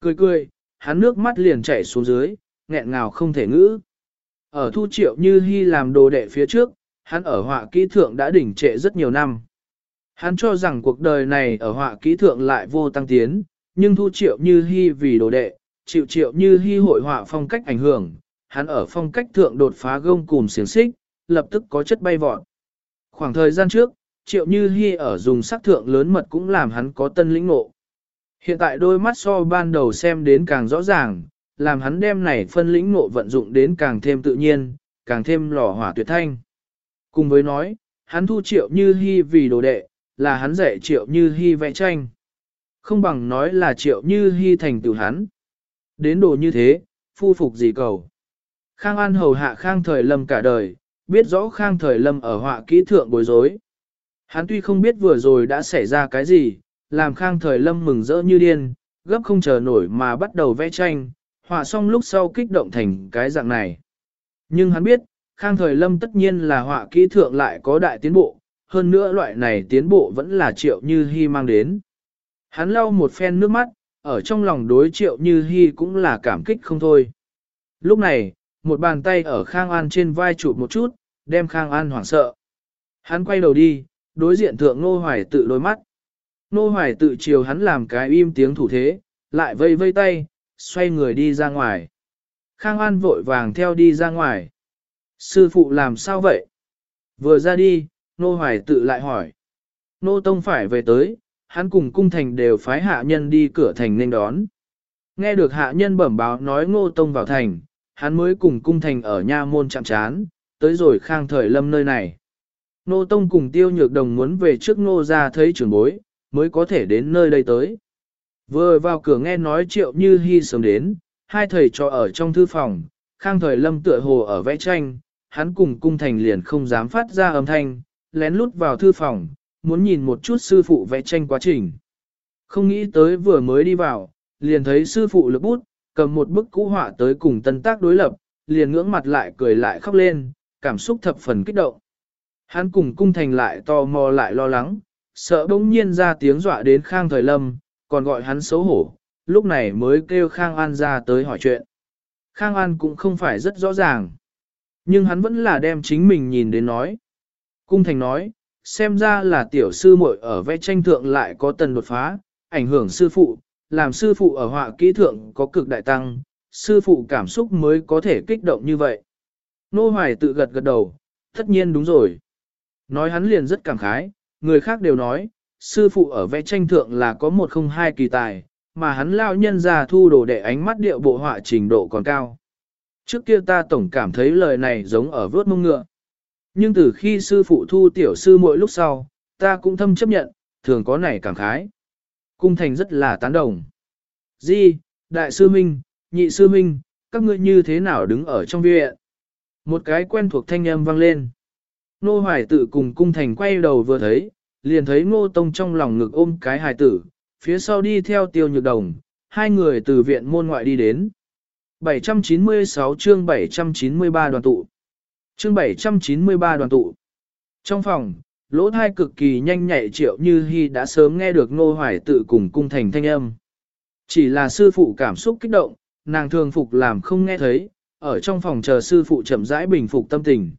Speaker 1: Cười cười, hắn nước mắt liền chảy xuống dưới, nghẹn ngào không thể ngữ. Ở thu triệu như hy làm đồ đệ phía trước, hắn ở họa kỹ thượng đã đỉnh trệ rất nhiều năm. Hắn cho rằng cuộc đời này ở họa kỹ thượng lại vô tăng tiến, nhưng thu triệu như hy vì đồ đệ, chịu triệu như hy hội họa phong cách ảnh hưởng, hắn ở phong cách thượng đột phá gông cùng xiềng xích, lập tức có chất bay vọt. Khoảng thời gian trước, triệu như hy ở dùng sắc thượng lớn mật cũng làm hắn có tân lĩnh ngộ. Hiện tại đôi mắt so ban đầu xem đến càng rõ ràng, làm hắn đem này phân lĩnh ngộ vận dụng đến càng thêm tự nhiên, càng thêm lò hỏa tuyệt thanh. Cùng với nói, hắn thu triệu như hy vì đồ đệ, là hắn dạy triệu như hy vẽ tranh. Không bằng nói là triệu như hy thành tựu hắn. Đến đồ như thế, phu phục gì cầu. Khang An hầu hạ Khang Thời Lâm cả đời, biết rõ Khang Thời Lâm ở họa kỹ thượng bối rối. Hắn tuy không biết vừa rồi đã xảy ra cái gì, làm Khang Thời Lâm mừng rỡ như điên, gấp không chờ nổi mà bắt đầu vẽ tranh, họa xong lúc sau kích động thành cái dạng này. Nhưng hắn biết, Khang Thời Lâm tất nhiên là họa kỹ thượng lại có đại tiến bộ, hơn nữa loại này tiến bộ vẫn là triệu như hy mang đến. Hắn lau một phen nước mắt, ở trong lòng đối triệu như hy cũng là cảm kích không thôi. Lúc này, một bàn tay ở Khang An trên vai chụp một chút, đem Khang An hoảng sợ. Hắn quay đầu đi, đối diện thượng Nô Hoài tự đôi mắt. Nô Hoài tự chiều hắn làm cái im tiếng thủ thế, lại vây vây tay, xoay người đi ra ngoài. Khang An vội vàng theo đi ra ngoài. Sư phụ làm sao vậy? Vừa ra đi, Nô Hoài tự lại hỏi. Nô Tông phải về tới, hắn cùng cung thành đều phái hạ nhân đi cửa thành nên đón. Nghe được hạ nhân bẩm báo nói Ngô Tông vào thành, hắn mới cùng cung thành ở nha môn chạm chán, tới rồi khang thời lâm nơi này. Ngô Tông cùng tiêu nhược đồng muốn về trước Ngô ra thấy trưởng bối, mới có thể đến nơi đây tới. Vừa vào cửa nghe nói triệu như hy sớm đến, hai thầy cho ở trong thư phòng, khang thời lâm tựa hồ ở vẽ tranh, hắn cùng cung thành liền không dám phát ra âm thanh, lén lút vào thư phòng, muốn nhìn một chút sư phụ vẽ tranh quá trình. Không nghĩ tới vừa mới đi vào, liền thấy sư phụ lực bút, cầm một bức cũ họa tới cùng tân tác đối lập, liền ngưỡng mặt lại cười lại khóc lên, cảm xúc thập phần kích động. Hắn cùng cung thành lại to mò lại lo lắng, sợ bỗng nhiên ra tiếng dọa đến Khang Thời Lâm, còn gọi hắn xấu hổ, lúc này mới kêu Khang An ra tới hỏi chuyện. Khang An cũng không phải rất rõ ràng, nhưng hắn vẫn là đem chính mình nhìn đến nói. Cung thành nói, xem ra là tiểu sư muội ở vẽ tranh thượng lại có tần đột phá, ảnh hưởng sư phụ, làm sư phụ ở họa kỹ thượng có cực đại tăng, sư phụ cảm xúc mới có thể kích động như vậy. Nô Hoài tự gật gật đầu, tất nhiên đúng rồi. Nói hắn liền rất cảm khái, người khác đều nói, sư phụ ở vẽ tranh thượng là có một không hai kỳ tài, mà hắn lao nhân ra thu đồ để ánh mắt điệu bộ họa trình độ còn cao. Trước kia ta tổng cảm thấy lời này giống ở vớt mông ngựa. Nhưng từ khi sư phụ thu tiểu sư mỗi lúc sau, ta cũng thâm chấp nhận, thường có này cảm khái. Cung thành rất là tán đồng. Di, đại sư minh, nhị sư minh, các ngươi như thế nào đứng ở trong viện? Một cái quen thuộc thanh âm vang lên. Nô hoài tự cùng cung thành quay đầu vừa thấy, liền thấy ngô tông trong lòng ngực ôm cái hài tử, phía sau đi theo tiêu nhược đồng, hai người từ viện môn ngoại đi đến. 796 chương 793 đoàn tụ. Chương 793 đoàn tụ. Trong phòng, lỗ thai cực kỳ nhanh nhạy triệu như hy đã sớm nghe được nô hoài tự cùng cung thành thanh âm. Chỉ là sư phụ cảm xúc kích động, nàng thường phục làm không nghe thấy, ở trong phòng chờ sư phụ chậm rãi bình phục tâm tình.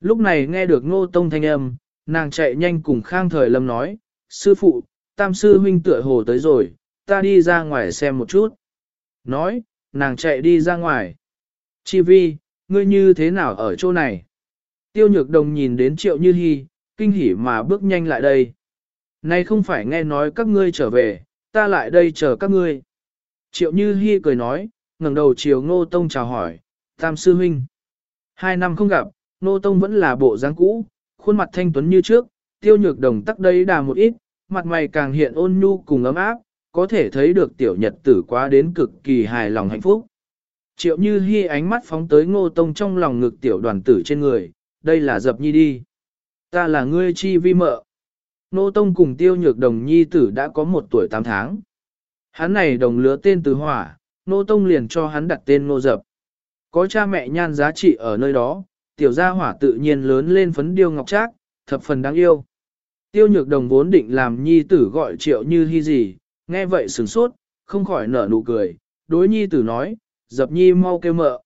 Speaker 1: Lúc này nghe được ngô tông thanh âm, nàng chạy nhanh cùng khang thời lâm nói, sư phụ, tam sư huynh tựa hồ tới rồi, ta đi ra ngoài xem một chút. Nói, nàng chạy đi ra ngoài. Chi vi, ngươi như thế nào ở chỗ này? Tiêu nhược đồng nhìn đến triệu như hy, kinh hỉ mà bước nhanh lại đây. Này không phải nghe nói các ngươi trở về, ta lại đây chờ các ngươi. Triệu như hy cười nói, ngẩng đầu chiều ngô tông chào hỏi, tam sư huynh. Hai năm không gặp, ngô tông vẫn là bộ dáng cũ, khuôn mặt thanh tuấn như trước, tiêu nhược đồng tắc đây đà một ít, mặt mày càng hiện ôn nhu cùng ấm áp, có thể thấy được tiểu nhật tử quá đến cực kỳ hài lòng hạnh phúc. Triệu Như Hi ánh mắt phóng tới Ngô Tông trong lòng ngực tiểu đoàn tử trên người, đây là dập nhi đi. Ta là ngươi chi vi mợ. Ngô Tông cùng tiêu nhược đồng nhi tử đã có một tuổi tám tháng. Hắn này đồng lứa tên từ hỏa, Ngô Tông liền cho hắn đặt tên Ngô Dập. Có cha mẹ nhan giá trị ở nơi đó, tiểu gia hỏa tự nhiên lớn lên phấn điêu ngọc trác, thập phần đáng yêu. Tiêu nhược đồng vốn định làm nhi tử gọi triệu như hy gì, nghe vậy sửng sốt, không khỏi nở nụ cười, đối nhi tử nói, dập nhi mau kêu mợ.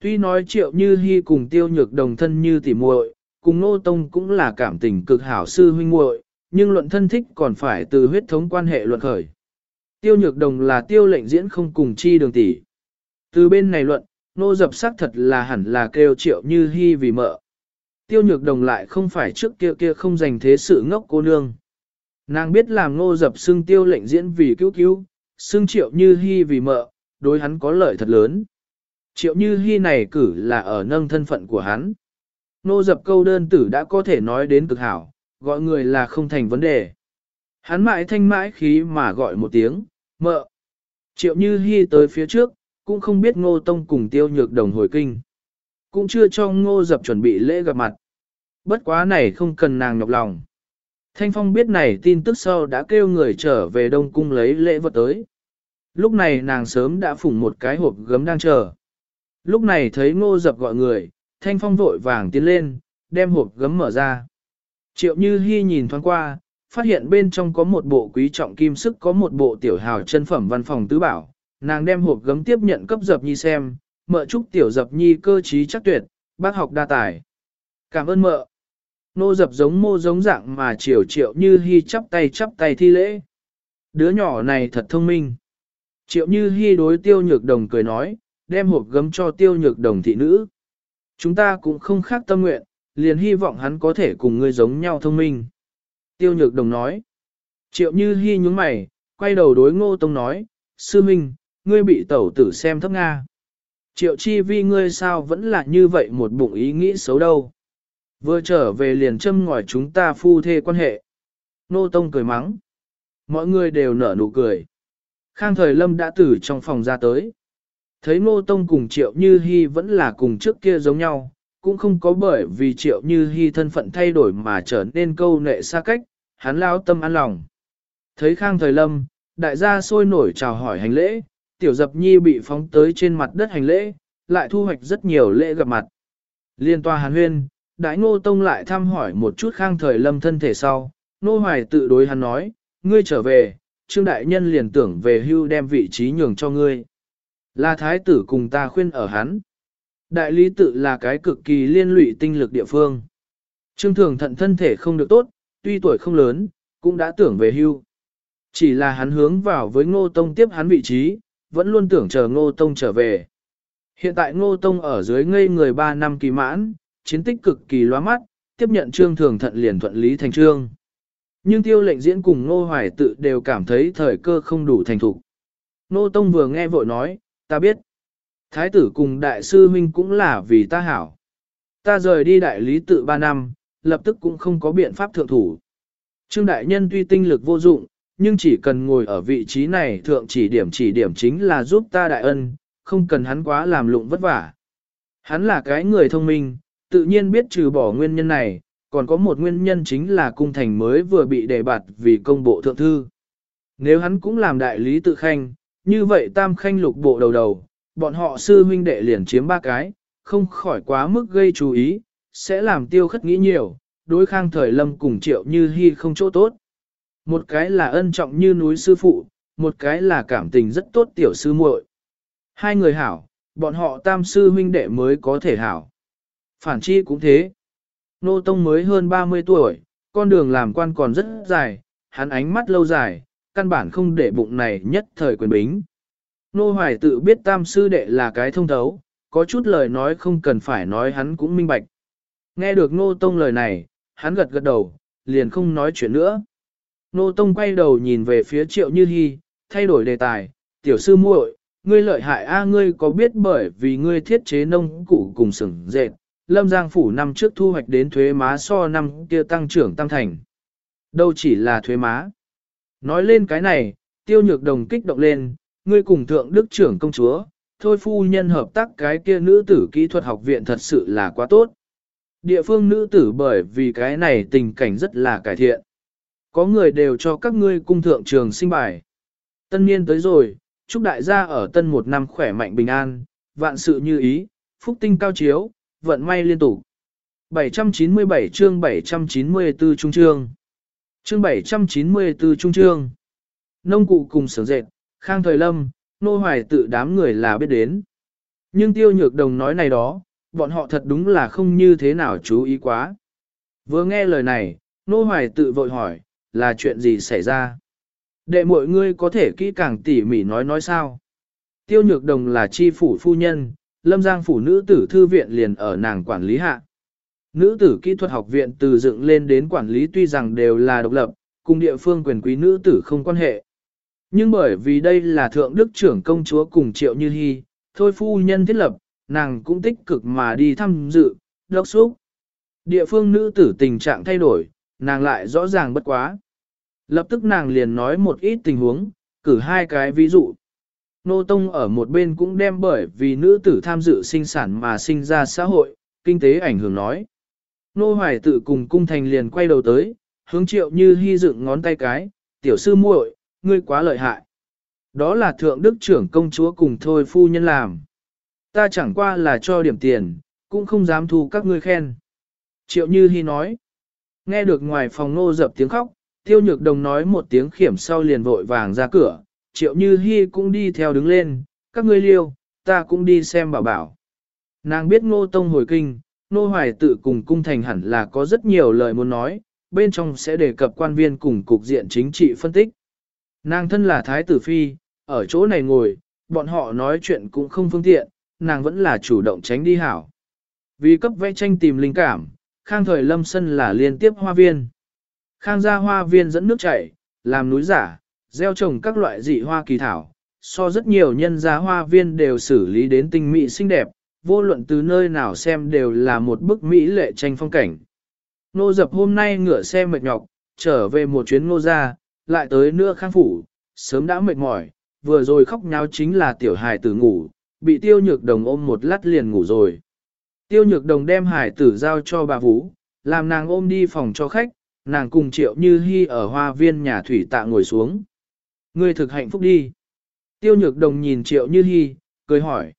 Speaker 1: Tuy nói triệu như hy cùng tiêu nhược đồng thân như tỉ muội, cùng nô tông cũng là cảm tình cực hảo sư huynh muội, nhưng luận thân thích còn phải từ huyết thống quan hệ luận khởi. Tiêu nhược đồng là tiêu lệnh diễn không cùng chi đường tỷ. Từ bên này luận, nô dập sắc thật là hẳn là kêu triệu như hy vì mợ. Tiêu nhược đồng lại không phải trước kia kia không dành thế sự ngốc cô nương. Nàng biết làm nô dập xưng tiêu lệnh diễn vì cứu cứu, xưng triệu như hy vì mợ, đối hắn có lợi thật lớn. Triệu như Hi này cử là ở nâng thân phận của hắn. Ngô dập câu đơn tử đã có thể nói đến cực hảo, gọi người là không thành vấn đề. Hắn mãi thanh mãi khí mà gọi một tiếng, mợ. Triệu như Hi tới phía trước, cũng không biết ngô tông cùng tiêu nhược đồng hồi kinh. Cũng chưa cho ngô dập chuẩn bị lễ gặp mặt. Bất quá này không cần nàng nhọc lòng. Thanh Phong biết này tin tức sau đã kêu người trở về Đông Cung lấy lễ vật tới. Lúc này nàng sớm đã phủng một cái hộp gấm đang chờ. Lúc này thấy ngô dập gọi người, Thanh Phong vội vàng tiến lên, đem hộp gấm mở ra. Triệu Như Hi nhìn thoáng qua, phát hiện bên trong có một bộ quý trọng kim sức có một bộ tiểu hào chân phẩm văn phòng tứ bảo. Nàng đem hộp gấm tiếp nhận cấp dập nhi xem, mợ chúc tiểu dập nhi cơ trí chắc tuyệt, bác học đa tài. Cảm ơn mợ. Nô dập giống mô giống dạng mà chiều triệu như hy chắp tay chắp tay thi lễ. Đứa nhỏ này thật thông minh. Triệu như Hi đối tiêu nhược đồng cười nói, đem hộp gấm cho tiêu nhược đồng thị nữ. Chúng ta cũng không khác tâm nguyện, liền hy vọng hắn có thể cùng ngươi giống nhau thông minh. Tiêu nhược đồng nói. Triệu như Hi nhúng mày, quay đầu đối ngô tông nói, sư minh, ngươi bị tẩu tử xem thấp Nga. Triệu chi vi ngươi sao vẫn là như vậy một bụng ý nghĩ xấu đâu. Vừa trở về liền châm ngòi chúng ta phu thê quan hệ. Nô Tông cười mắng. Mọi người đều nở nụ cười. Khang thời lâm đã từ trong phòng ra tới. Thấy Ngô Tông cùng Triệu Như Hi vẫn là cùng trước kia giống nhau, cũng không có bởi vì Triệu Như Hi thân phận thay đổi mà trở nên câu nệ xa cách, hắn lao tâm an lòng. Thấy Khang thời lâm, đại gia sôi nổi chào hỏi hành lễ, tiểu dập nhi bị phóng tới trên mặt đất hành lễ, lại thu hoạch rất nhiều lễ gặp mặt. Liên toa hàn huyên, đại ngô tông lại thăm hỏi một chút khang thời lâm thân thể sau, nô hoài tự đối hắn nói, ngươi trở về, trương đại nhân liền tưởng về hưu đem vị trí nhường cho ngươi. Là thái tử cùng ta khuyên ở hắn. Đại lý tự là cái cực kỳ liên lụy tinh lực địa phương. Trương thường thận thân thể không được tốt, tuy tuổi không lớn, cũng đã tưởng về hưu. Chỉ là hắn hướng vào với ngô tông tiếp hắn vị trí, vẫn luôn tưởng chờ ngô tông trở về. Hiện tại ngô tông ở dưới ngây người 3 năm kỳ mãn, chiến tích cực kỳ loa mắt, tiếp nhận trương thường thận liền thuận lý thành trương. Nhưng tiêu lệnh diễn cùng nô Hoài tự đều cảm thấy thời cơ không đủ thành thục. Nô Tông vừa nghe vội nói, ta biết. Thái tử cùng đại sư huynh cũng là vì ta hảo. Ta rời đi đại lý tự ba năm, lập tức cũng không có biện pháp thượng thủ. Trương đại nhân tuy tinh lực vô dụng, nhưng chỉ cần ngồi ở vị trí này thượng chỉ điểm chỉ điểm chính là giúp ta đại ân, không cần hắn quá làm lụng vất vả. Hắn là cái người thông minh, tự nhiên biết trừ bỏ nguyên nhân này, còn có một nguyên nhân chính là cung thành mới vừa bị đề bạt vì công bộ thượng thư. Nếu hắn cũng làm đại lý tự khanh, như vậy tam khanh lục bộ đầu đầu, bọn họ sư huynh đệ liền chiếm ba cái, không khỏi quá mức gây chú ý, sẽ làm tiêu khất nghĩ nhiều, đối khang thời lâm cùng triệu như hy không chỗ tốt. Một cái là ân trọng như núi sư phụ, một cái là cảm tình rất tốt tiểu sư muội. Hai người hảo, bọn họ tam sư huynh đệ mới có thể hảo. Phản chi cũng thế. Nô Tông mới hơn 30 tuổi, con đường làm quan còn rất dài, hắn ánh mắt lâu dài, căn bản không để bụng này nhất thời quyền bính. Nô Hoài tự biết tam sư đệ là cái thông thấu, có chút lời nói không cần phải nói hắn cũng minh bạch. Nghe được Nô Tông lời này, hắn gật gật đầu, liền không nói chuyện nữa. Nô Tông quay đầu nhìn về phía Triệu Như Hi, thay đổi đề tài, tiểu sư muội, ngươi lợi hại a ngươi có biết bởi vì ngươi thiết chế nông cụ cùng sừng dệt, Lâm Giang phủ năm trước thu hoạch đến thuế má so năm kia tăng trưởng tăng thành. Đâu chỉ là thuế má. Nói lên cái này, tiêu nhược đồng kích động lên, ngươi cùng thượng đức trưởng công chúa, thôi phu nhân hợp tác cái kia nữ tử kỹ thuật học viện thật sự là quá tốt. Địa phương nữ tử bởi vì cái này tình cảnh rất là cải thiện. Có người đều cho các ngươi cung thượng trường sinh bài. Tân niên tới rồi, chúc đại gia ở tân một năm khỏe mạnh bình an, vạn sự như ý, phúc tinh cao chiếu, vận may liên tục. 797 chương 794 trung chương. Chương 794 trung chương. Nông cụ cùng sở dệt, khang thời lâm, nô hoài tự đám người là biết đến. Nhưng tiêu nhược đồng nói này đó, bọn họ thật đúng là không như thế nào chú ý quá. Vừa nghe lời này, nô hoài tự vội hỏi, là chuyện gì xảy ra? Đệ mọi ngươi có thể kỹ càng tỉ mỉ nói nói sao? Tiêu nhược đồng là chi phủ phu nhân, lâm giang phủ nữ tử thư viện liền ở nàng quản lý hạ. Nữ tử kỹ thuật học viện từ dựng lên đến quản lý tuy rằng đều là độc lập, cùng địa phương quyền quý nữ tử không quan hệ. Nhưng bởi vì đây là thượng đức trưởng công chúa cùng triệu như hy, thôi phu nhân thiết lập, nàng cũng tích cực mà đi thăm dự, đốc xúc. Địa phương nữ tử tình trạng thay đổi, nàng lại rõ ràng bất quá. Lập tức nàng liền nói một ít tình huống, cử hai cái ví dụ. Nô Tông ở một bên cũng đem bởi vì nữ tử tham dự sinh sản mà sinh ra xã hội, kinh tế ảnh hưởng nói. Nô Hoài tự cùng cung thành liền quay đầu tới, hướng triệu như hy dựng ngón tay cái, tiểu sư muội, ngươi quá lợi hại. Đó là thượng đức trưởng công chúa cùng thôi phu nhân làm. Ta chẳng qua là cho điểm tiền, cũng không dám thu các ngươi khen. Triệu như hy nói. Nghe được ngoài phòng nô dập tiếng khóc, tiêu nhược đồng nói một tiếng khiểm sau liền vội vàng ra cửa, triệu như hy cũng đi theo đứng lên, các ngươi liêu, ta cũng đi xem bảo bảo. Nàng biết ngô tông hồi kinh, nô hoài tự cùng cung thành hẳn là có rất nhiều lời muốn nói, bên trong sẽ đề cập quan viên cùng cục diện chính trị phân tích. Nàng thân là thái tử phi, ở chỗ này ngồi, bọn họ nói chuyện cũng không phương tiện, nàng vẫn là chủ động tránh đi hảo. Vì cấp vẽ tranh tìm linh cảm, khang thời lâm sân là liên tiếp hoa viên. Khang gia hoa viên dẫn nước chảy, làm núi giả, gieo trồng các loại dị hoa kỳ thảo, so rất nhiều nhân gia hoa viên đều xử lý đến tinh mỹ xinh đẹp, vô luận từ nơi nào xem đều là một bức mỹ lệ tranh phong cảnh. Nô dập hôm nay ngựa xe mệt nhọc, trở về một chuyến nô gia, lại tới nữa khang phủ, sớm đã mệt mỏi, vừa rồi khóc nháo chính là tiểu hài tử ngủ, bị tiêu nhược đồng ôm một lát liền ngủ rồi. Tiêu nhược đồng đem hải tử giao cho bà Vũ, làm nàng ôm đi phòng cho khách, nàng cùng triệu như hy ở hoa viên nhà thủy tạ ngồi xuống. Ngươi thực hạnh phúc đi. Tiêu nhược đồng nhìn triệu như hy, cười hỏi.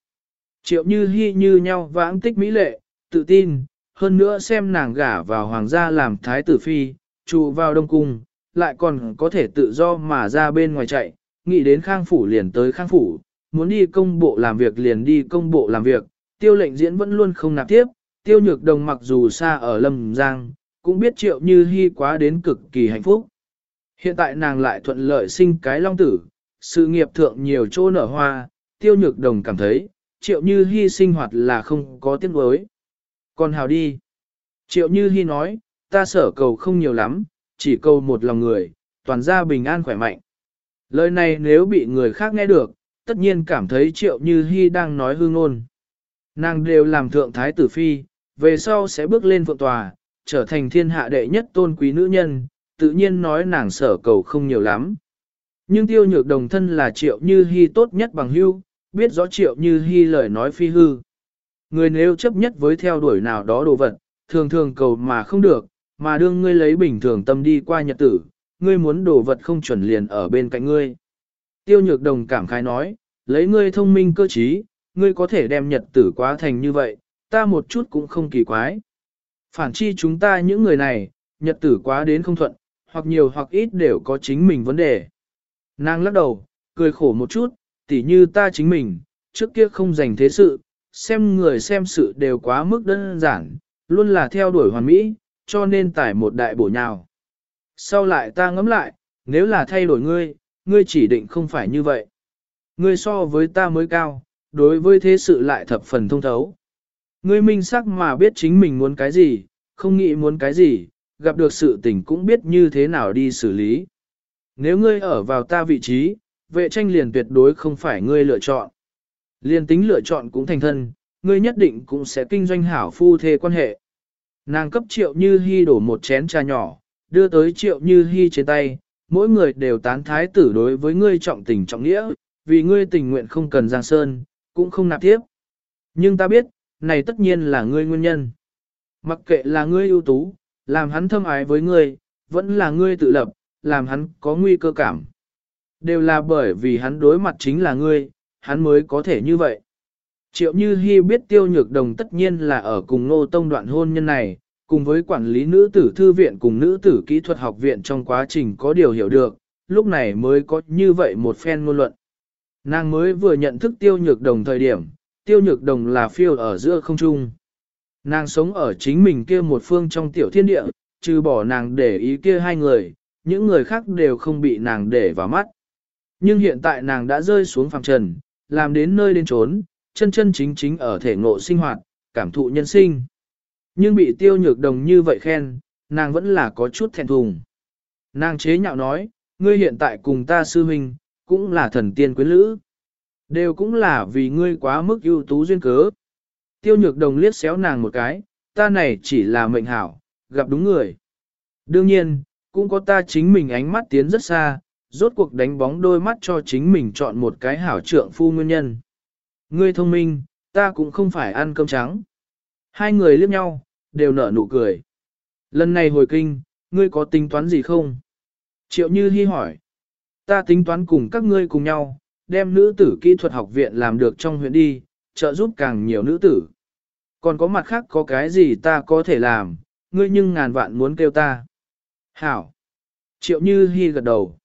Speaker 1: Triệu như hy như nhau vãng tích mỹ lệ, tự tin, hơn nữa xem nàng gả vào hoàng gia làm thái tử phi, trụ vào đông cung, lại còn có thể tự do mà ra bên ngoài chạy, nghĩ đến khang phủ liền tới khang phủ, muốn đi công bộ làm việc liền đi công bộ làm việc, tiêu lệnh diễn vẫn luôn không nạp tiếp, tiêu nhược đồng mặc dù xa ở Lâm Giang, cũng biết triệu như hy quá đến cực kỳ hạnh phúc. Hiện tại nàng lại thuận lợi sinh cái long tử, sự nghiệp thượng nhiều chỗ nở hoa, tiêu nhược đồng cảm thấy, triệu như hy sinh hoạt là không có tiếc đối. Còn hào đi. Triệu như hy nói, ta sở cầu không nhiều lắm, chỉ cầu một lòng người, toàn gia bình an khỏe mạnh. Lời này nếu bị người khác nghe được, tất nhiên cảm thấy triệu như hy đang nói hương ngôn. Nàng đều làm thượng thái tử phi, về sau sẽ bước lên phượng tòa, trở thành thiên hạ đệ nhất tôn quý nữ nhân, tự nhiên nói nàng sở cầu không nhiều lắm. Nhưng tiêu nhược đồng thân là triệu như hy tốt nhất bằng hưu, biết rõ triệu như hy lời nói phi hư. Người nếu chấp nhất với theo đuổi nào đó đồ vật, thường thường cầu mà không được, mà đương ngươi lấy bình thường tâm đi qua nhật tử, ngươi muốn đồ vật không chuẩn liền ở bên cạnh ngươi. Tiêu nhược đồng cảm khái nói, lấy ngươi thông minh cơ trí, ngươi có thể đem nhật tử quá thành như vậy, ta một chút cũng không kỳ quái. Phản chi chúng ta những người này, nhật tử quá đến không thuận, hoặc nhiều hoặc ít đều có chính mình vấn đề. Nàng lắc đầu, cười khổ một chút, tỉ như ta chính mình, trước kia không dành thế sự, xem người xem sự đều quá mức đơn giản, luôn là theo đuổi hoàn mỹ, cho nên tải một đại bổ nhào. Sau lại ta ngẫm lại, nếu là thay đổi ngươi, ngươi chỉ định không phải như vậy. Ngươi so với ta mới cao, đối với thế sự lại thập phần thông thấu. Ngươi minh sắc mà biết chính mình muốn cái gì, không nghĩ muốn cái gì, gặp được sự tình cũng biết như thế nào đi xử lý. Nếu ngươi ở vào ta vị trí, vệ tranh liền tuyệt đối không phải ngươi lựa chọn. Liên tính lựa chọn cũng thành thân, ngươi nhất định cũng sẽ kinh doanh hảo phu thê quan hệ. Nàng cấp triệu như hy đổ một chén trà nhỏ, đưa tới triệu như hy trên tay, mỗi người đều tán thái tử đối với ngươi trọng tình trọng nghĩa, vì ngươi tình nguyện không cần giang sơn, cũng không nạp tiếp. Nhưng ta biết, này tất nhiên là ngươi nguyên nhân. Mặc kệ là ngươi ưu tú, làm hắn thâm ái với ngươi, vẫn là ngươi tự lập, làm hắn có nguy cơ cảm. Đều là bởi vì hắn đối mặt chính là ngươi, hắn mới có thể như vậy. Triệu Như Hi biết tiêu nhược đồng tất nhiên là ở cùng nô tông đoạn hôn nhân này, cùng với quản lý nữ tử thư viện cùng nữ tử kỹ thuật học viện trong quá trình có điều hiểu được, lúc này mới có như vậy một phen ngôn luận. Nàng mới vừa nhận thức tiêu nhược đồng thời điểm, tiêu nhược đồng là phiêu ở giữa không trung. Nàng sống ở chính mình kia một phương trong tiểu thiên địa, trừ bỏ nàng để ý kia hai người, những người khác đều không bị nàng để vào mắt. Nhưng hiện tại nàng đã rơi xuống phàm trần, làm đến nơi đến trốn, chân chân chính chính ở thể ngộ sinh hoạt, cảm thụ nhân sinh. Nhưng bị tiêu nhược đồng như vậy khen, nàng vẫn là có chút thẹn thùng. Nàng chế nhạo nói, ngươi hiện tại cùng ta sư huynh, cũng là thần tiên quyến lữ. Đều cũng là vì ngươi quá mức ưu tú duyên cớ. Tiêu nhược đồng liếc xéo nàng một cái, ta này chỉ là mệnh hảo, gặp đúng người. Đương nhiên, cũng có ta chính mình ánh mắt tiến rất xa, rốt cuộc đánh bóng đôi mắt cho chính mình chọn một cái hảo trượng phu nguyên nhân. Ngươi thông minh, ta cũng không phải ăn cơm trắng. Hai người liếc nhau, đều nở nụ cười. Lần này hồi kinh, ngươi có tính toán gì không? Triệu Như Hi hỏi. Ta tính toán cùng các ngươi cùng nhau, đem nữ tử kỹ thuật học viện làm được trong huyện đi, trợ giúp càng nhiều nữ tử. Còn có mặt khác có cái gì ta có thể làm, ngươi nhưng ngàn vạn muốn kêu ta. Hảo. Triệu Như Hi gật đầu.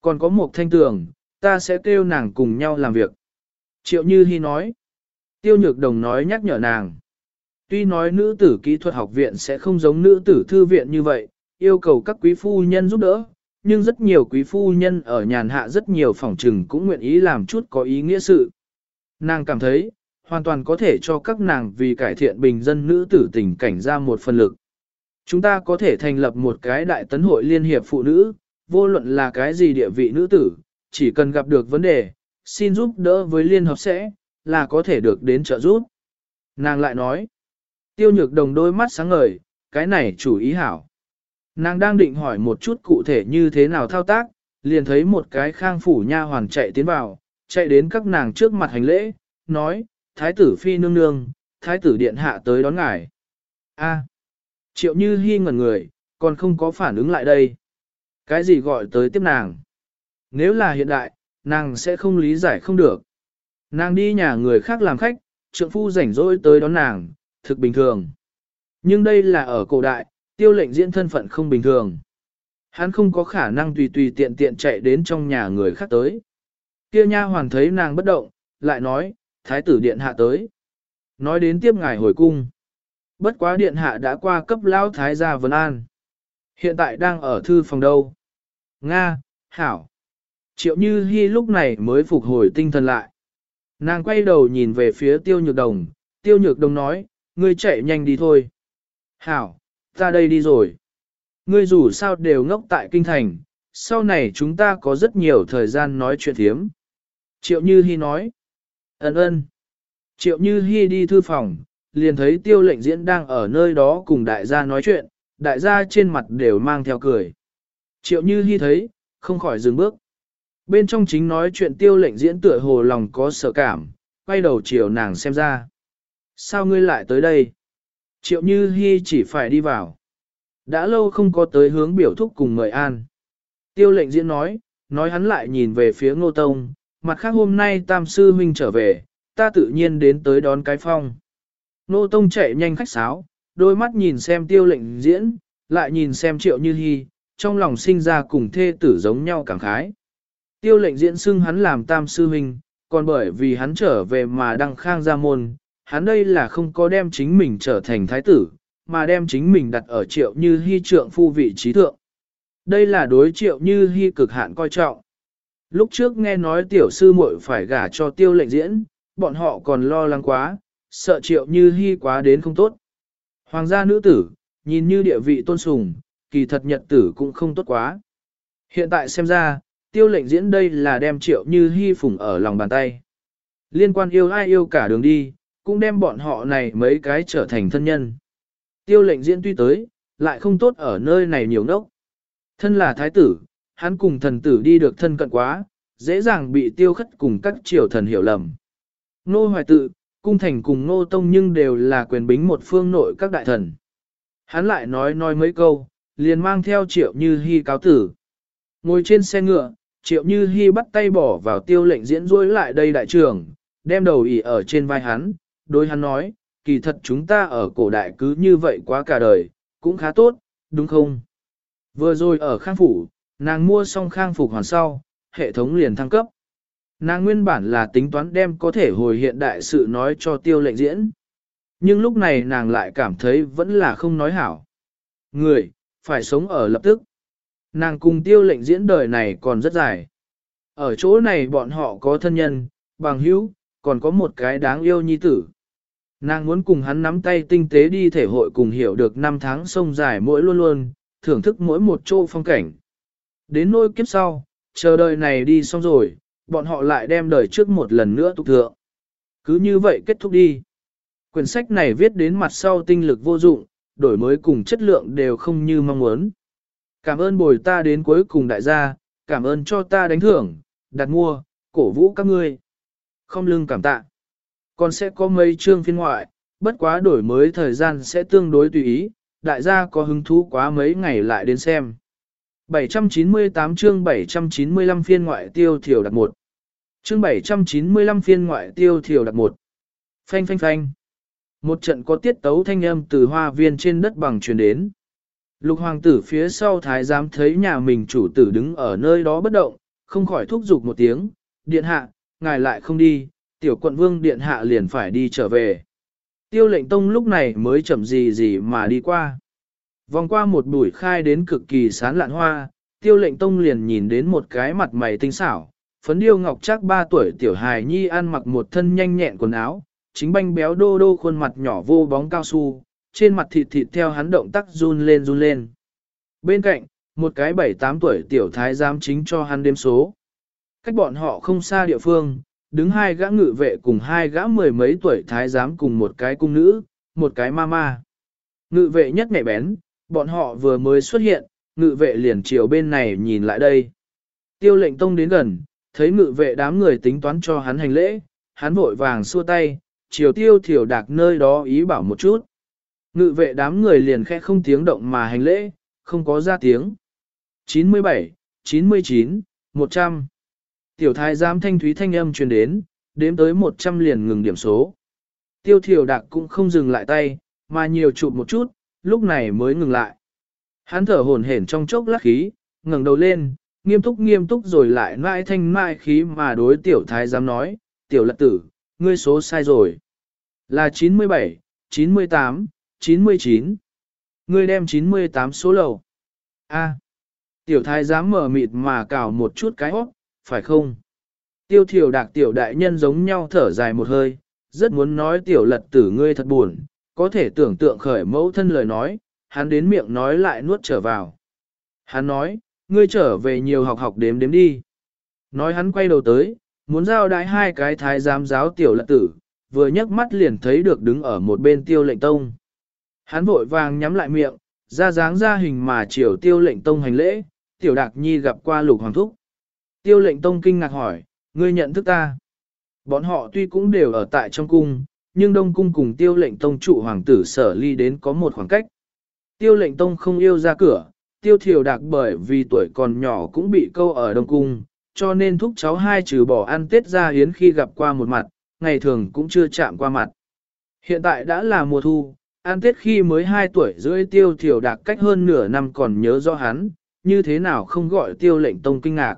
Speaker 1: Còn có một thanh tường, ta sẽ kêu nàng cùng nhau làm việc. Triệu Như Hi nói. Tiêu Nhược Đồng nói nhắc nhở nàng. Tuy nói nữ tử kỹ thuật học viện sẽ không giống nữ tử thư viện như vậy, yêu cầu các quý phu nhân giúp đỡ, nhưng rất nhiều quý phu nhân ở nhàn hạ rất nhiều phòng trừng cũng nguyện ý làm chút có ý nghĩa sự. Nàng cảm thấy, hoàn toàn có thể cho các nàng vì cải thiện bình dân nữ tử tình cảnh ra một phần lực. Chúng ta có thể thành lập một cái đại tấn hội liên hiệp phụ nữ, vô luận là cái gì địa vị nữ tử, chỉ cần gặp được vấn đề, xin giúp đỡ với liên hợp sẽ, là có thể được đến trợ giúp. Nàng lại nói, tiêu nhược đồng đôi mắt sáng ngời, cái này chủ ý hảo. Nàng đang định hỏi một chút cụ thể như thế nào thao tác, liền thấy một cái khang phủ nha hoàn chạy tiến vào, chạy đến các nàng trước mặt hành lễ, nói, thái tử phi nương nương, thái tử điện hạ tới đón ngài. A. triệu như hy ngẩn người, còn không có phản ứng lại đây. Cái gì gọi tới tiếp nàng? Nếu là hiện đại, nàng sẽ không lý giải không được. Nàng đi nhà người khác làm khách, trượng phu rảnh rỗi tới đón nàng, thực bình thường. Nhưng đây là ở cổ đại, tiêu lệnh diễn thân phận không bình thường. Hắn không có khả năng tùy tùy tiện tiện chạy đến trong nhà người khác tới. Kia nha hoàn thấy nàng bất động, lại nói, thái tử điện hạ tới. Nói đến tiếp ngài hồi cung. Bất quá điện hạ đã qua cấp lão thái gia Vân An. Hiện tại đang ở thư phòng đâu. Nga, Hảo. Triệu Như Hi lúc này mới phục hồi tinh thần lại. Nàng quay đầu nhìn về phía tiêu nhược đồng, tiêu nhược đồng nói, ngươi chạy nhanh đi thôi. Hảo, ta đây đi rồi. Ngươi dù sao đều ngốc tại kinh thành, sau này chúng ta có rất nhiều thời gian nói chuyện thiếm. Triệu Như Hi nói, ơn ơn. Triệu Như Hi đi thư phòng, liền thấy tiêu lệnh diễn đang ở nơi đó cùng đại gia nói chuyện, đại gia trên mặt đều mang theo cười. Triệu Như Hi thấy, không khỏi dừng bước. Bên trong chính nói chuyện tiêu lệnh diễn tựa hồ lòng có sợ cảm, quay đầu chiều nàng xem ra. Sao ngươi lại tới đây? Triệu Như Hi chỉ phải đi vào. Đã lâu không có tới hướng biểu thúc cùng mời an. Tiêu lệnh diễn nói, nói hắn lại nhìn về phía ngô tông, mặt khác hôm nay tam sư huynh trở về, ta tự nhiên đến tới đón cái phong. nô tông chạy nhanh khách sáo, đôi mắt nhìn xem tiêu lệnh diễn, lại nhìn xem triệu như hy, trong lòng sinh ra cùng thê tử giống nhau cảm khái. Tiêu lệnh diễn xưng hắn làm tam sư huynh, còn bởi vì hắn trở về mà đăng khang ra môn, hắn đây là không có đem chính mình trở thành thái tử, mà đem chính mình đặt ở triệu như hy trượng phu vị trí thượng. Đây là đối triệu như hy cực hạn coi trọng. Lúc trước nghe nói tiểu sư muội phải gả cho tiêu lệnh diễn, bọn họ còn lo lắng quá, sợ triệu như hy quá đến không tốt. Hoàng gia nữ tử, nhìn như địa vị tôn sùng, kỳ thật nhật tử cũng không tốt quá. Hiện tại xem ra, tiêu lệnh diễn đây là đem triệu như hy phùng ở lòng bàn tay. Liên quan yêu ai yêu cả đường đi, cũng đem bọn họ này mấy cái trở thành thân nhân. Tiêu lệnh diễn tuy tới, lại không tốt ở nơi này nhiều nốc. Thân là thái tử, hắn cùng thần tử đi được thân cận quá, dễ dàng bị tiêu khất cùng các triều thần hiểu lầm. Nô hoài tự, cung thành cùng nô tông nhưng đều là quyền bính một phương nội các đại thần. Hắn lại nói nói mấy câu, liền mang theo triệu như hy cáo tử. Ngồi trên xe ngựa, triệu như hy bắt tay bỏ vào tiêu lệnh diễn rối lại đây đại trưởng, đem đầu ỉ ở trên vai hắn, đối hắn nói, kỳ thật chúng ta ở cổ đại cứ như vậy quá cả đời, cũng khá tốt, đúng không? Vừa rồi ở khang phủ, nàng mua xong khang phục hoàn sau, hệ thống liền thăng cấp. Nàng nguyên bản là tính toán đem có thể hồi hiện đại sự nói cho tiêu lệnh diễn. Nhưng lúc này nàng lại cảm thấy vẫn là không nói hảo. Người, phải sống ở lập tức. Nàng cùng tiêu lệnh diễn đời này còn rất dài. Ở chỗ này bọn họ có thân nhân, bằng hữu, còn có một cái đáng yêu nhi tử. Nàng muốn cùng hắn nắm tay tinh tế đi thể hội cùng hiểu được năm tháng sông dài mỗi luôn luôn, thưởng thức mỗi một chỗ phong cảnh. Đến nôi kiếp sau, chờ đời này đi xong rồi, bọn họ lại đem đời trước một lần nữa tục thượng. Cứ như vậy kết thúc đi. Quyển sách này viết đến mặt sau tinh lực vô dụng, đổi mới cùng chất lượng đều không như mong muốn. Cảm ơn bồi ta đến cuối cùng đại gia, cảm ơn cho ta đánh thưởng, đặt mua, cổ vũ các ngươi. Không lưng cảm tạ. Còn sẽ có mấy chương phiên ngoại, bất quá đổi mới thời gian sẽ tương đối tùy ý, đại gia có hứng thú quá mấy ngày lại đến xem. 798 chương 795 phiên ngoại tiêu thiểu đặt một. Chương 795 phiên ngoại tiêu thiểu đặt một. Phanh phanh phanh. Một trận có tiết tấu thanh âm từ hoa viên trên đất bằng truyền đến. Lục hoàng tử phía sau thái giám thấy nhà mình chủ tử đứng ở nơi đó bất động, không khỏi thúc giục một tiếng, điện hạ, ngài lại không đi, tiểu quận vương điện hạ liền phải đi trở về. Tiêu lệnh tông lúc này mới chậm gì gì mà đi qua. Vòng qua một bụi khai đến cực kỳ sán lạn hoa, tiêu lệnh tông liền nhìn đến một cái mặt mày tinh xảo, phấn điêu ngọc chắc ba tuổi tiểu hài nhi ăn mặc một thân nhanh nhẹn quần áo, chính banh béo đô đô khuôn mặt nhỏ vô bóng cao su, trên mặt thịt thịt theo hắn động tác run lên run lên. Bên cạnh, một cái bảy tám tuổi tiểu thái giám chính cho hắn đếm số. Cách bọn họ không xa địa phương, đứng hai gã ngự vệ cùng hai gã mười mấy tuổi thái giám cùng một cái cung nữ, một cái ma ma. Ngự vệ nhất nhạy bén, bọn họ vừa mới xuất hiện, ngự vệ liền chiều bên này nhìn lại đây. Tiêu lệnh tông đến gần, thấy ngự vệ đám người tính toán cho hắn hành lễ, hắn vội vàng xua tay, chiều tiêu thiểu đạc nơi đó ý bảo một chút. Ngự vệ đám người liền khẽ không tiếng động mà hành lễ, không có ra tiếng. 97, 99, 100. Tiểu thái giám thanh thúy thanh âm truyền đến, đếm tới 100 liền ngừng điểm số. Tiêu thiểu đạc cũng không dừng lại tay, mà nhiều chụp một chút, lúc này mới ngừng lại. Hắn thở hổn hển trong chốc lát khí, ngẩng đầu lên, nghiêm túc nghiêm túc rồi lại mãi thanh mãi khí mà đối tiểu thái giám nói, tiểu lật tử, ngươi số sai rồi. Là 97, 98, 99. Ngươi đem 98 số lầu. A. Tiểu thái giám mở mịt mà cào một chút cái hót, phải không? Tiêu thiểu đạc tiểu đại nhân giống nhau thở dài một hơi, rất muốn nói tiểu lật tử ngươi thật buồn, có thể tưởng tượng khởi mẫu thân lời nói, hắn đến miệng nói lại nuốt trở vào. Hắn nói, ngươi trở về nhiều học học đếm đếm đi. Nói hắn quay đầu tới, muốn giao đái hai cái thái giám giáo tiểu lật tử, vừa nhấc mắt liền thấy được đứng ở một bên tiêu lệnh tông. Hắn vội vàng nhắm lại miệng, ra dáng ra hình mà chiều tiêu lệnh tông hành lễ, tiểu đạc nhi gặp qua lục hoàng thúc. Tiêu lệnh tông kinh ngạc hỏi, ngươi nhận thức ta. Bọn họ tuy cũng đều ở tại trong cung, nhưng đông cung cùng tiêu lệnh tông trụ hoàng tử sở ly đến có một khoảng cách. Tiêu lệnh tông không yêu ra cửa, tiêu thiểu đạc bởi vì tuổi còn nhỏ cũng bị câu ở đông cung, cho nên thúc cháu hai trừ bỏ ăn tết ra hiến khi gặp qua một mặt, ngày thường cũng chưa chạm qua mặt. Hiện tại đã là mùa thu, ăn tết khi mới 2 tuổi rưỡi tiêu thiểu đạc cách hơn nửa năm còn nhớ rõ hắn, như thế nào không gọi tiêu lệnh tông kinh ngạc.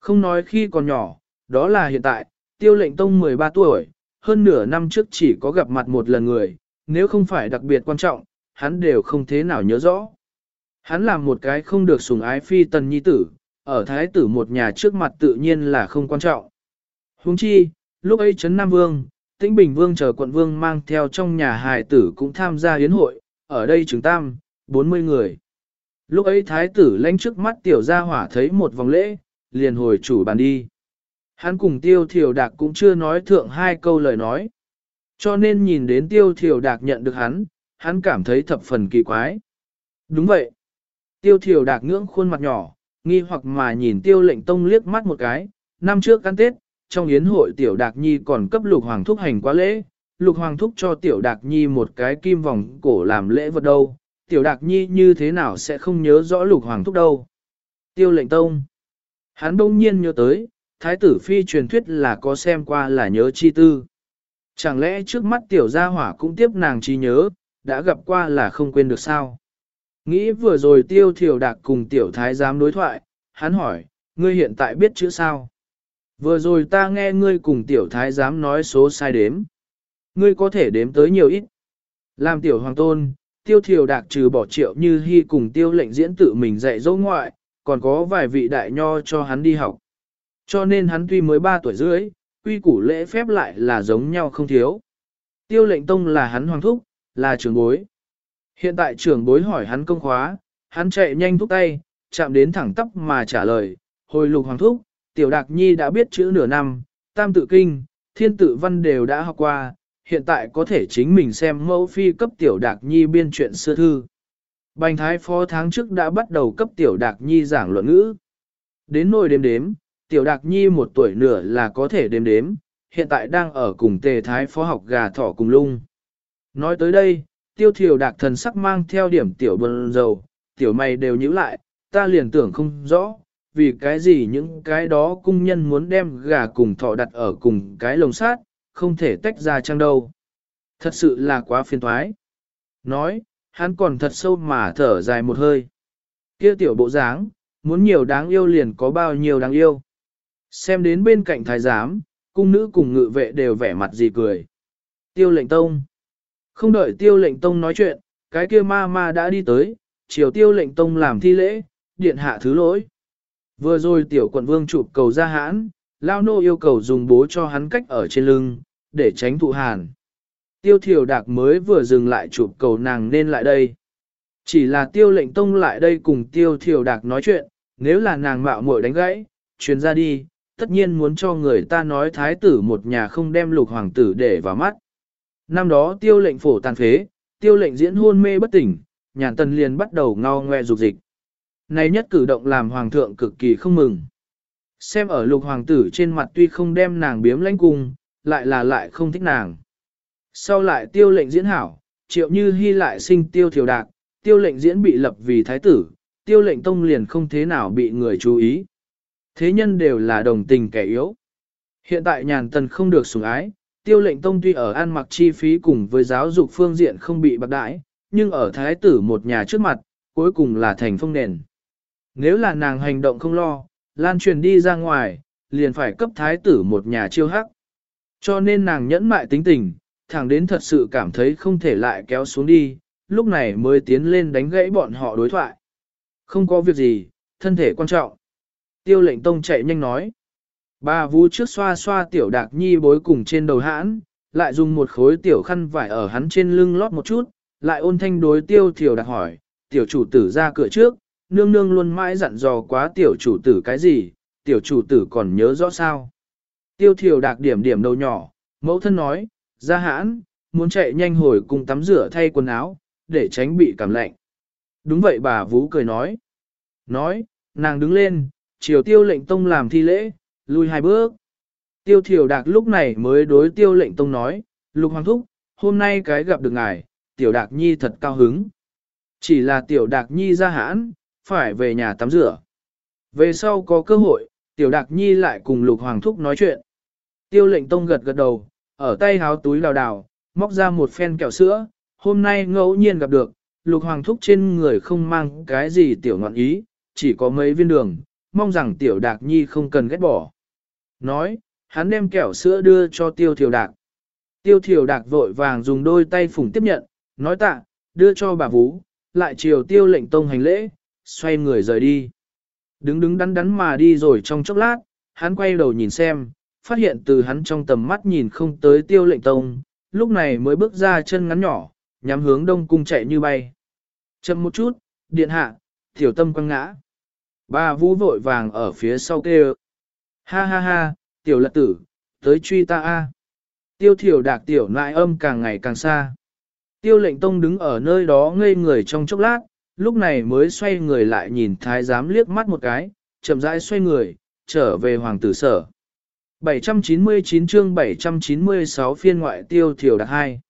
Speaker 1: Không nói khi còn nhỏ, đó là hiện tại, tiêu lệnh tông 13 tuổi, hơn nửa năm trước chỉ có gặp mặt một lần người, nếu không phải đặc biệt quan trọng, hắn đều không thế nào nhớ rõ. Hắn làm một cái không được sủng ái phi tần nhi tử, ở thái tử một nhà trước mặt tự nhiên là không quan trọng. Huống chi, lúc ấy Trấn Nam Vương, Tĩnh Bình Vương chờ quận Vương mang theo trong nhà hài tử cũng tham gia yến hội, ở đây chứng tam, 40 người. Lúc ấy thái tử lãnh trước mắt tiểu gia hỏa thấy một vòng lễ, liền hồi chủ bàn đi. Hắn cùng tiêu thiểu đạc cũng chưa nói thượng hai câu lời nói. Cho nên nhìn đến tiêu thiểu đạc nhận được hắn, hắn cảm thấy thập phần kỳ quái. Đúng vậy. Tiêu thiểu đạc ngưỡng khuôn mặt nhỏ, nghi hoặc mà nhìn tiêu lệnh tông liếc mắt một cái, năm trước ăn Tết, trong yến hội tiểu đạc nhi còn cấp lục hoàng thúc hành quá lễ, lục hoàng thúc cho tiểu đạc nhi một cái kim vòng cổ làm lễ vật đâu, tiểu đạc nhi như thế nào sẽ không nhớ rõ lục hoàng thúc đâu. Tiêu lệnh tông. Hắn đông nhiên nhớ tới, thái tử phi truyền thuyết là có xem qua là nhớ chi tư. Chẳng lẽ trước mắt tiểu gia hỏa cũng tiếp nàng chi nhớ, đã gặp qua là không quên được sao? Nghĩ vừa rồi tiêu thiểu đạc cùng tiểu thái giám đối thoại, hắn hỏi, ngươi hiện tại biết chữ sao? Vừa rồi ta nghe ngươi cùng tiểu thái giám nói số sai đếm. Ngươi có thể đếm tới nhiều ít. Làm tiểu hoàng tôn, tiêu thiểu đạc trừ bỏ triệu như hy cùng tiêu lệnh diễn tự mình dạy dỗ ngoại, còn có vài vị đại nho cho hắn đi học. Cho nên hắn tuy mới 3 tuổi rưỡi, quy củ lễ phép lại là giống nhau không thiếu. Tiêu lệnh tông là hắn hoàng thúc, là trưởng bối. Hiện tại trưởng bối hỏi hắn công khóa, hắn chạy nhanh thúc tay, chạm đến thẳng tóc mà trả lời, hồi lục hoàng thúc, tiểu đạc nhi đã biết chữ nửa năm, tam tự kinh, thiên tự văn đều đã học qua, hiện tại có thể chính mình xem mẫu phi cấp tiểu đạc nhi biên truyện xưa thư. Bành thái phó tháng trước đã bắt đầu cấp tiểu đạc nhi giảng luận ngữ. Đến nồi đếm đếm, tiểu đạc nhi một tuổi nửa là có thể đếm đếm, hiện tại đang ở cùng tề thái phó học gà thỏ cùng lung. Nói tới đây, tiêu thiểu đạc thần sắc mang theo điểm tiểu bần dầu, tiểu mày đều nhíu lại, ta liền tưởng không rõ, vì cái gì những cái đó cung nhân muốn đem gà cùng thỏ đặt ở cùng cái lồng sát, không thể tách ra chăng đâu. Thật sự là quá phiền toái. Nói, hắn còn thật sâu mà thở dài một hơi. Kia tiểu bộ dáng, muốn nhiều đáng yêu liền có bao nhiêu đáng yêu. Xem đến bên cạnh thái giám, cung nữ cùng ngự vệ đều vẻ mặt gì cười. Tiêu lệnh tông. Không đợi tiêu lệnh tông nói chuyện, cái kia ma ma đã đi tới, chiều tiêu lệnh tông làm thi lễ, điện hạ thứ lỗi. Vừa rồi tiểu quận vương chụp cầu ra hãn, lao nô yêu cầu dùng bố cho hắn cách ở trên lưng, để tránh thụ hàn. Tiêu thiểu đạc mới vừa dừng lại chụp cầu nàng nên lại đây. Chỉ là tiêu lệnh tông lại đây cùng tiêu thiểu đạc nói chuyện, nếu là nàng mạo muội đánh gãy, truyền ra đi, tất nhiên muốn cho người ta nói thái tử một nhà không đem lục hoàng tử để vào mắt. Năm đó tiêu lệnh phổ tàn phế, tiêu lệnh diễn hôn mê bất tỉnh, nhàn tần liền bắt đầu ngao ngoe dục dịch. Này nhất cử động làm hoàng thượng cực kỳ không mừng. Xem ở lục hoàng tử trên mặt tuy không đem nàng biếm lãnh cung, lại là lại không thích nàng. Sau lại tiêu lệnh diễn hảo, triệu như hy lại sinh tiêu thiểu đạc, tiêu lệnh diễn bị lập vì thái tử, tiêu lệnh tông liền không thế nào bị người chú ý. Thế nhân đều là đồng tình kẻ yếu. Hiện tại nhàn tần không được sủng ái, tiêu lệnh tông tuy ở ăn mặc chi phí cùng với giáo dục phương diện không bị bạc đãi, nhưng ở thái tử một nhà trước mặt, cuối cùng là thành phong nền. Nếu là nàng hành động không lo, lan truyền đi ra ngoài, liền phải cấp thái tử một nhà chiêu hắc. Cho nên nàng nhẫn mại tính tình, thẳng đến thật sự cảm thấy không thể lại kéo xuống đi, lúc này mới tiến lên đánh gãy bọn họ đối thoại. Không có việc gì, thân thể quan trọng. Tiêu lệnh tông chạy nhanh nói. Bà vũ trước xoa xoa tiểu đạc nhi bối cùng trên đầu hãn, lại dùng một khối tiểu khăn vải ở hắn trên lưng lót một chút, lại ôn thanh đối tiêu tiểu đạc hỏi, tiểu chủ tử ra cửa trước, nương nương luôn mãi dặn dò quá tiểu chủ tử cái gì, tiểu chủ tử còn nhớ rõ sao. Tiêu thiểu đạc điểm điểm đầu nhỏ, mẫu thân nói, ra hãn, muốn chạy nhanh hồi cùng tắm rửa thay quần áo, để tránh bị cảm lạnh. Đúng vậy bà Vũ cười nói. Nói, nàng đứng lên, chiều tiêu lệnh tông làm thi lễ, lui hai bước. Tiêu thiểu đạc lúc này mới đối tiêu lệnh tông nói, lục hoàng thúc, hôm nay cái gặp được ngài, tiểu đạc nhi thật cao hứng. Chỉ là tiểu đạc nhi ra hãn, phải về nhà tắm rửa. Về sau có cơ hội, tiểu đạc nhi lại cùng lục hoàng thúc nói chuyện. Tiêu lệnh tông gật gật đầu, ở tay háo túi đào đào, móc ra một phen kẹo sữa, hôm nay ngẫu nhiên gặp được, lục hoàng thúc trên người không mang cái gì tiểu ngọn ý, chỉ có mấy viên đường, mong rằng tiểu đạc nhi không cần ghét bỏ. Nói, hắn đem kẹo sữa đưa cho tiêu thiểu đạc. Tiêu thiểu đạc vội vàng dùng đôi tay phủng tiếp nhận, nói tạ, đưa cho bà Vũ, lại chiều tiêu lệnh tông hành lễ, xoay người rời đi. Đứng đứng đắn đắn mà đi rồi trong chốc lát, hắn quay đầu nhìn xem, phát hiện từ hắn trong tầm mắt nhìn không tới tiêu lệnh tông, lúc này mới bước ra chân ngắn nhỏ, nhắm hướng đông cung chạy như bay. Chậm một chút, điện hạ, tiểu tâm quăng ngã. Ba vũ vội vàng ở phía sau kêu. Ha ha ha, tiểu lật tử, tới truy ta a. Tiêu thiểu đạc tiểu nại âm càng ngày càng xa. Tiêu lệnh tông đứng ở nơi đó ngây người trong chốc lát, lúc này mới xoay người lại nhìn thái giám liếc mắt một cái, chậm rãi xoay người, trở về hoàng tử sở. 799 chương 796 phiên ngoại tiêu thiểu đặc 2.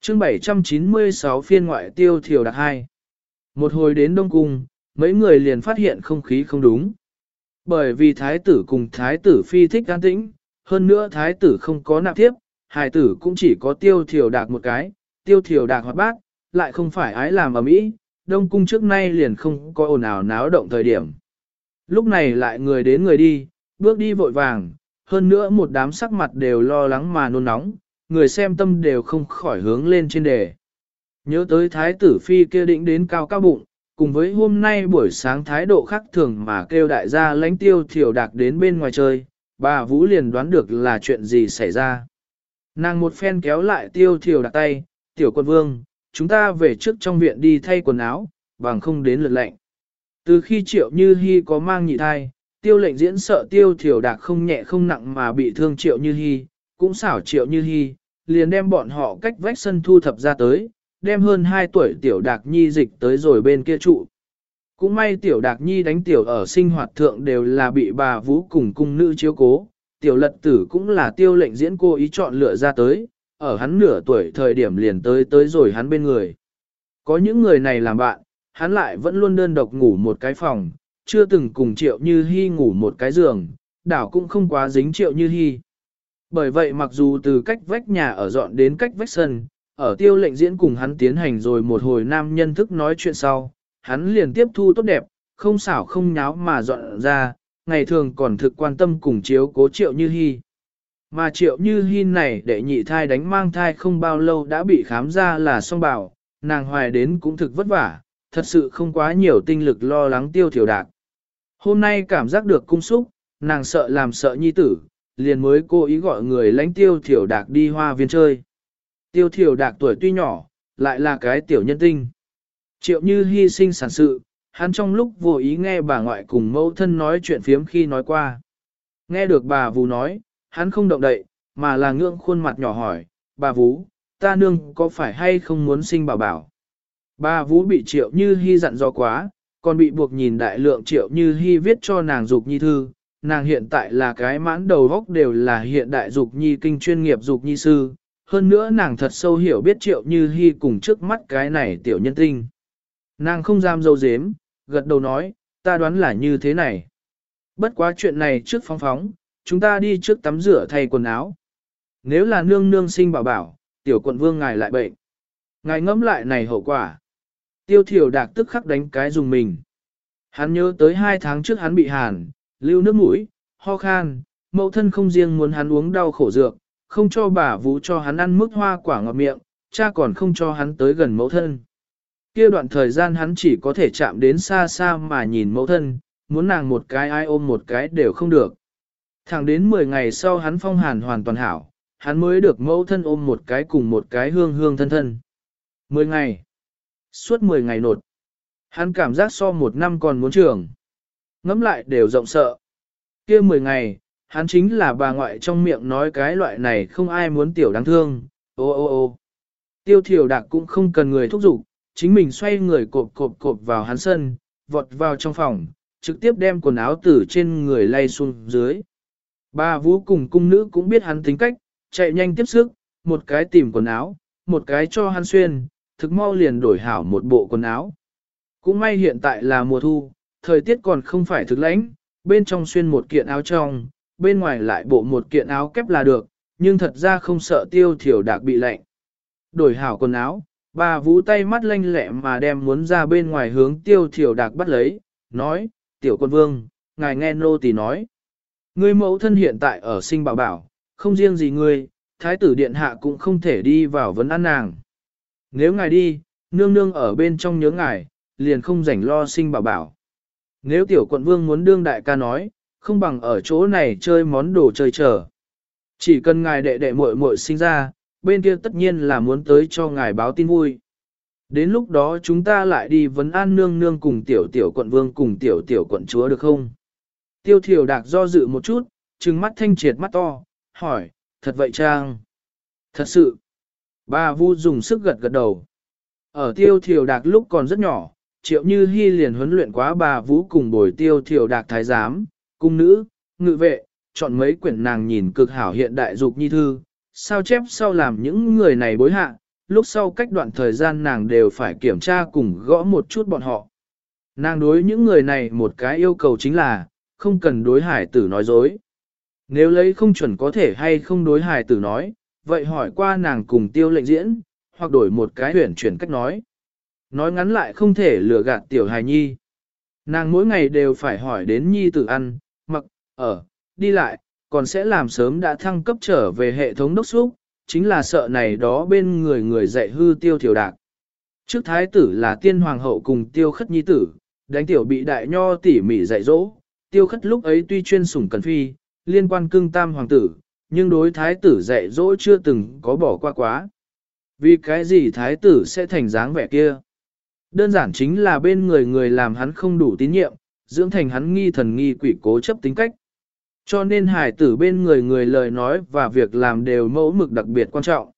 Speaker 1: Chương 796 phiên ngoại tiêu thiểu đặc 2. Một hồi đến Đông Cung, mấy người liền phát hiện không khí không đúng. Bởi vì thái tử cùng thái tử phi thích an tĩnh, hơn nữa thái tử không có nạp tiếp, hài tử cũng chỉ có tiêu thiểu đạc một cái, tiêu thiểu đạc hoạt bát, lại không phải ái làm ở mỹ, đông cung trước nay liền không có ồn ào náo động thời điểm. Lúc này lại người đến người đi, bước đi vội vàng, hơn nữa một đám sắc mặt đều lo lắng mà nôn nóng, người xem tâm đều không khỏi hướng lên trên đề. Nhớ tới thái tử phi kia định đến cao cao bụng, cùng với hôm nay buổi sáng thái độ khác thường mà kêu đại gia lãnh tiêu thiểu đạc đến bên ngoài chơi, bà Vũ liền đoán được là chuyện gì xảy ra. Nàng một phen kéo lại tiêu thiểu đạc tay, tiểu quân vương, chúng ta về trước trong viện đi thay quần áo, bằng không đến lượt lạnh. Từ khi triệu như hy có mang nhị thai, tiêu lệnh diễn sợ tiêu thiểu đạc không nhẹ không nặng mà bị thương triệu như hy, cũng xảo triệu như hy, liền đem bọn họ cách vách sân thu thập ra tới, đem hơn 2 tuổi tiểu đạc nhi dịch tới rồi bên kia trụ. Cũng may tiểu đạc nhi đánh tiểu ở sinh hoạt thượng đều là bị bà vũ cùng cung nữ chiếu cố, tiểu lật tử cũng là tiêu lệnh diễn cô ý chọn lựa ra tới, ở hắn nửa tuổi thời điểm liền tới tới rồi hắn bên người. Có những người này làm bạn, hắn lại vẫn luôn đơn độc ngủ một cái phòng, chưa từng cùng triệu như hy ngủ một cái giường, đảo cũng không quá dính triệu như hy. Bởi vậy mặc dù từ cách vách nhà ở dọn đến cách vách sân, ở tiêu lệnh diễn cùng hắn tiến hành rồi một hồi nam nhân thức nói chuyện sau, hắn liền tiếp thu tốt đẹp, không xảo không nháo mà dọn ra, ngày thường còn thực quan tâm cùng chiếu cố triệu như hy. Mà triệu như hy này để nhị thai đánh mang thai không bao lâu đã bị khám ra là song bảo, nàng hoài đến cũng thực vất vả, thật sự không quá nhiều tinh lực lo lắng tiêu thiểu đạt Hôm nay cảm giác được cung xúc, nàng sợ làm sợ nhi tử, liền mới cố ý gọi người lãnh tiêu thiểu đạt đi hoa viên chơi. Tiêu thiểu đạc tuổi tuy nhỏ, lại là cái tiểu nhân tinh. Triệu như hy sinh sản sự, hắn trong lúc vô ý nghe bà ngoại cùng mẫu thân nói chuyện phiếm khi nói qua. Nghe được bà vú nói, hắn không động đậy, mà là ngưỡng khuôn mặt nhỏ hỏi, bà vú, ta nương có phải hay không muốn sinh bảo bảo? Bà vú bị triệu như hy dặn dò quá, còn bị buộc nhìn đại lượng triệu như hy viết cho nàng dục nhi thư. Nàng hiện tại là cái mãn đầu góc đều là hiện đại dục nhi kinh chuyên nghiệp dục nhi sư. Hơn nữa nàng thật sâu hiểu biết triệu như hy cùng trước mắt cái này tiểu nhân tinh. Nàng không dám dâu dếm, gật đầu nói, ta đoán là như thế này. Bất quá chuyện này trước phóng phóng, chúng ta đi trước tắm rửa thay quần áo. Nếu là nương nương sinh bảo bảo, tiểu quận vương ngài lại bệnh. Ngài ngẫm lại này hậu quả. Tiêu thiểu đạc tức khắc đánh cái dùng mình. Hắn nhớ tới hai tháng trước hắn bị hàn, lưu nước mũi, ho khan, mẫu thân không riêng muốn hắn uống đau khổ dược, không cho bà vũ cho hắn ăn mức hoa quả ngọt miệng, cha còn không cho hắn tới gần mẫu thân. Kia đoạn thời gian hắn chỉ có thể chạm đến xa xa mà nhìn mẫu thân, muốn nàng một cái ai ôm một cái đều không được. Thẳng đến 10 ngày sau hắn phong hàn hoàn toàn hảo, hắn mới được mẫu thân ôm một cái cùng một cái hương hương thân thân. 10 ngày. Suốt 10 ngày nột. Hắn cảm giác so một năm còn muốn trưởng. Ngắm lại đều rộng sợ. kia 10 ngày, hắn chính là bà ngoại trong miệng nói cái loại này không ai muốn tiểu đáng thương. Ô ô ô tiêu thiểu đạc cũng không cần người thúc giục, chính mình xoay người cộp cộp cộp vào hắn sân, vọt vào trong phòng, trực tiếp đem quần áo từ trên người lay xuống dưới. Ba vũ cùng cung nữ cũng biết hắn tính cách, chạy nhanh tiếp sức, một cái tìm quần áo, một cái cho hắn xuyên, thực mau liền đổi hảo một bộ quần áo. Cũng may hiện tại là mùa thu, thời tiết còn không phải thực lãnh, bên trong xuyên một kiện áo trong, bên ngoài lại bộ một kiện áo kép là được, nhưng thật ra không sợ tiêu thiểu đạc bị lạnh. Đổi hảo quần áo, bà vũ tay mắt lanh lẹ mà đem muốn ra bên ngoài hướng tiêu thiểu đạc bắt lấy, nói, tiểu quân vương, ngài nghe nô tỳ nói. Ngươi mẫu thân hiện tại ở sinh bảo bảo, không riêng gì ngươi, thái tử điện hạ cũng không thể đi vào vấn ăn nàng. Nếu ngài đi, nương nương ở bên trong nhớ ngài, liền không rảnh lo sinh bảo bảo. Nếu tiểu quận vương muốn đương đại ca nói, không bằng ở chỗ này chơi món đồ chơi chờ. Chỉ cần ngài đệ đệ muội muội sinh ra, bên kia tất nhiên là muốn tới cho ngài báo tin vui. Đến lúc đó chúng ta lại đi vấn an nương nương cùng tiểu tiểu quận vương cùng tiểu tiểu quận chúa được không? Tiêu thiểu đạc do dự một chút, trừng mắt thanh triệt mắt to, hỏi, thật vậy trang? Thật sự. Bà vu dùng sức gật gật đầu. Ở tiêu thiểu đạc lúc còn rất nhỏ, triệu như hy liền huấn luyện quá bà vũ cùng bồi tiêu thiểu đạc thái giám, cung nữ, ngự vệ, chọn mấy quyển nàng nhìn cực hảo hiện đại dục nhi thư, sao chép sau làm những người này bối hạ, lúc sau cách đoạn thời gian nàng đều phải kiểm tra cùng gõ một chút bọn họ. Nàng đối những người này một cái yêu cầu chính là, không cần đối hải tử nói dối. Nếu lấy không chuẩn có thể hay không đối hải tử nói, vậy hỏi qua nàng cùng tiêu lệnh diễn, hoặc đổi một cái huyển chuyển cách nói. Nói ngắn lại không thể lừa gạt tiểu hài nhi. Nàng mỗi ngày đều phải hỏi đến nhi tử ăn, ở, đi lại, còn sẽ làm sớm đã thăng cấp trở về hệ thống đốc xúc, chính là sợ này đó bên người người dạy hư tiêu thiểu đạc. Trước thái tử là tiên hoàng hậu cùng tiêu khất nhi tử, đánh tiểu bị đại nho tỉ mỉ dạy dỗ, tiêu khất lúc ấy tuy chuyên sủng cần phi, liên quan cưng tam hoàng tử, nhưng đối thái tử dạy dỗ chưa từng có bỏ qua quá. Vì cái gì thái tử sẽ thành dáng vẻ kia? Đơn giản chính là bên người người làm hắn không đủ tín nhiệm, dưỡng thành hắn nghi thần nghi quỷ cố chấp tính cách. Cho nên hải tử bên người người lời nói và việc làm đều mẫu mực đặc biệt quan trọng.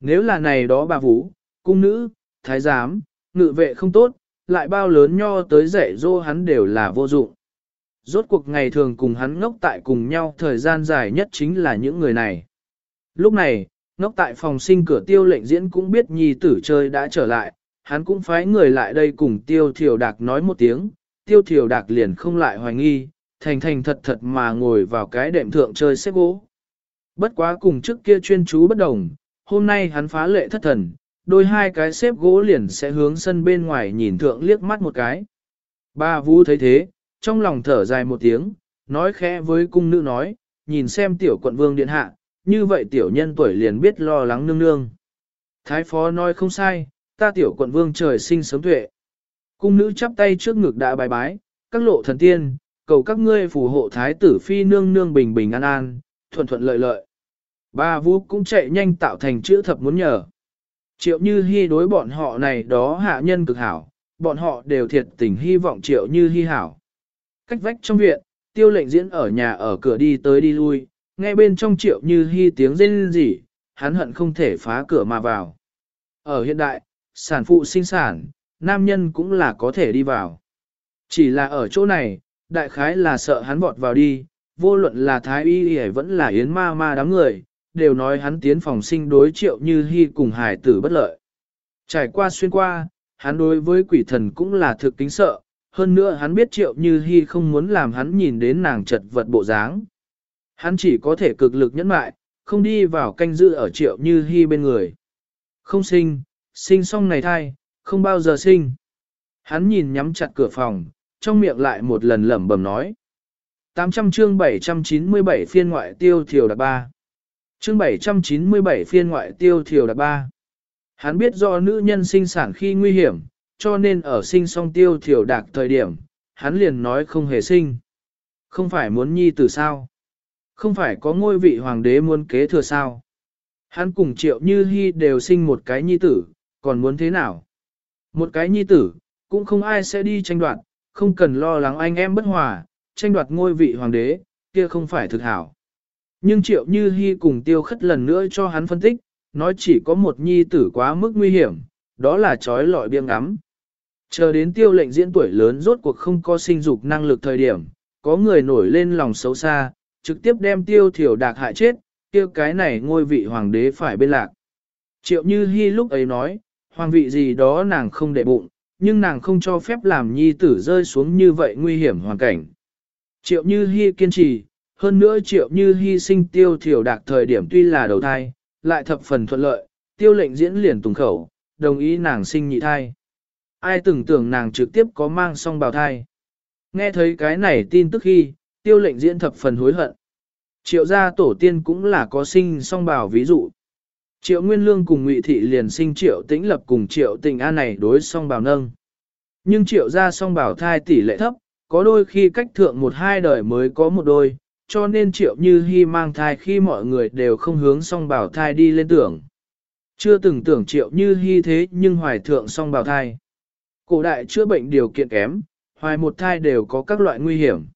Speaker 1: Nếu là này đó bà vũ, cung nữ, thái giám, ngự vệ không tốt, lại bao lớn nho tới dạy dô hắn đều là vô dụng. Rốt cuộc ngày thường cùng hắn ngốc tại cùng nhau thời gian dài nhất chính là những người này. Lúc này, ngốc tại phòng sinh cửa tiêu lệnh diễn cũng biết nhi tử chơi đã trở lại, hắn cũng phái người lại đây cùng tiêu thiểu đạc nói một tiếng, tiêu thiểu đạc liền không lại hoài nghi, thành thành thật thật mà ngồi vào cái đệm thượng chơi xếp gỗ. Bất quá cùng trước kia chuyên chú bất đồng, hôm nay hắn phá lệ thất thần, đôi hai cái xếp gỗ liền sẽ hướng sân bên ngoài nhìn thượng liếc mắt một cái. Ba Vũ thấy thế, trong lòng thở dài một tiếng, nói khẽ với cung nữ nói, nhìn xem tiểu quận vương điện hạ, như vậy tiểu nhân tuổi liền biết lo lắng nương nương. Thái phó nói không sai, ta tiểu quận vương trời sinh sớm tuệ. Cung nữ chắp tay trước ngực đã bài bái, các lộ thần tiên, cầu các ngươi phù hộ thái tử phi nương nương bình bình an an, thuận thuận lợi lợi. Ba vũ cũng chạy nhanh tạo thành chữ thập muốn nhờ. Triệu như hy đối bọn họ này đó hạ nhân cực hảo, bọn họ đều thiệt tình hy vọng triệu như hy hảo. Cách vách trong viện, tiêu lệnh diễn ở nhà ở cửa đi tới đi lui, nghe bên trong triệu như hy tiếng rên rỉ, hắn hận không thể phá cửa mà vào. Ở hiện đại, sản phụ sinh sản, nam nhân cũng là có thể đi vào. Chỉ là ở chỗ này, đại khái là sợ hắn vọt vào đi, vô luận là thái y y vẫn là yến ma ma đám người, đều nói hắn tiến phòng sinh đối triệu như hy cùng hải tử bất lợi. Trải qua xuyên qua, hắn đối với quỷ thần cũng là thực kính sợ, hơn nữa hắn biết triệu như hy không muốn làm hắn nhìn đến nàng chật vật bộ dáng. Hắn chỉ có thể cực lực nhẫn mại, không đi vào canh giữ ở triệu như hy bên người. Không sinh, sinh xong này thai, không bao giờ sinh. Hắn nhìn nhắm chặt cửa phòng, trong miệng lại một lần lẩm bẩm nói. 800 chương 797 phiên ngoại tiêu thiểu đặc ba. Chương 797 phiên ngoại tiêu thiểu đặc ba. Hắn biết do nữ nhân sinh sản khi nguy hiểm, cho nên ở sinh song tiêu thiểu đặc thời điểm, hắn liền nói không hề sinh. Không phải muốn nhi tử sao? Không phải có ngôi vị hoàng đế muốn kế thừa sao? Hắn cùng triệu như hy đều sinh một cái nhi tử, còn muốn thế nào? Một cái nhi tử, cũng không ai sẽ đi tranh đoạt, không cần lo lắng anh em bất hòa, tranh đoạt ngôi vị hoàng đế, kia không phải thực hảo. Nhưng triệu như hy cùng tiêu khất lần nữa cho hắn phân tích, nói chỉ có một nhi tử quá mức nguy hiểm, đó là trói lọi biếng ngắm. Chờ đến tiêu lệnh diễn tuổi lớn rốt cuộc không có sinh dục năng lực thời điểm, có người nổi lên lòng xấu xa, trực tiếp đem tiêu thiểu đạc hại chết, tiêu cái này ngôi vị hoàng đế phải bên lạc. Triệu như hy lúc ấy nói, hoàng vị gì đó nàng không để bụng, nhưng nàng không cho phép làm nhi tử rơi xuống như vậy nguy hiểm hoàn cảnh. Triệu như hy kiên trì, hơn nữa triệu như hy sinh tiêu thiểu đạc thời điểm tuy là đầu thai, lại thập phần thuận lợi, tiêu lệnh diễn liền tùng khẩu, đồng ý nàng sinh nhị thai. Ai từng tưởng nàng trực tiếp có mang song bào thai. Nghe thấy cái này tin tức khi, tiêu lệnh diễn thập phần hối hận. Triệu gia tổ tiên cũng là có sinh song bào ví dụ. Triệu Nguyên Lương cùng Ngụy Thị liền sinh Triệu Tĩnh Lập cùng Triệu Tình An này đối song bào nâng. Nhưng Triệu gia song bào thai tỷ lệ thấp, có đôi khi cách thượng một hai đời mới có một đôi, cho nên Triệu Như Hi mang thai khi mọi người đều không hướng song bào thai đi lên tưởng. Chưa từng tưởng Triệu Như Hi thế nhưng hoài thượng song bào thai. Cổ đại chữa bệnh điều kiện kém, hoài một thai đều có các loại nguy hiểm.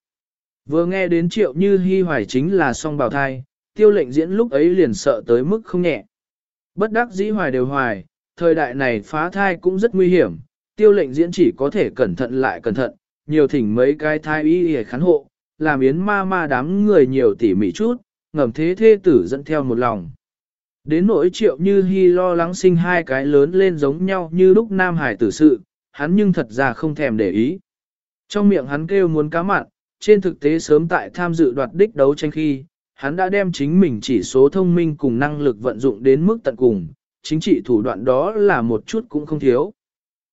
Speaker 1: Vừa nghe đến Triệu Như Hi hoài chính là song bào thai, tiêu lệnh diễn lúc ấy liền sợ tới mức không nhẹ. Bất đắc dĩ hoài đều hoài, thời đại này phá thai cũng rất nguy hiểm, tiêu lệnh diễn chỉ có thể cẩn thận lại cẩn thận, nhiều thỉnh mấy cái thai y hề khán hộ, làm yến ma ma đám người nhiều tỉ mỉ chút, ngầm thế thê tử dẫn theo một lòng. Đến nỗi triệu như hy lo lắng sinh hai cái lớn lên giống nhau như lúc nam hải tử sự, hắn nhưng thật ra không thèm để ý. Trong miệng hắn kêu muốn cá mặn, trên thực tế sớm tại tham dự đoạt đích đấu tranh khi, hắn đã đem chính mình chỉ số thông minh cùng năng lực vận dụng đến mức tận cùng, chính trị thủ đoạn đó là một chút cũng không thiếu.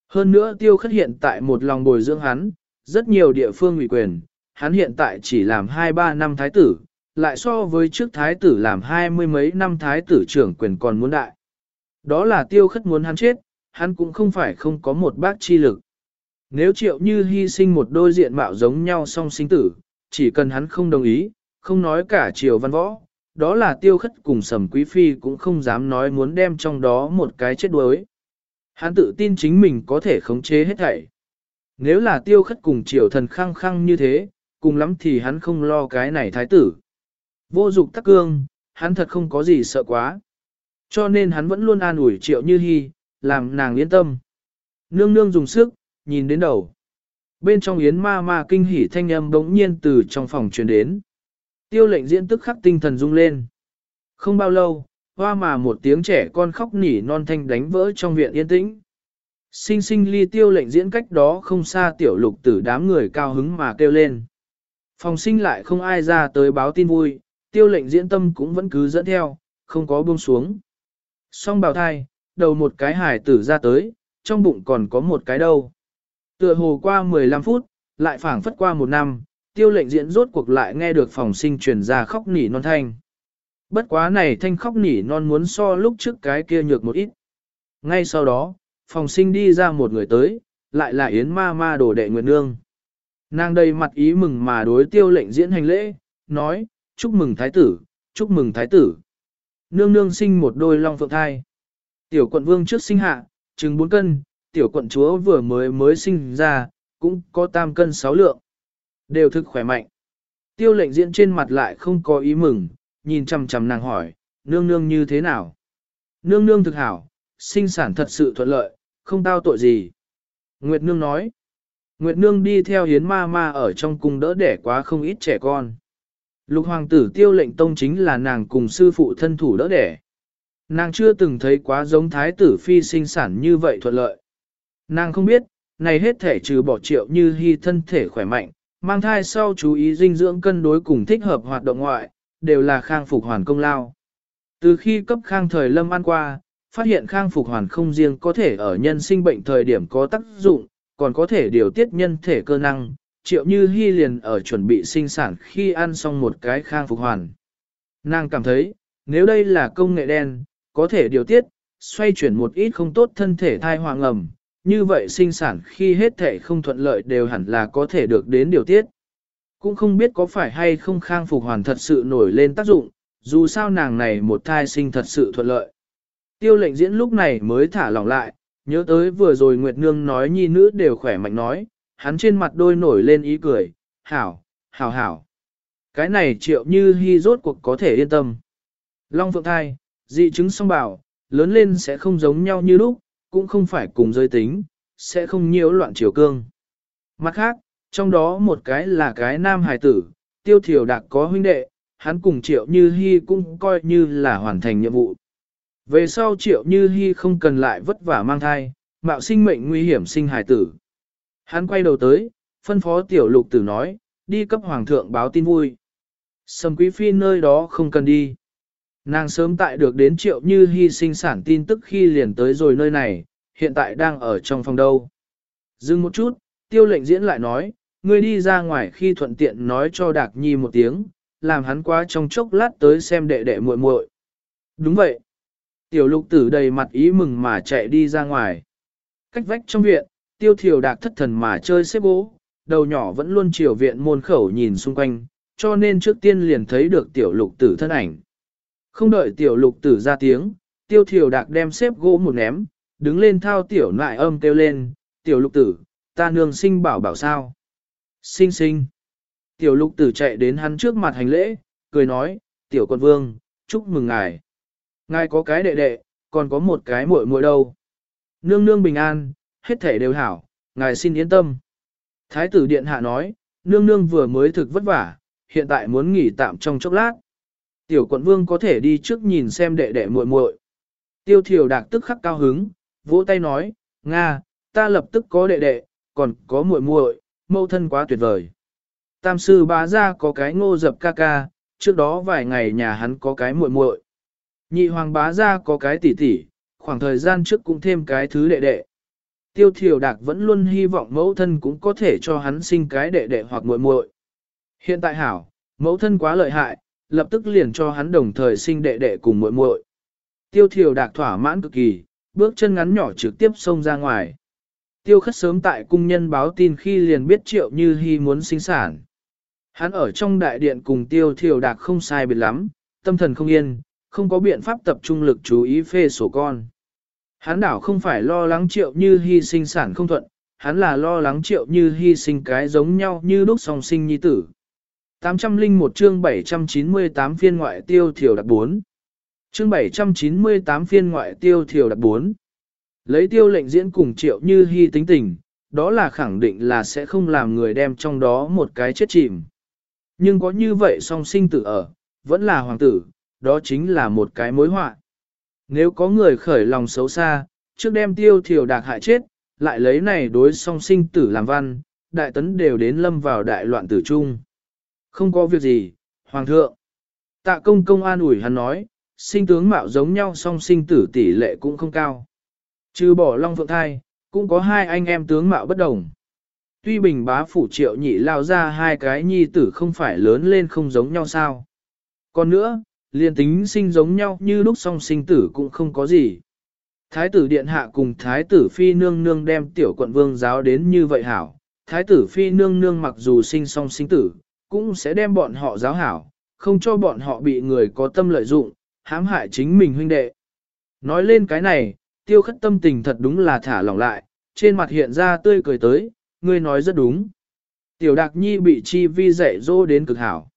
Speaker 1: Hơn nữa tiêu khất hiện tại một lòng bồi dưỡng hắn, rất nhiều địa phương ủy quyền, hắn hiện tại chỉ làm 2-3 năm thái tử, lại so với trước thái tử làm hai mươi mấy năm thái tử trưởng quyền còn muốn đại. Đó là tiêu khất muốn hắn chết, hắn cũng không phải không có một bác chi lực. Nếu triệu như hy sinh một đôi diện mạo giống nhau song sinh tử, chỉ cần hắn không đồng ý, không nói cả triều văn võ, đó là tiêu khất cùng sầm quý phi cũng không dám nói muốn đem trong đó một cái chết đuối. Hắn tự tin chính mình có thể khống chế hết thảy. Nếu là tiêu khất cùng triều thần khăng khăng như thế, cùng lắm thì hắn không lo cái này thái tử. Vô dục tắc cương, hắn thật không có gì sợ quá. Cho nên hắn vẫn luôn an ủi triệu như hy, làm nàng yên tâm. Nương nương dùng sức, nhìn đến đầu. Bên trong yến ma ma kinh hỉ thanh âm bỗng nhiên từ trong phòng truyền đến. Tiêu lệnh diễn tức khắc tinh thần rung lên. Không bao lâu, hoa mà một tiếng trẻ con khóc nỉ non thanh đánh vỡ trong viện yên tĩnh. Sinh sinh ly tiêu lệnh diễn cách đó không xa tiểu lục tử đám người cao hứng mà kêu lên. Phòng sinh lại không ai ra tới báo tin vui, tiêu lệnh diễn tâm cũng vẫn cứ dẫn theo, không có buông xuống. Song bào thai, đầu một cái hải tử ra tới, trong bụng còn có một cái đâu. Tựa hồ qua 15 phút, lại phảng phất qua một năm, tiêu lệnh diễn rốt cuộc lại nghe được phòng sinh truyền ra khóc nỉ non thanh. Bất quá này thanh khóc nỉ non muốn so lúc trước cái kia nhược một ít. Ngay sau đó, phòng sinh đi ra một người tới, lại là Yến ma ma đồ đệ Nguyệt Nương. Nàng đầy mặt ý mừng mà đối tiêu lệnh diễn hành lễ, nói, chúc mừng thái tử, chúc mừng thái tử. Nương nương sinh một đôi long phượng thai. Tiểu quận vương trước sinh hạ, chừng 4 cân, tiểu quận chúa vừa mới mới sinh ra, cũng có tam cân 6 lượng. Đều thực khỏe mạnh. Tiêu lệnh diễn trên mặt lại không có ý mừng, nhìn chằm chằm nàng hỏi, nương nương như thế nào? Nương nương thực hảo, sinh sản thật sự thuận lợi, không tao tội gì. Nguyệt nương nói, Nguyệt nương đi theo hiến ma ma ở trong cung đỡ đẻ quá không ít trẻ con. Lục hoàng tử tiêu lệnh tông chính là nàng cùng sư phụ thân thủ đỡ đẻ. Nàng chưa từng thấy quá giống thái tử phi sinh sản như vậy thuận lợi. Nàng không biết, này hết thể trừ bỏ triệu như hy thân thể khỏe mạnh, mang thai sau chú ý dinh dưỡng cân đối cùng thích hợp hoạt động ngoại, đều là khang phục hoàn công lao. Từ khi cấp khang thời lâm ăn qua, phát hiện khang phục hoàn không riêng có thể ở nhân sinh bệnh thời điểm có tác dụng, còn có thể điều tiết nhân thể cơ năng, triệu như hy liền ở chuẩn bị sinh sản khi ăn xong một cái khang phục hoàn. Nàng cảm thấy, nếu đây là công nghệ đen, có thể điều tiết, xoay chuyển một ít không tốt thân thể thai hoàng ẩm, như vậy sinh sản khi hết thể không thuận lợi đều hẳn là có thể được đến điều tiết. Cũng không biết có phải hay không khang phục hoàn thật sự nổi lên tác dụng, dù sao nàng này một thai sinh thật sự thuận lợi. Tiêu lệnh diễn lúc này mới thả lỏng lại, nhớ tới vừa rồi Nguyệt Nương nói nhi nữ đều khỏe mạnh nói, hắn trên mặt đôi nổi lên ý cười, hảo, hảo hảo. Cái này triệu như hy rốt cuộc có thể yên tâm. Long phượng thai, dị chứng song bảo, lớn lên sẽ không giống nhau như lúc, cũng không phải cùng giới tính, sẽ không nhiễu loạn chiều cương. Mặt khác, trong đó một cái là cái nam hài tử, tiêu thiểu đạc có huynh đệ, hắn cùng triệu như hy cũng coi như là hoàn thành nhiệm vụ. Về sau triệu như hy không cần lại vất vả mang thai, mạo sinh mệnh nguy hiểm sinh hài tử. Hắn quay đầu tới, phân phó tiểu lục tử nói, đi cấp hoàng thượng báo tin vui. Sầm quý phi nơi đó không cần đi. Nàng sớm tại được đến triệu như hy sinh sản tin tức khi liền tới rồi nơi này, hiện tại đang ở trong phòng đâu. Dừng một chút, tiêu lệnh diễn lại nói, ngươi đi ra ngoài khi thuận tiện nói cho Đạc Nhi một tiếng, làm hắn qua trong chốc lát tới xem đệ đệ muội muội. Đúng vậy. Tiểu lục tử đầy mặt ý mừng mà chạy đi ra ngoài. Cách vách trong viện, tiêu thiểu đạc thất thần mà chơi xếp bố đầu nhỏ vẫn luôn chiều viện môn khẩu nhìn xung quanh, cho nên trước tiên liền thấy được tiểu lục tử thân ảnh. Không đợi tiểu lục tử ra tiếng, tiêu thiểu đạc đem xếp gỗ một ném, đứng lên thao tiểu nại âm kêu lên, tiểu lục tử, ta nương sinh bảo bảo sao. Sinh sinh. Tiểu lục tử chạy đến hắn trước mặt hành lễ, cười nói, tiểu quân vương, chúc mừng ngài. Ngài có cái đệ đệ, còn có một cái muội muội đâu. Nương nương bình an, hết thể đều hảo, ngài xin yên tâm. Thái tử điện hạ nói, nương nương vừa mới thực vất vả, hiện tại muốn nghỉ tạm trong chốc lát. Tiểu quận vương có thể đi trước nhìn xem đệ đệ muội muội. Tiêu thiểu đạc tức khắc cao hứng, vỗ tay nói, Nga, ta lập tức có đệ đệ, còn có muội muội, mâu thân quá tuyệt vời. Tam sư bá gia có cái ngô dập ca ca, trước đó vài ngày nhà hắn có cái muội muội. Nhị hoàng bá gia có cái tỷ tỷ, khoảng thời gian trước cũng thêm cái thứ đệ đệ. Tiêu thiểu đạc vẫn luôn hy vọng mẫu thân cũng có thể cho hắn sinh cái đệ đệ hoặc muội muội. Hiện tại hảo, mẫu thân quá lợi hại, lập tức liền cho hắn đồng thời sinh đệ đệ cùng muội muội. Tiêu thiểu đạc thỏa mãn cực kỳ, bước chân ngắn nhỏ trực tiếp xông ra ngoài. Tiêu khất sớm tại cung nhân báo tin khi liền biết triệu như hy muốn sinh sản. Hắn ở trong đại điện cùng tiêu thiểu đạc không sai biệt lắm, tâm thần không yên, không có biện pháp tập trung lực chú ý phê sổ con. Hắn đảo không phải lo lắng triệu như hy sinh sản không thuận, hắn là lo lắng triệu như hy sinh cái giống nhau như lúc song sinh nhi tử. 801 chương 798 phiên ngoại tiêu thiểu đặc 4 Chương 798 phiên ngoại tiêu thiểu đặc 4 Lấy tiêu lệnh diễn cùng triệu như hy tính tình, đó là khẳng định là sẽ không làm người đem trong đó một cái chết chìm. Nhưng có như vậy song sinh tử ở, vẫn là hoàng tử, đó chính là một cái mối họa. Nếu có người khởi lòng xấu xa, trước đem tiêu thiểu đạc hại chết, lại lấy này đối song sinh tử làm văn, đại tấn đều đến lâm vào đại loạn tử trung. Không có việc gì, hoàng thượng. Tạ công công an ủi hắn nói, sinh tướng mạo giống nhau song sinh tử tỷ lệ cũng không cao. Trừ bỏ long phượng thai, cũng có hai anh em tướng mạo bất đồng. Tuy bình bá phủ triệu nhị lao ra hai cái nhi tử không phải lớn lên không giống nhau sao. Còn nữa, liền tính sinh giống nhau như lúc song sinh tử cũng không có gì. Thái tử điện hạ cùng thái tử phi nương nương đem tiểu quận vương giáo đến như vậy hảo. Thái tử phi nương nương mặc dù sinh song sinh tử, cũng sẽ đem bọn họ giáo hảo, không cho bọn họ bị người có tâm lợi dụng, hãm hại chính mình huynh đệ. Nói lên cái này, tiêu khất tâm tình thật đúng là thả lỏng lại, trên mặt hiện ra tươi cười tới, ngươi nói rất đúng. Tiểu Đạc Nhi bị chi vi dạy dỗ đến cực hảo.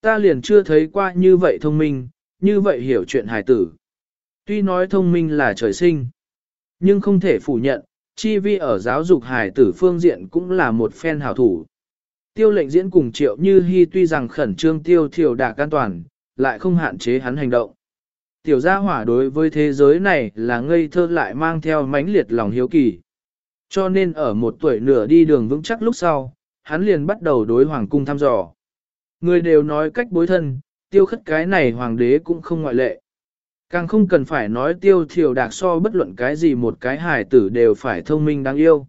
Speaker 1: Ta liền chưa thấy qua như vậy thông minh, như vậy hiểu chuyện hài tử. Tuy nói thông minh là trời sinh, nhưng không thể phủ nhận, chi vi ở giáo dục hài tử phương diện cũng là một phen hảo thủ. Tiêu lệnh diễn cùng triệu như hy tuy rằng khẩn trương tiêu thiểu đạc an toàn, lại không hạn chế hắn hành động. Tiểu gia hỏa đối với thế giới này là ngây thơ lại mang theo mãnh liệt lòng hiếu kỳ. Cho nên ở một tuổi nửa đi đường vững chắc lúc sau, hắn liền bắt đầu đối hoàng cung thăm dò. Người đều nói cách bối thân, tiêu khất cái này hoàng đế cũng không ngoại lệ. Càng không cần phải nói tiêu thiểu đạc so bất luận cái gì một cái hài tử đều phải thông minh đáng yêu.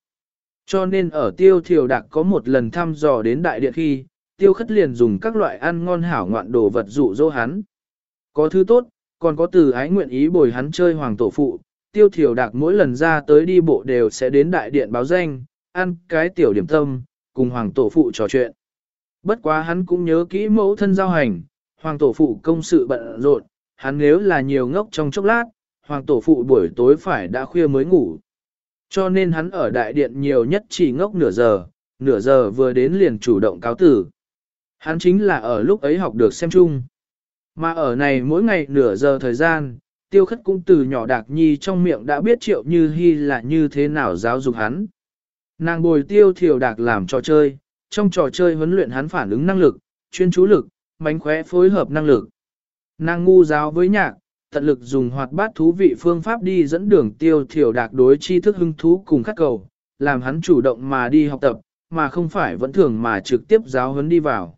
Speaker 1: Cho nên ở tiêu thiểu đặc có một lần thăm dò đến đại điện khi, tiêu khất liền dùng các loại ăn ngon hảo ngoạn đồ vật dụ dỗ hắn. Có thứ tốt, còn có từ ái nguyện ý bồi hắn chơi hoàng tổ phụ, tiêu thiểu đạc mỗi lần ra tới đi bộ đều sẽ đến đại điện báo danh, ăn cái tiểu điểm tâm, cùng hoàng tổ phụ trò chuyện. Bất quá hắn cũng nhớ kỹ mẫu thân giao hành, hoàng tổ phụ công sự bận rộn, hắn nếu là nhiều ngốc trong chốc lát, hoàng tổ phụ buổi tối phải đã khuya mới ngủ. Cho nên hắn ở đại điện nhiều nhất chỉ ngốc nửa giờ, nửa giờ vừa đến liền chủ động cáo tử. Hắn chính là ở lúc ấy học được xem chung. Mà ở này mỗi ngày nửa giờ thời gian, tiêu khất cũng từ nhỏ đạc nhi trong miệng đã biết triệu như hy là như thế nào giáo dục hắn. Nàng bồi tiêu thiểu đạc làm trò chơi, trong trò chơi huấn luyện hắn phản ứng năng lực, chuyên chú lực, mánh khóe phối hợp năng lực. Nàng ngu giáo với nhạc, tận lực dùng hoạt bát thú vị phương pháp đi dẫn đường tiêu thiểu đạc đối tri thức hứng thú cùng khắc cầu, làm hắn chủ động mà đi học tập, mà không phải vẫn thường mà trực tiếp giáo huấn đi vào.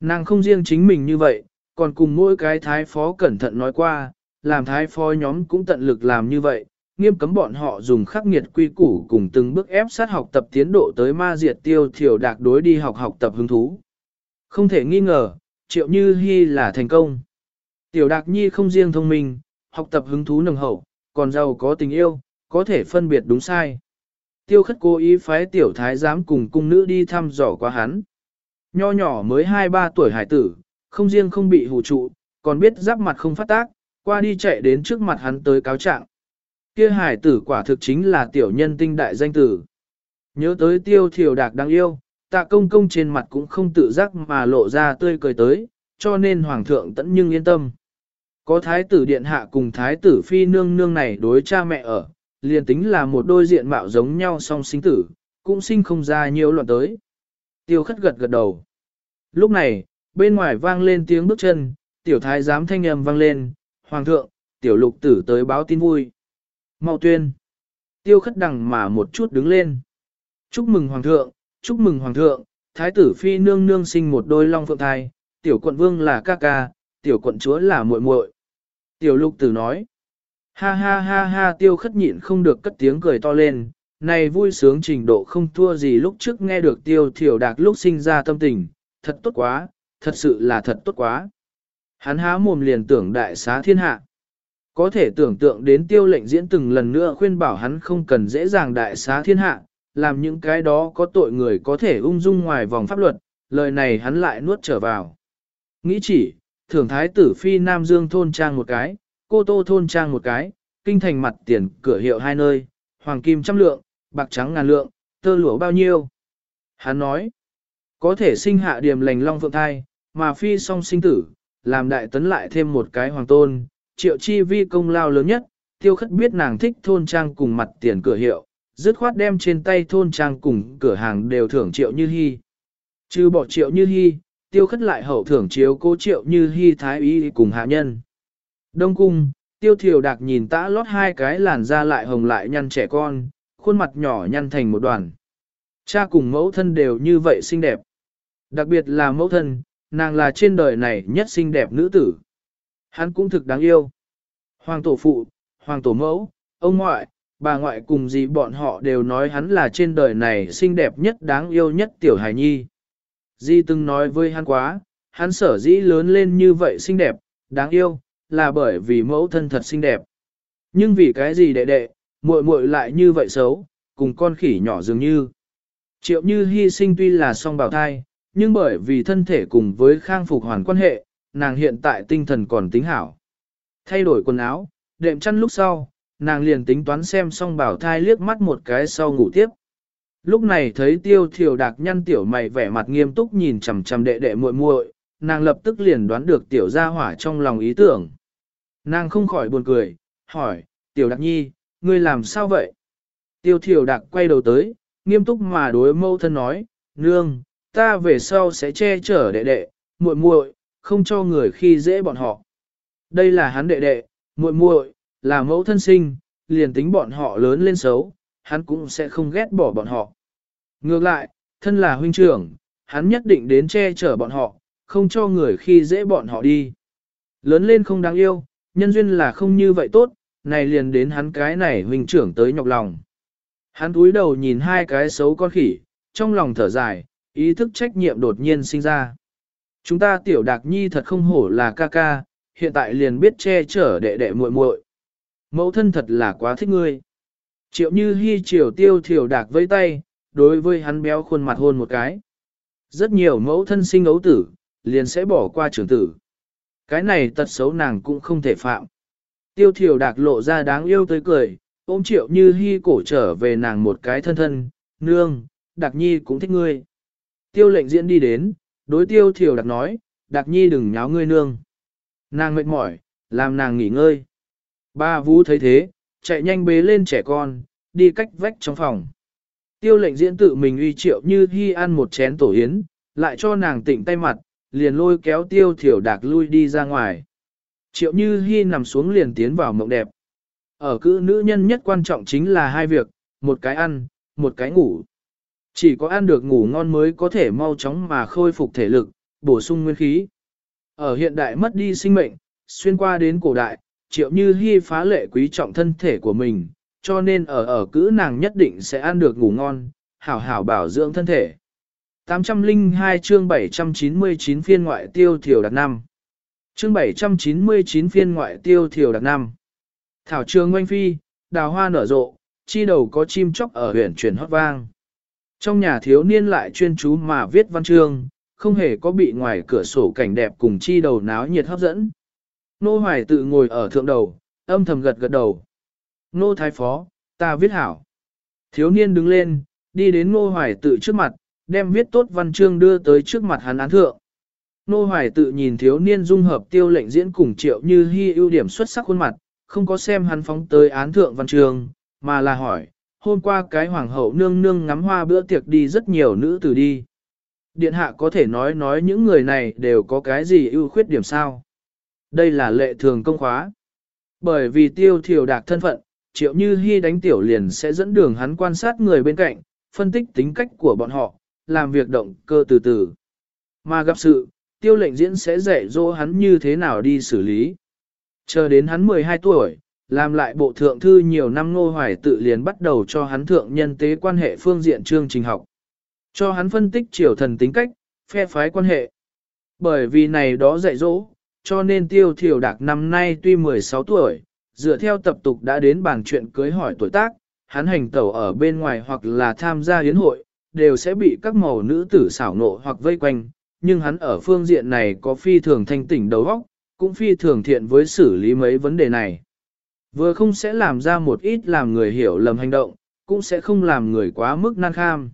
Speaker 1: Nàng không riêng chính mình như vậy, còn cùng mỗi cái thái phó cẩn thận nói qua, làm thái phó nhóm cũng tận lực làm như vậy, nghiêm cấm bọn họ dùng khắc nghiệt quy củ cùng từng bước ép sát học tập tiến độ tới ma diệt tiêu thiểu đạc đối đi học học tập hứng thú. Không thể nghi ngờ, triệu như hy là thành công. Tiểu đạc nhi không riêng thông minh, học tập hứng thú nồng hậu, còn giàu có tình yêu, có thể phân biệt đúng sai. Tiêu khất cố ý phái tiểu thái giám cùng cung nữ đi thăm dò qua hắn. Nho nhỏ mới 2-3 tuổi hải tử, không riêng không bị hù trụ, còn biết giáp mặt không phát tác, qua đi chạy đến trước mặt hắn tới cáo trạng. Kia hải tử quả thực chính là tiểu nhân tinh đại danh tử. Nhớ tới tiêu thiểu đạc đáng yêu, tạ công công trên mặt cũng không tự giác mà lộ ra tươi cười tới, cho nên hoàng thượng tẫn nhưng yên tâm. Có thái tử điện hạ cùng thái tử phi nương nương này đối cha mẹ ở, liền tính là một đôi diện mạo giống nhau song sinh tử, cũng sinh không ra nhiều loạn tới. Tiêu khất gật gật đầu. Lúc này, bên ngoài vang lên tiếng bước chân, tiểu thái giám thanh âm vang lên, hoàng thượng, tiểu lục tử tới báo tin vui. Mau tuyên. Tiêu khất đằng mà một chút đứng lên. Chúc mừng hoàng thượng, chúc mừng hoàng thượng, thái tử phi nương nương sinh một đôi long phượng thai, tiểu quận vương là ca ca, tiểu quận chúa là muội muội. Tiểu lục tử nói. Ha ha ha ha tiêu khất nhịn không được cất tiếng cười to lên, này vui sướng trình độ không thua gì lúc trước nghe được tiêu thiểu đạc lúc sinh ra tâm tình, thật tốt quá, thật sự là thật tốt quá. Hắn há mồm liền tưởng đại xá thiên hạ. Có thể tưởng tượng đến tiêu lệnh diễn từng lần nữa khuyên bảo hắn không cần dễ dàng đại xá thiên hạ, làm những cái đó có tội người có thể ung dung ngoài vòng pháp luật, lời này hắn lại nuốt trở vào. Nghĩ chỉ, thưởng thái tử phi Nam Dương thôn trang một cái, cô tô thôn trang một cái, kinh thành mặt tiền cửa hiệu hai nơi, hoàng kim trăm lượng, bạc trắng ngàn lượng, tơ lụa bao nhiêu. Hắn nói, có thể sinh hạ điểm lành long phượng thai, mà phi song sinh tử, làm đại tấn lại thêm một cái hoàng tôn, triệu chi vi công lao lớn nhất, tiêu khất biết nàng thích thôn trang cùng mặt tiền cửa hiệu, dứt khoát đem trên tay thôn trang cùng cửa hàng đều thưởng triệu như hy. Trừ bỏ triệu như hy, tiêu khất lại hậu thưởng chiếu cố triệu như hy thái ý cùng hạ nhân. Đông cung, tiêu thiều đạc nhìn tã lót hai cái làn da lại hồng lại nhăn trẻ con, khuôn mặt nhỏ nhăn thành một đoàn. Cha cùng mẫu thân đều như vậy xinh đẹp. Đặc biệt là mẫu thân, nàng là trên đời này nhất xinh đẹp nữ tử. Hắn cũng thực đáng yêu. Hoàng tổ phụ, hoàng tổ mẫu, ông ngoại, bà ngoại cùng gì bọn họ đều nói hắn là trên đời này xinh đẹp nhất đáng yêu nhất tiểu hài nhi. Di từng nói với hắn quá, hắn sở dĩ lớn lên như vậy xinh đẹp, đáng yêu, là bởi vì mẫu thân thật xinh đẹp. Nhưng vì cái gì đệ đệ, muội muội lại như vậy xấu, cùng con khỉ nhỏ dường như. Triệu như hy sinh tuy là song bào thai, nhưng bởi vì thân thể cùng với khang phục hoàn quan hệ, nàng hiện tại tinh thần còn tính hảo. Thay đổi quần áo, đệm chăn lúc sau, nàng liền tính toán xem song bảo thai liếc mắt một cái sau ngủ tiếp. Lúc này thấy tiêu thiểu đạc nhăn tiểu mày vẻ mặt nghiêm túc nhìn chằm chằm đệ đệ muội muội, nàng lập tức liền đoán được tiểu gia hỏa trong lòng ý tưởng. Nàng không khỏi buồn cười, hỏi, tiểu đặc nhi, ngươi làm sao vậy? Tiêu thiểu đạc quay đầu tới, nghiêm túc mà đối mâu thân nói, nương, ta về sau sẽ che chở đệ đệ, muội muội, không cho người khi dễ bọn họ. Đây là hắn đệ đệ, muội muội, là mẫu thân sinh, liền tính bọn họ lớn lên xấu, hắn cũng sẽ không ghét bỏ bọn họ. Ngược lại, thân là huynh trưởng, hắn nhất định đến che chở bọn họ, không cho người khi dễ bọn họ đi. Lớn lên không đáng yêu, nhân duyên là không như vậy tốt, này liền đến hắn cái này huynh trưởng tới nhọc lòng. Hắn túi đầu nhìn hai cái xấu con khỉ, trong lòng thở dài, ý thức trách nhiệm đột nhiên sinh ra. Chúng ta tiểu đạc nhi thật không hổ là ca ca, hiện tại liền biết che chở đệ đệ muội muội. Mẫu thân thật là quá thích ngươi. Triệu như hy triều tiêu thiểu đạc với tay, đối với hắn béo khuôn mặt hôn một cái. Rất nhiều mẫu thân sinh ấu tử, liền sẽ bỏ qua trưởng tử. Cái này tật xấu nàng cũng không thể phạm. Tiêu thiểu đạc lộ ra đáng yêu tới cười, ôm triệu như hy cổ trở về nàng một cái thân thân, nương, đặc nhi cũng thích ngươi. Tiêu lệnh diễn đi đến, đối tiêu thiểu đặc nói, đặc nhi đừng nháo ngươi nương. Nàng mệt mỏi, làm nàng nghỉ ngơi. Ba vũ thấy thế, chạy nhanh bế lên trẻ con, đi cách vách trong phòng. Tiêu lệnh diễn tự mình uy triệu như hy ăn một chén tổ yến, lại cho nàng tỉnh tay mặt, liền lôi kéo tiêu thiểu đạc lui đi ra ngoài. Triệu như hy nằm xuống liền tiến vào mộng đẹp. Ở cữ nữ nhân nhất quan trọng chính là hai việc, một cái ăn, một cái ngủ. Chỉ có ăn được ngủ ngon mới có thể mau chóng mà khôi phục thể lực, bổ sung nguyên khí. Ở hiện đại mất đi sinh mệnh, xuyên qua đến cổ đại, triệu như hy phá lệ quý trọng thân thể của mình, cho nên ở ở cữ nàng nhất định sẽ ăn được ngủ ngon, hảo hảo bảo dưỡng thân thể. 802 chương 799 phiên ngoại tiêu thiểu đặt năm. Chương 799 phiên ngoại tiêu thiểu đặt năm. Thảo trường ngoanh phi, đào hoa nở rộ, chi đầu có chim chóc ở huyện chuyển hót vang. Trong nhà thiếu niên lại chuyên chú mà viết văn chương, không hề có bị ngoài cửa sổ cảnh đẹp cùng chi đầu náo nhiệt hấp dẫn. Nô Hoài tự ngồi ở thượng đầu, âm thầm gật gật đầu. Nô Thái Phó, ta viết hảo. Thiếu niên đứng lên, đi đến Nô Hoài tự trước mặt, đem viết tốt văn chương đưa tới trước mặt hắn án thượng. Nô Hoài tự nhìn thiếu niên dung hợp tiêu lệnh diễn cùng triệu như hy ưu điểm xuất sắc khuôn mặt, không có xem hắn phóng tới án thượng văn chương, mà là hỏi, hôm qua cái hoàng hậu nương nương ngắm hoa bữa tiệc đi rất nhiều nữ tử đi. Điện hạ có thể nói nói những người này đều có cái gì ưu khuyết điểm sao? Đây là lệ thường công khóa. Bởi vì tiêu thiểu đạc thân phận, triệu như hy đánh tiểu liền sẽ dẫn đường hắn quan sát người bên cạnh, phân tích tính cách của bọn họ, làm việc động cơ từ từ. Mà gặp sự, tiêu lệnh diễn sẽ dạy dỗ hắn như thế nào đi xử lý. Chờ đến hắn 12 tuổi, làm lại bộ thượng thư nhiều năm nô hoài tự liền bắt đầu cho hắn thượng nhân tế quan hệ phương diện chương trình học. Cho hắn phân tích triều thần tính cách, phe phái quan hệ. Bởi vì này đó dạy dỗ, cho nên tiêu thiểu đạc năm nay tuy 16 tuổi, dựa theo tập tục đã đến bàn chuyện cưới hỏi tuổi tác, hắn hành tẩu ở bên ngoài hoặc là tham gia yến hội, đều sẽ bị các màu nữ tử xảo nộ hoặc vây quanh, nhưng hắn ở phương diện này có phi thường thanh tỉnh đầu óc, cũng phi thường thiện với xử lý mấy vấn đề này. Vừa không sẽ làm ra một ít làm người hiểu lầm hành động, cũng sẽ không làm người quá mức nan kham.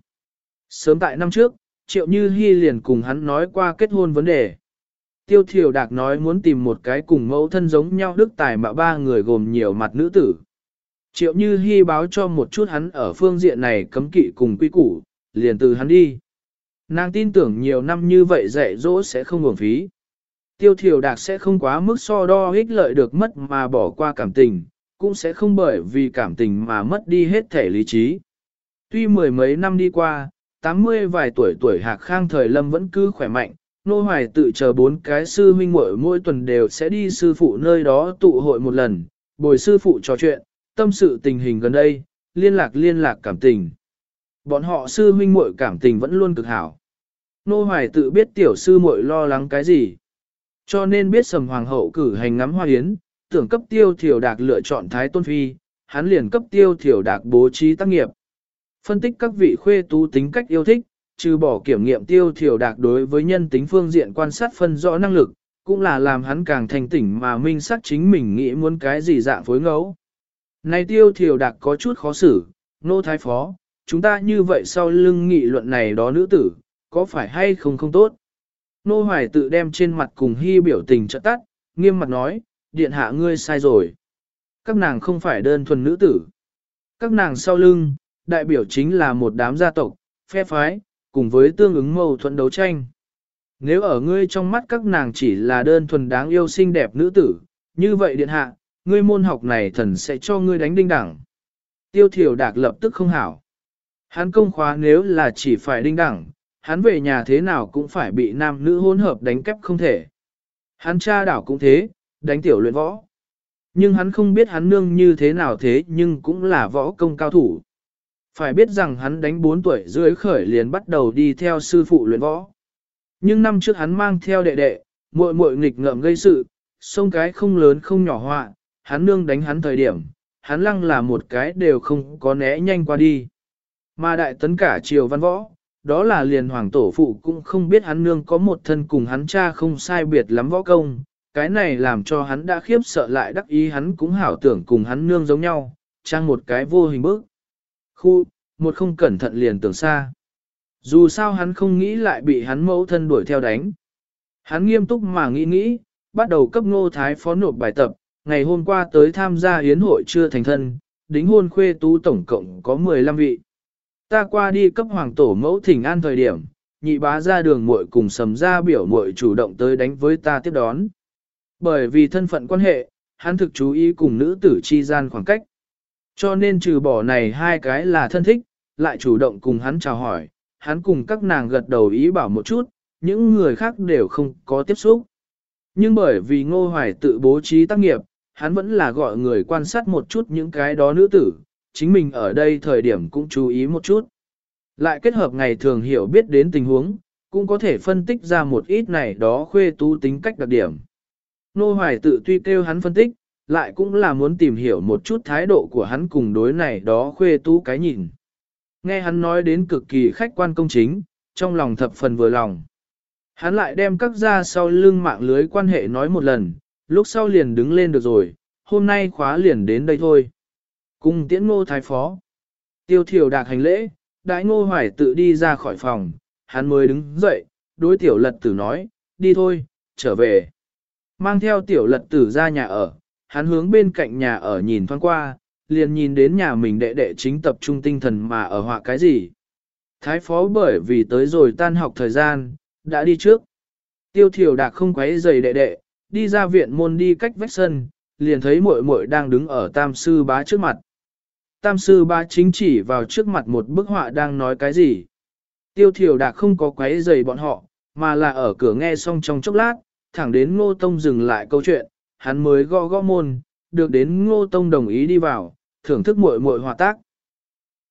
Speaker 1: Sớm tại năm trước, Triệu Như Hi liền cùng hắn nói qua kết hôn vấn đề. Tiêu Thiều Đạc nói muốn tìm một cái cùng mẫu thân giống nhau đức tài mà ba người gồm nhiều mặt nữ tử. Triệu Như Hi báo cho một chút hắn ở phương diện này cấm kỵ cùng quy củ, liền từ hắn đi. Nàng tin tưởng nhiều năm như vậy dạy dỗ sẽ không uổng phí. Tiêu Thiều Đạc sẽ không quá mức so đo ích lợi được mất mà bỏ qua cảm tình, cũng sẽ không bởi vì cảm tình mà mất đi hết thể lý trí. Tuy mười mấy năm đi qua, 80 vài tuổi tuổi hạc khang thời lâm vẫn cứ khỏe mạnh, nô hoài tự chờ bốn cái sư huynh muội mỗi tuần đều sẽ đi sư phụ nơi đó tụ hội một lần, bồi sư phụ trò chuyện, tâm sự tình hình gần đây, liên lạc liên lạc cảm tình. Bọn họ sư huynh muội cảm tình vẫn luôn cực hảo. Nô hoài tự biết tiểu sư muội lo lắng cái gì. Cho nên biết sầm hoàng hậu cử hành ngắm hoa yến, tưởng cấp tiêu thiểu đạc lựa chọn thái tôn phi, hắn liền cấp tiêu thiểu đạc bố trí tác nghiệp. Phân tích các vị khuê tú tính cách yêu thích, trừ bỏ kiểm nghiệm tiêu thiểu đạc đối với nhân tính phương diện quan sát phân rõ năng lực, cũng là làm hắn càng thành tỉnh mà minh xác chính mình nghĩ muốn cái gì dạng phối ngẫu. Này tiêu thiểu đạc có chút khó xử, nô thái phó, chúng ta như vậy sau lưng nghị luận này đó nữ tử, có phải hay không không tốt? Nô hoài tự đem trên mặt cùng hy biểu tình trợ tắt, nghiêm mặt nói, điện hạ ngươi sai rồi. Các nàng không phải đơn thuần nữ tử. Các nàng sau lưng, đại biểu chính là một đám gia tộc, phe phái, cùng với tương ứng mâu thuẫn đấu tranh. Nếu ở ngươi trong mắt các nàng chỉ là đơn thuần đáng yêu xinh đẹp nữ tử, như vậy điện hạ, ngươi môn học này thần sẽ cho ngươi đánh đinh đẳng. Tiêu thiểu đạc lập tức không hảo. Hắn công khóa nếu là chỉ phải đinh đẳng, hắn về nhà thế nào cũng phải bị nam nữ hôn hợp đánh kép không thể. Hắn cha đảo cũng thế, đánh tiểu luyện võ. Nhưng hắn không biết hắn nương như thế nào thế nhưng cũng là võ công cao thủ. Phải biết rằng hắn đánh 4 tuổi dưới khởi liền bắt đầu đi theo sư phụ luyện võ. Nhưng năm trước hắn mang theo đệ đệ, muội muội nghịch ngợm gây sự, sông cái không lớn không nhỏ họa, hắn nương đánh hắn thời điểm, hắn lăng là một cái đều không có né nhanh qua đi. Mà đại tấn cả triều văn võ, đó là liền hoàng tổ phụ cũng không biết hắn nương có một thân cùng hắn cha không sai biệt lắm võ công, cái này làm cho hắn đã khiếp sợ lại đắc ý hắn cũng hảo tưởng cùng hắn nương giống nhau, trang một cái vô hình bức. Khu, một không cẩn thận liền tưởng xa. Dù sao hắn không nghĩ lại bị hắn mẫu thân đuổi theo đánh. Hắn nghiêm túc mà nghĩ nghĩ, bắt đầu cấp ngô thái phó nộp bài tập, ngày hôm qua tới tham gia hiến hội chưa thành thân, đính hôn khuê tú tổng cộng có 15 vị. Ta qua đi cấp hoàng tổ mẫu thỉnh an thời điểm, nhị bá ra đường muội cùng sầm ra biểu muội chủ động tới đánh với ta tiếp đón. Bởi vì thân phận quan hệ, hắn thực chú ý cùng nữ tử chi gian khoảng cách. Cho nên trừ bỏ này hai cái là thân thích, lại chủ động cùng hắn chào hỏi, hắn cùng các nàng gật đầu ý bảo một chút, những người khác đều không có tiếp xúc. Nhưng bởi vì ngô hoài tự bố trí tác nghiệp, hắn vẫn là gọi người quan sát một chút những cái đó nữ tử, chính mình ở đây thời điểm cũng chú ý một chút. Lại kết hợp ngày thường hiểu biết đến tình huống, cũng có thể phân tích ra một ít này đó khuê tú tính cách đặc điểm. Nô Hoài tự tuy kêu hắn phân tích, lại cũng là muốn tìm hiểu một chút thái độ của hắn cùng đối này đó khuê tú cái nhìn. Nghe hắn nói đến cực kỳ khách quan công chính, trong lòng thập phần vừa lòng. Hắn lại đem các ra sau lưng mạng lưới quan hệ nói một lần, lúc sau liền đứng lên được rồi, hôm nay khóa liền đến đây thôi. cùng tiễn ngô thái phó. Tiêu thiểu đạc hành lễ, đại ngô hoài tự đi ra khỏi phòng, hắn mới đứng dậy, đối tiểu lật tử nói, đi thôi, trở về. Mang theo tiểu lật tử ra nhà ở, hắn hướng bên cạnh nhà ở nhìn thoáng qua, liền nhìn đến nhà mình đệ đệ chính tập trung tinh thần mà ở họa cái gì. Thái phó bởi vì tới rồi tan học thời gian, đã đi trước. Tiêu thiểu đạc không quấy giày đệ đệ, đi ra viện môn đi cách vách sân, liền thấy muội muội đang đứng ở tam sư bá trước mặt. Tam sư bá chính chỉ vào trước mặt một bức họa đang nói cái gì. Tiêu thiểu đạc không có quấy giày bọn họ, mà là ở cửa nghe xong trong chốc lát, thẳng đến ngô tông dừng lại câu chuyện, hắn mới gõ gõ môn, được đến ngô tông đồng ý đi vào, thưởng thức muội muội hòa tác.